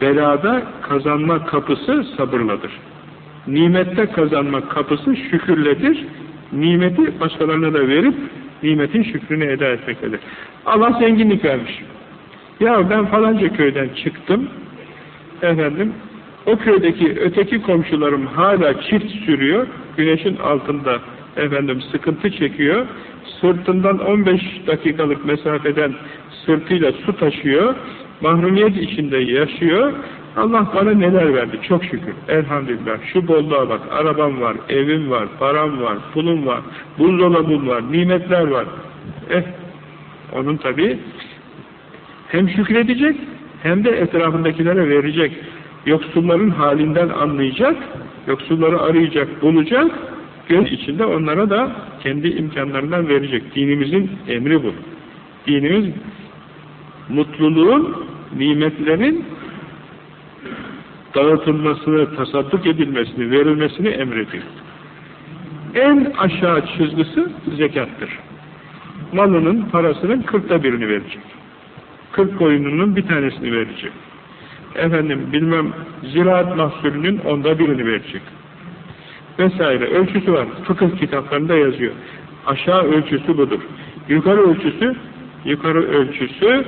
belada kazanma kapısı sabırladır. Nimette kazanma kapısı şükürledir. Nimeti başkalarına da verip nimetin şükrünü eda etmektedir. Allah zenginlik vermiş. Ya ben falanca köyden çıktım. Efendim o köydeki öteki komşularım hala çift sürüyor. Güneşin altında efendim sıkıntı çekiyor. Sırtından 15 dakikalık mesafeden sırtıyla su taşıyor. Mahrumiyet içinde yaşıyor. Allah bana neler verdi çok şükür. Elhamdülillah. Şu bolluğa bak. Arabam var, evim var, param var, pulum var, buzdolabım var, nimetler var. Eh, onun tabi hem şükredecek hem de etrafındakilere verecek. Yoksulların halinden anlayacak, yoksulları arayacak, bulacak, göz içinde onlara da kendi imkanlarından verecek. Dinimizin emri bu. Dinimiz mutluluğun, nimetlerin dağıtılmasını, tasadduk edilmesini, verilmesini emrediyor. En aşağı çizgisi zekattır. Malının, parasının kırkta birini verecek. Kırk koyununun bir tanesini verecek. Efendim, bilmem, ziraat mahsulünün onda birini verecek. Vesaire. Ölçüsü var. Fıkıh kitaplarında yazıyor. Aşağı ölçüsü budur. Yukarı ölçüsü, yukarı ölçüsü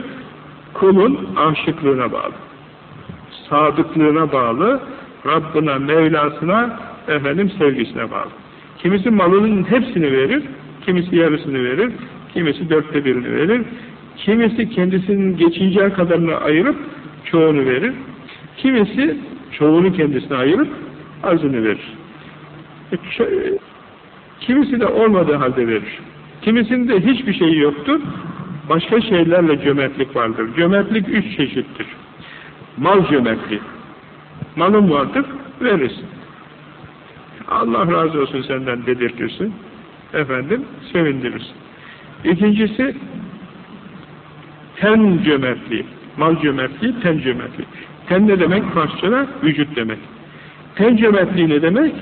kulun aşıklığına bağlı sadıklığına bağlı, Rabbına, Mevlasına, efendim sevgisine bağlı. Kimisi malının hepsini verir, kimisi yarısını verir, kimisi dörtte birini verir, kimisi kendisinin geçineceği kadarını ayırıp çoğunu verir, kimisi çoğunu kendisine ayırıp azını verir. E, kimisi de olmadığı halde verir. Kimisinde hiçbir şeyi yoktur, başka şeylerle cömertlik vardır. Cömertlik üç çeşittir. Mal cömertliği. Malın vardır, verirsin. Allah razı olsun senden dedirtirsin. Efendim, sevindirirsin. İkincisi, ten cömertliği. Mal cömertliği, ten cömertliği. Ten ne demek? Farsçada vücut demek. Ten cömertliği ne demek?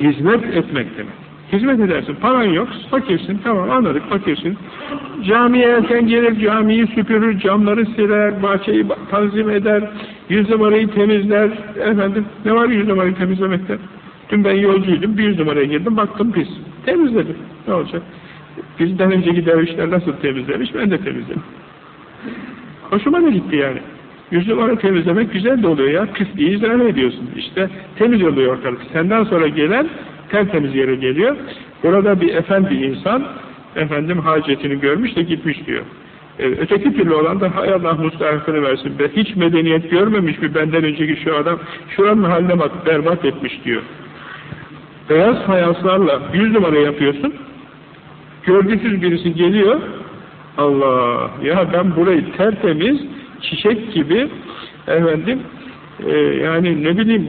Hizmet etmek demek. Hizmet edersin. Paran yok. Fakirsin. Tamam anladık fakirsin. Camiye erken gelir. Camiyi süpürür. Camları siler. Bahçeyi tanzim eder. Yüz numarayı temizler. Efendim ne var yüz numarayı temizlemekte? Dün ben yolcuydum. Bir yüz numaraya girdim. Baktım pis. Temizledim. Ne olacak? Bizden önceki dervişler nasıl temizlemiş? Ben de temizledim. Hoşuma da gitti yani. Yüz numara temizlemek güzel de oluyor ya. Pisliği izleme ediyorsun. İşte temiz oluyor ortalık. Senden sonra gelen tertemiz yere geliyor. Burada bir efendi insan efendim hacetini görmüş de gitmiş diyor. Ee, öteki türlü olan da hay Allah mustahakını versin. Be. Hiç medeniyet görmemiş mi benden önceki şu adam şuranın haline bak berbat etmiş diyor. Beyaz fayanslarla yüz numara yapıyorsun. Görgüsüz birisi geliyor. Allah ya ben burayı tertemiz çiçek gibi efendim e, yani ne bileyim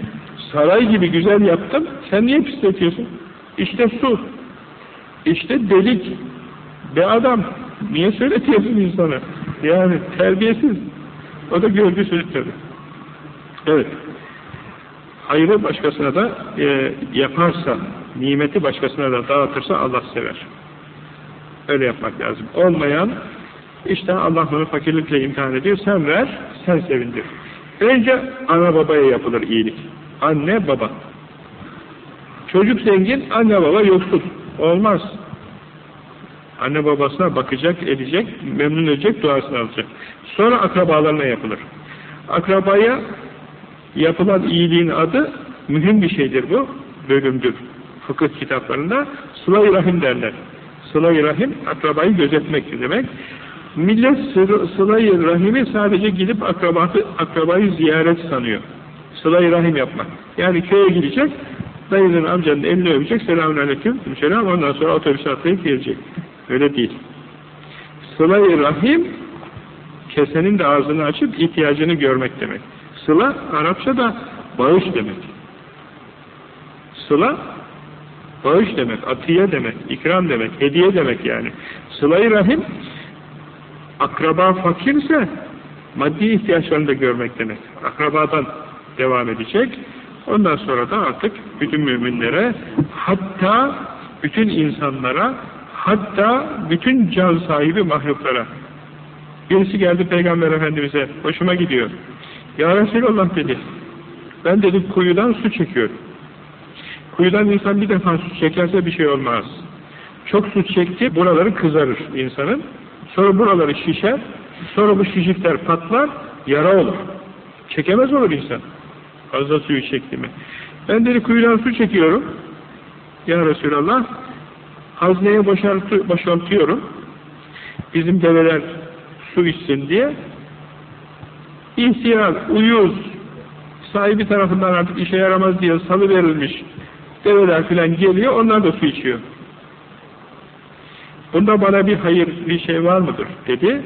saray gibi güzel yaptım. Sen niye pisletiyorsun? İşte su. İşte delik. Be adam. Niye söyletiyorsun insana? Yani terbiyesiz. O da görgüsüz tabii. Evet. Hayrı başkasına da e, yaparsa, nimeti başkasına da dağıtırsa Allah sever. Öyle yapmak lazım. Olmayan, işte Allah bunu fakirlikle imtihan ediyor, sen ver, sen sevindir. Önce ana babaya yapılır iyilik. Anne baba. Çocuk zengin, anne baba yoksul. Olmaz. Anne babasına bakacak, edecek, memnun edecek, duasını alacak. Sonra akrabalarına yapılır. Akrabaya yapılan iyiliğin adı mühim bir şeydir bu, bölümdür. Fıkıh kitaplarında sıla-i rahim derler. Sıla-i rahim, akrabayı gözetmek demek. Millet sıla-i rahimi sadece gidip akrabatı, akrabayı ziyaret sanıyor. Sıla-i rahim yapmak. Yani köye gidecek, dayının amcanın elini öpecek, selamun aleyküm, selam, ondan sonra otobüse atlayıp gelecek. Öyle değil. Sıla-i rahim, kesenin de ağzını açıp ihtiyacını görmek demek. Sıla, Arapçada bağış demek. Sıla, bağış demek, atiye demek, ikram demek, hediye demek yani. Sıla-i rahim, akraba fakirse, maddi ihtiyaçlarını da görmek demek. Akrabadan devam edecek. Ondan sonra da artık bütün müminlere, hatta bütün insanlara, hatta bütün can sahibi mahluklara. Birisi geldi Peygamber Efendimiz'e, hoşuma gidiyor. Ya Resulallah dedi, ben dedim kuyudan su çekiyorum. Kuyudan insan bir defa su çekerse bir şey olmaz. Çok su çekti, buraları kızarır insanın. Sonra buraları şişer, sonra bu şişikler patlar, yara olur. Çekemez olur insan. Fazla suyu çekti mi? Ben dedi kuyudan su çekiyorum. Ya Resulallah, hazneye boşaltı, boşaltıyorum. Bizim develer su içsin diye. İhtiyar, uyuz, sahibi tarafından artık işe yaramaz diye salı verilmiş develer filan geliyor, onlar da su içiyor. Bunda bana bir hayır, bir şey var mıdır? dedi.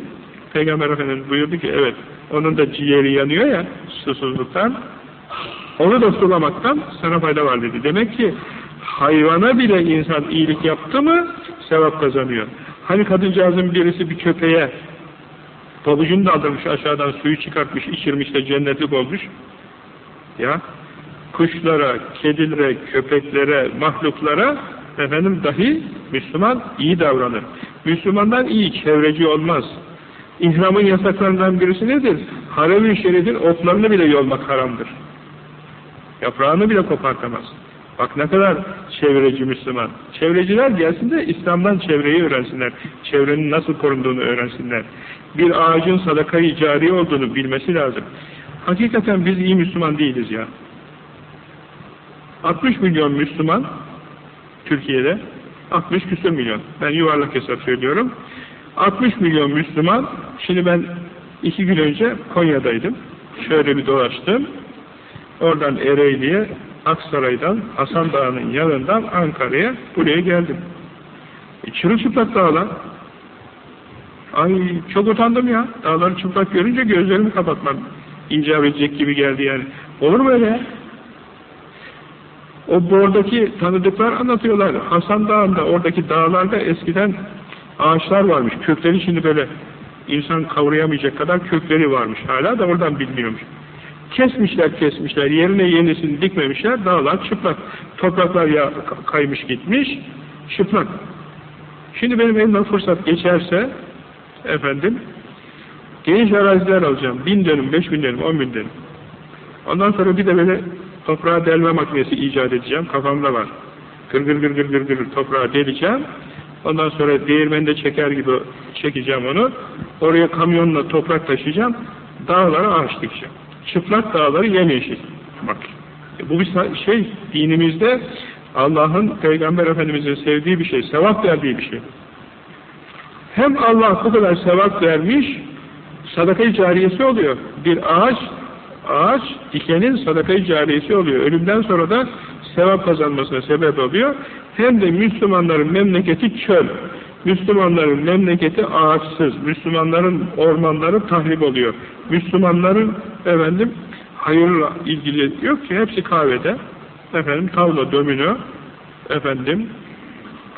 Peygamber Efendimiz buyurdu ki, evet, onun da ciğeri yanıyor ya, susuzluktan, onu da sulamaktan sana fayda var dedi. Demek ki hayvana bile insan iyilik yaptı mı sevap kazanıyor. Hani kadıncağızın birisi bir köpeğe pabucunu daldırmış aşağıdan suyu çıkartmış, içirmiş de cennetlik olmuş. Ya kuşlara, kedilere, köpeklere, mahluklara efendim dahi Müslüman iyi davranır. Müslümandan iyi çevreci olmaz. İhramın yasaklarından birisi nedir? Harem-i şerifin otlarını bile yolmak haramdır. Yaprağını bile kopartamaz. Bak ne kadar çevreci Müslüman. Çevreciler gelsin de İslam'dan çevreyi öğrensinler. Çevrenin nasıl korunduğunu öğrensinler. Bir ağacın sadakayı cari olduğunu bilmesi lazım. Hakikaten biz iyi Müslüman değiliz ya. 60 milyon Müslüman Türkiye'de 60 küsur milyon. Ben yuvarlak hesap söylüyorum. 60 milyon Müslüman şimdi ben iki gün önce Konya'daydım. Şöyle bir dolaştım. Oradan Ereğli'ye Aksaray'dan, Hasan Dağı'nın yanından Ankara'ya buraya geldim. E, çırılçıplak dağlar. Ay çok utandım ya. Dağları çıplak görünce gözlerimi kapatmam icap edecek gibi geldi yani. Olur mu öyle ya? O bordaki tanıdıklar anlatıyorlar. Hasan Dağı'nda, oradaki dağlarda eskiden ağaçlar varmış. Kökleri şimdi böyle insan kavrayamayacak kadar kökleri varmış. Hala da oradan bilmiyormuş. Kesmişler kesmişler, yerine yenisini dikmemişler, dağlar çıplak. Topraklar ya kaymış gitmiş, Çıplak. Şimdi benim elimden fırsat geçerse efendim geniş araziler alacağım. Bin dönüm, beş bin dönüm, on bin dönüm. Ondan sonra bir de böyle toprağa delme makinesi icat edeceğim. Kafamda var. Gır gır gır gır gır gır toprağa deleceğim. Ondan sonra değirmende çeker gibi çekeceğim onu. Oraya kamyonla toprak taşıyacağım. Dağlara ağaç dikeceğim. Çıplak dağları yemyeşil. Bak. Bu bir şey dinimizde Allah'ın Peygamber Efendimiz'in sevdiği bir şey, sevap verdiği bir şey. Hem Allah bu kadar sevap vermiş, sadaka-i cariyesi oluyor. Bir ağaç, ağaç dikenin sadaka-i oluyor. Ölümden sonra da sevap kazanmasına sebep oluyor. Hem de Müslümanların memleketi çöl. Müslümanların memleketi ağaçsız. Müslümanların ormanları tahrip oluyor. Müslümanların efendim hayırla ilgili yok ki hepsi kahvede. Efendim tavla, domino, efendim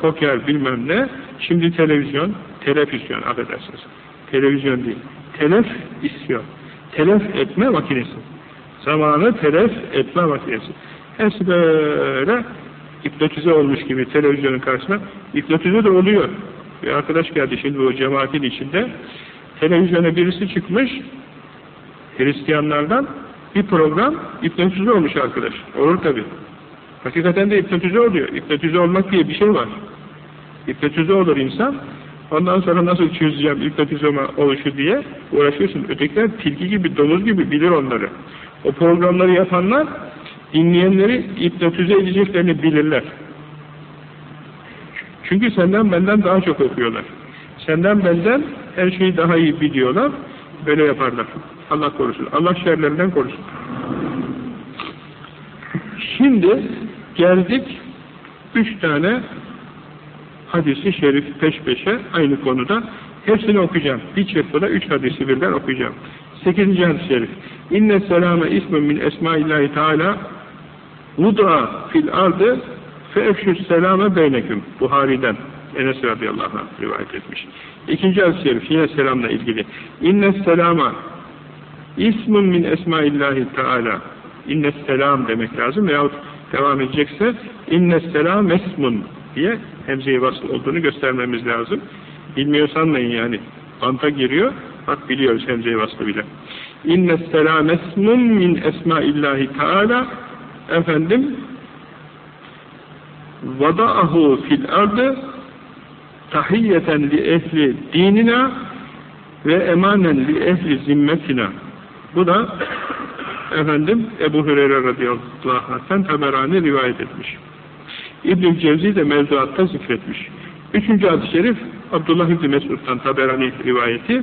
poker bilmem ne. Şimdi televizyon, televizyon affedersiniz. Televizyon değil. Telef istiyor. Telef etme makinesi. Zamanı telef etme makinesi. Hepsi böyle hipnotize olmuş gibi televizyonun karşısına. Hipnotize de oluyor. Bir arkadaş geldi şimdi bu cemaatin içinde. Televizyona birisi çıkmış Hristiyanlardan bir program hipnotize olmuş arkadaş. Olur tabi. Hakikaten de hipnotize oluyor. Hipnotize olmak diye bir şey var. Hipnotize olur insan. Ondan sonra nasıl çözeceğim hipnotize oluşu diye uğraşıyorsun. Ötekiler tilki gibi, domuz gibi bilir onları. O programları yapanlar dinleyenleri hipnotize edeceklerini bilirler. Çünkü senden benden daha çok okuyorlar. Senden benden her şeyi daha iyi biliyorlar. Böyle yaparlar. Allah korusun. Allah şerlerinden korusun. Şimdi geldik üç tane hadisi şerif peş peşe aynı konuda. Hepsini okuyacağım. Bir çırpıda üç hadisi birden okuyacağım. Sekizinci hadis-i şerif. İnne selame ismin min esmaillahi teala vud'a fil ardı fe efşüs selame beyneküm. Buhari'den. Enes radıyallahu anh rivayet etmiş. İkinci hadis-i şerif yine selamla ilgili. İnne selama ismun min esmaillahi teala. İnne selam demek lazım veyahut devam edecekse inne selam esmun diye hemzeye basılı olduğunu göstermemiz lazım. Bilmiyor sanmayın yani. Anta giriyor. Bak biliyoruz hemzeye basılı bile. İnne selam esmun min esmaillahi teala efendim vada'ahu fil ardı tahiyyeten li ehli dinina ve emanen li ehli zimmetina. Bu da efendim Ebu Hureyre radıyallahu anh'ten Taberani rivayet etmiş. İbn-i Cevzi de mevzuatta zikretmiş. Üçüncü hadis-i şerif Abdullah İbni Mesud'dan Taberani rivayeti.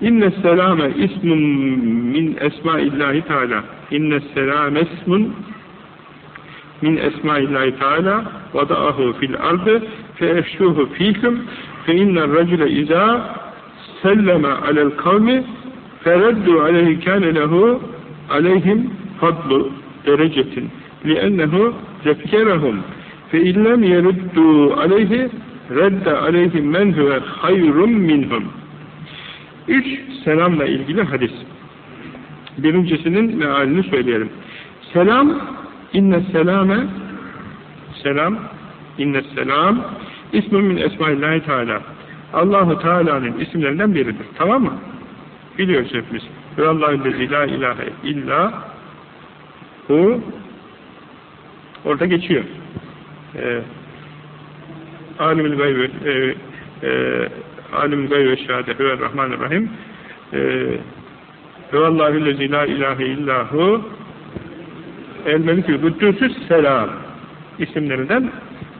İnne selame ismun min esmaillahi teala İnne selame ismun min esmaillahi teala vada'ahu fil ardı fe efşuhu fîküm fe inner racule izâ selleme alel kavmi fereddu aleyhi kâne lehu aleyhim fadlu derecetin li'ennehu zekkerehum fe illem yeruddu aleyhi redde aleyhim men huve hayrun minhum üç selamla ilgili hadis birincisinin mealini söyleyelim selam inne selame selam inne selam ismin min esmaillahi teala Allahu Teala'nın isimlerinden biridir. Tamam mı? Biliyoruz hepimiz. Allahü la ilahe illa hu orada geçiyor. Ee, alimül gayb e, e, alimül gayb ve şehadet ve rahmanirrahim e, ve Allahü la ilahe illa hu el melikül kuddüsüs selam isimlerinden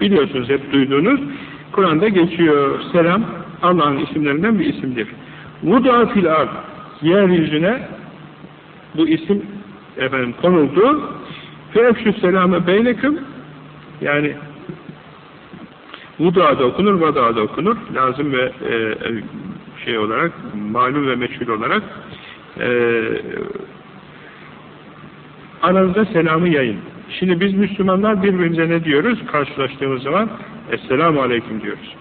biliyorsunuz hep duyduğunuz Kur'an'da geçiyor selam Allah'ın isimlerinden bir isimdir. Vuda fil ard yeryüzüne bu isim efendim konuldu. Fevşü selame beyneküm yani Vuda'da okunur, Vada'da okunur. Lazım ve e, şey olarak, malum ve meşhur olarak e, aranızda selamı yayın. Şimdi biz Müslümanlar birbirimize ne diyoruz? Karşılaştığımız zaman Esselamu Aleyküm diyoruz.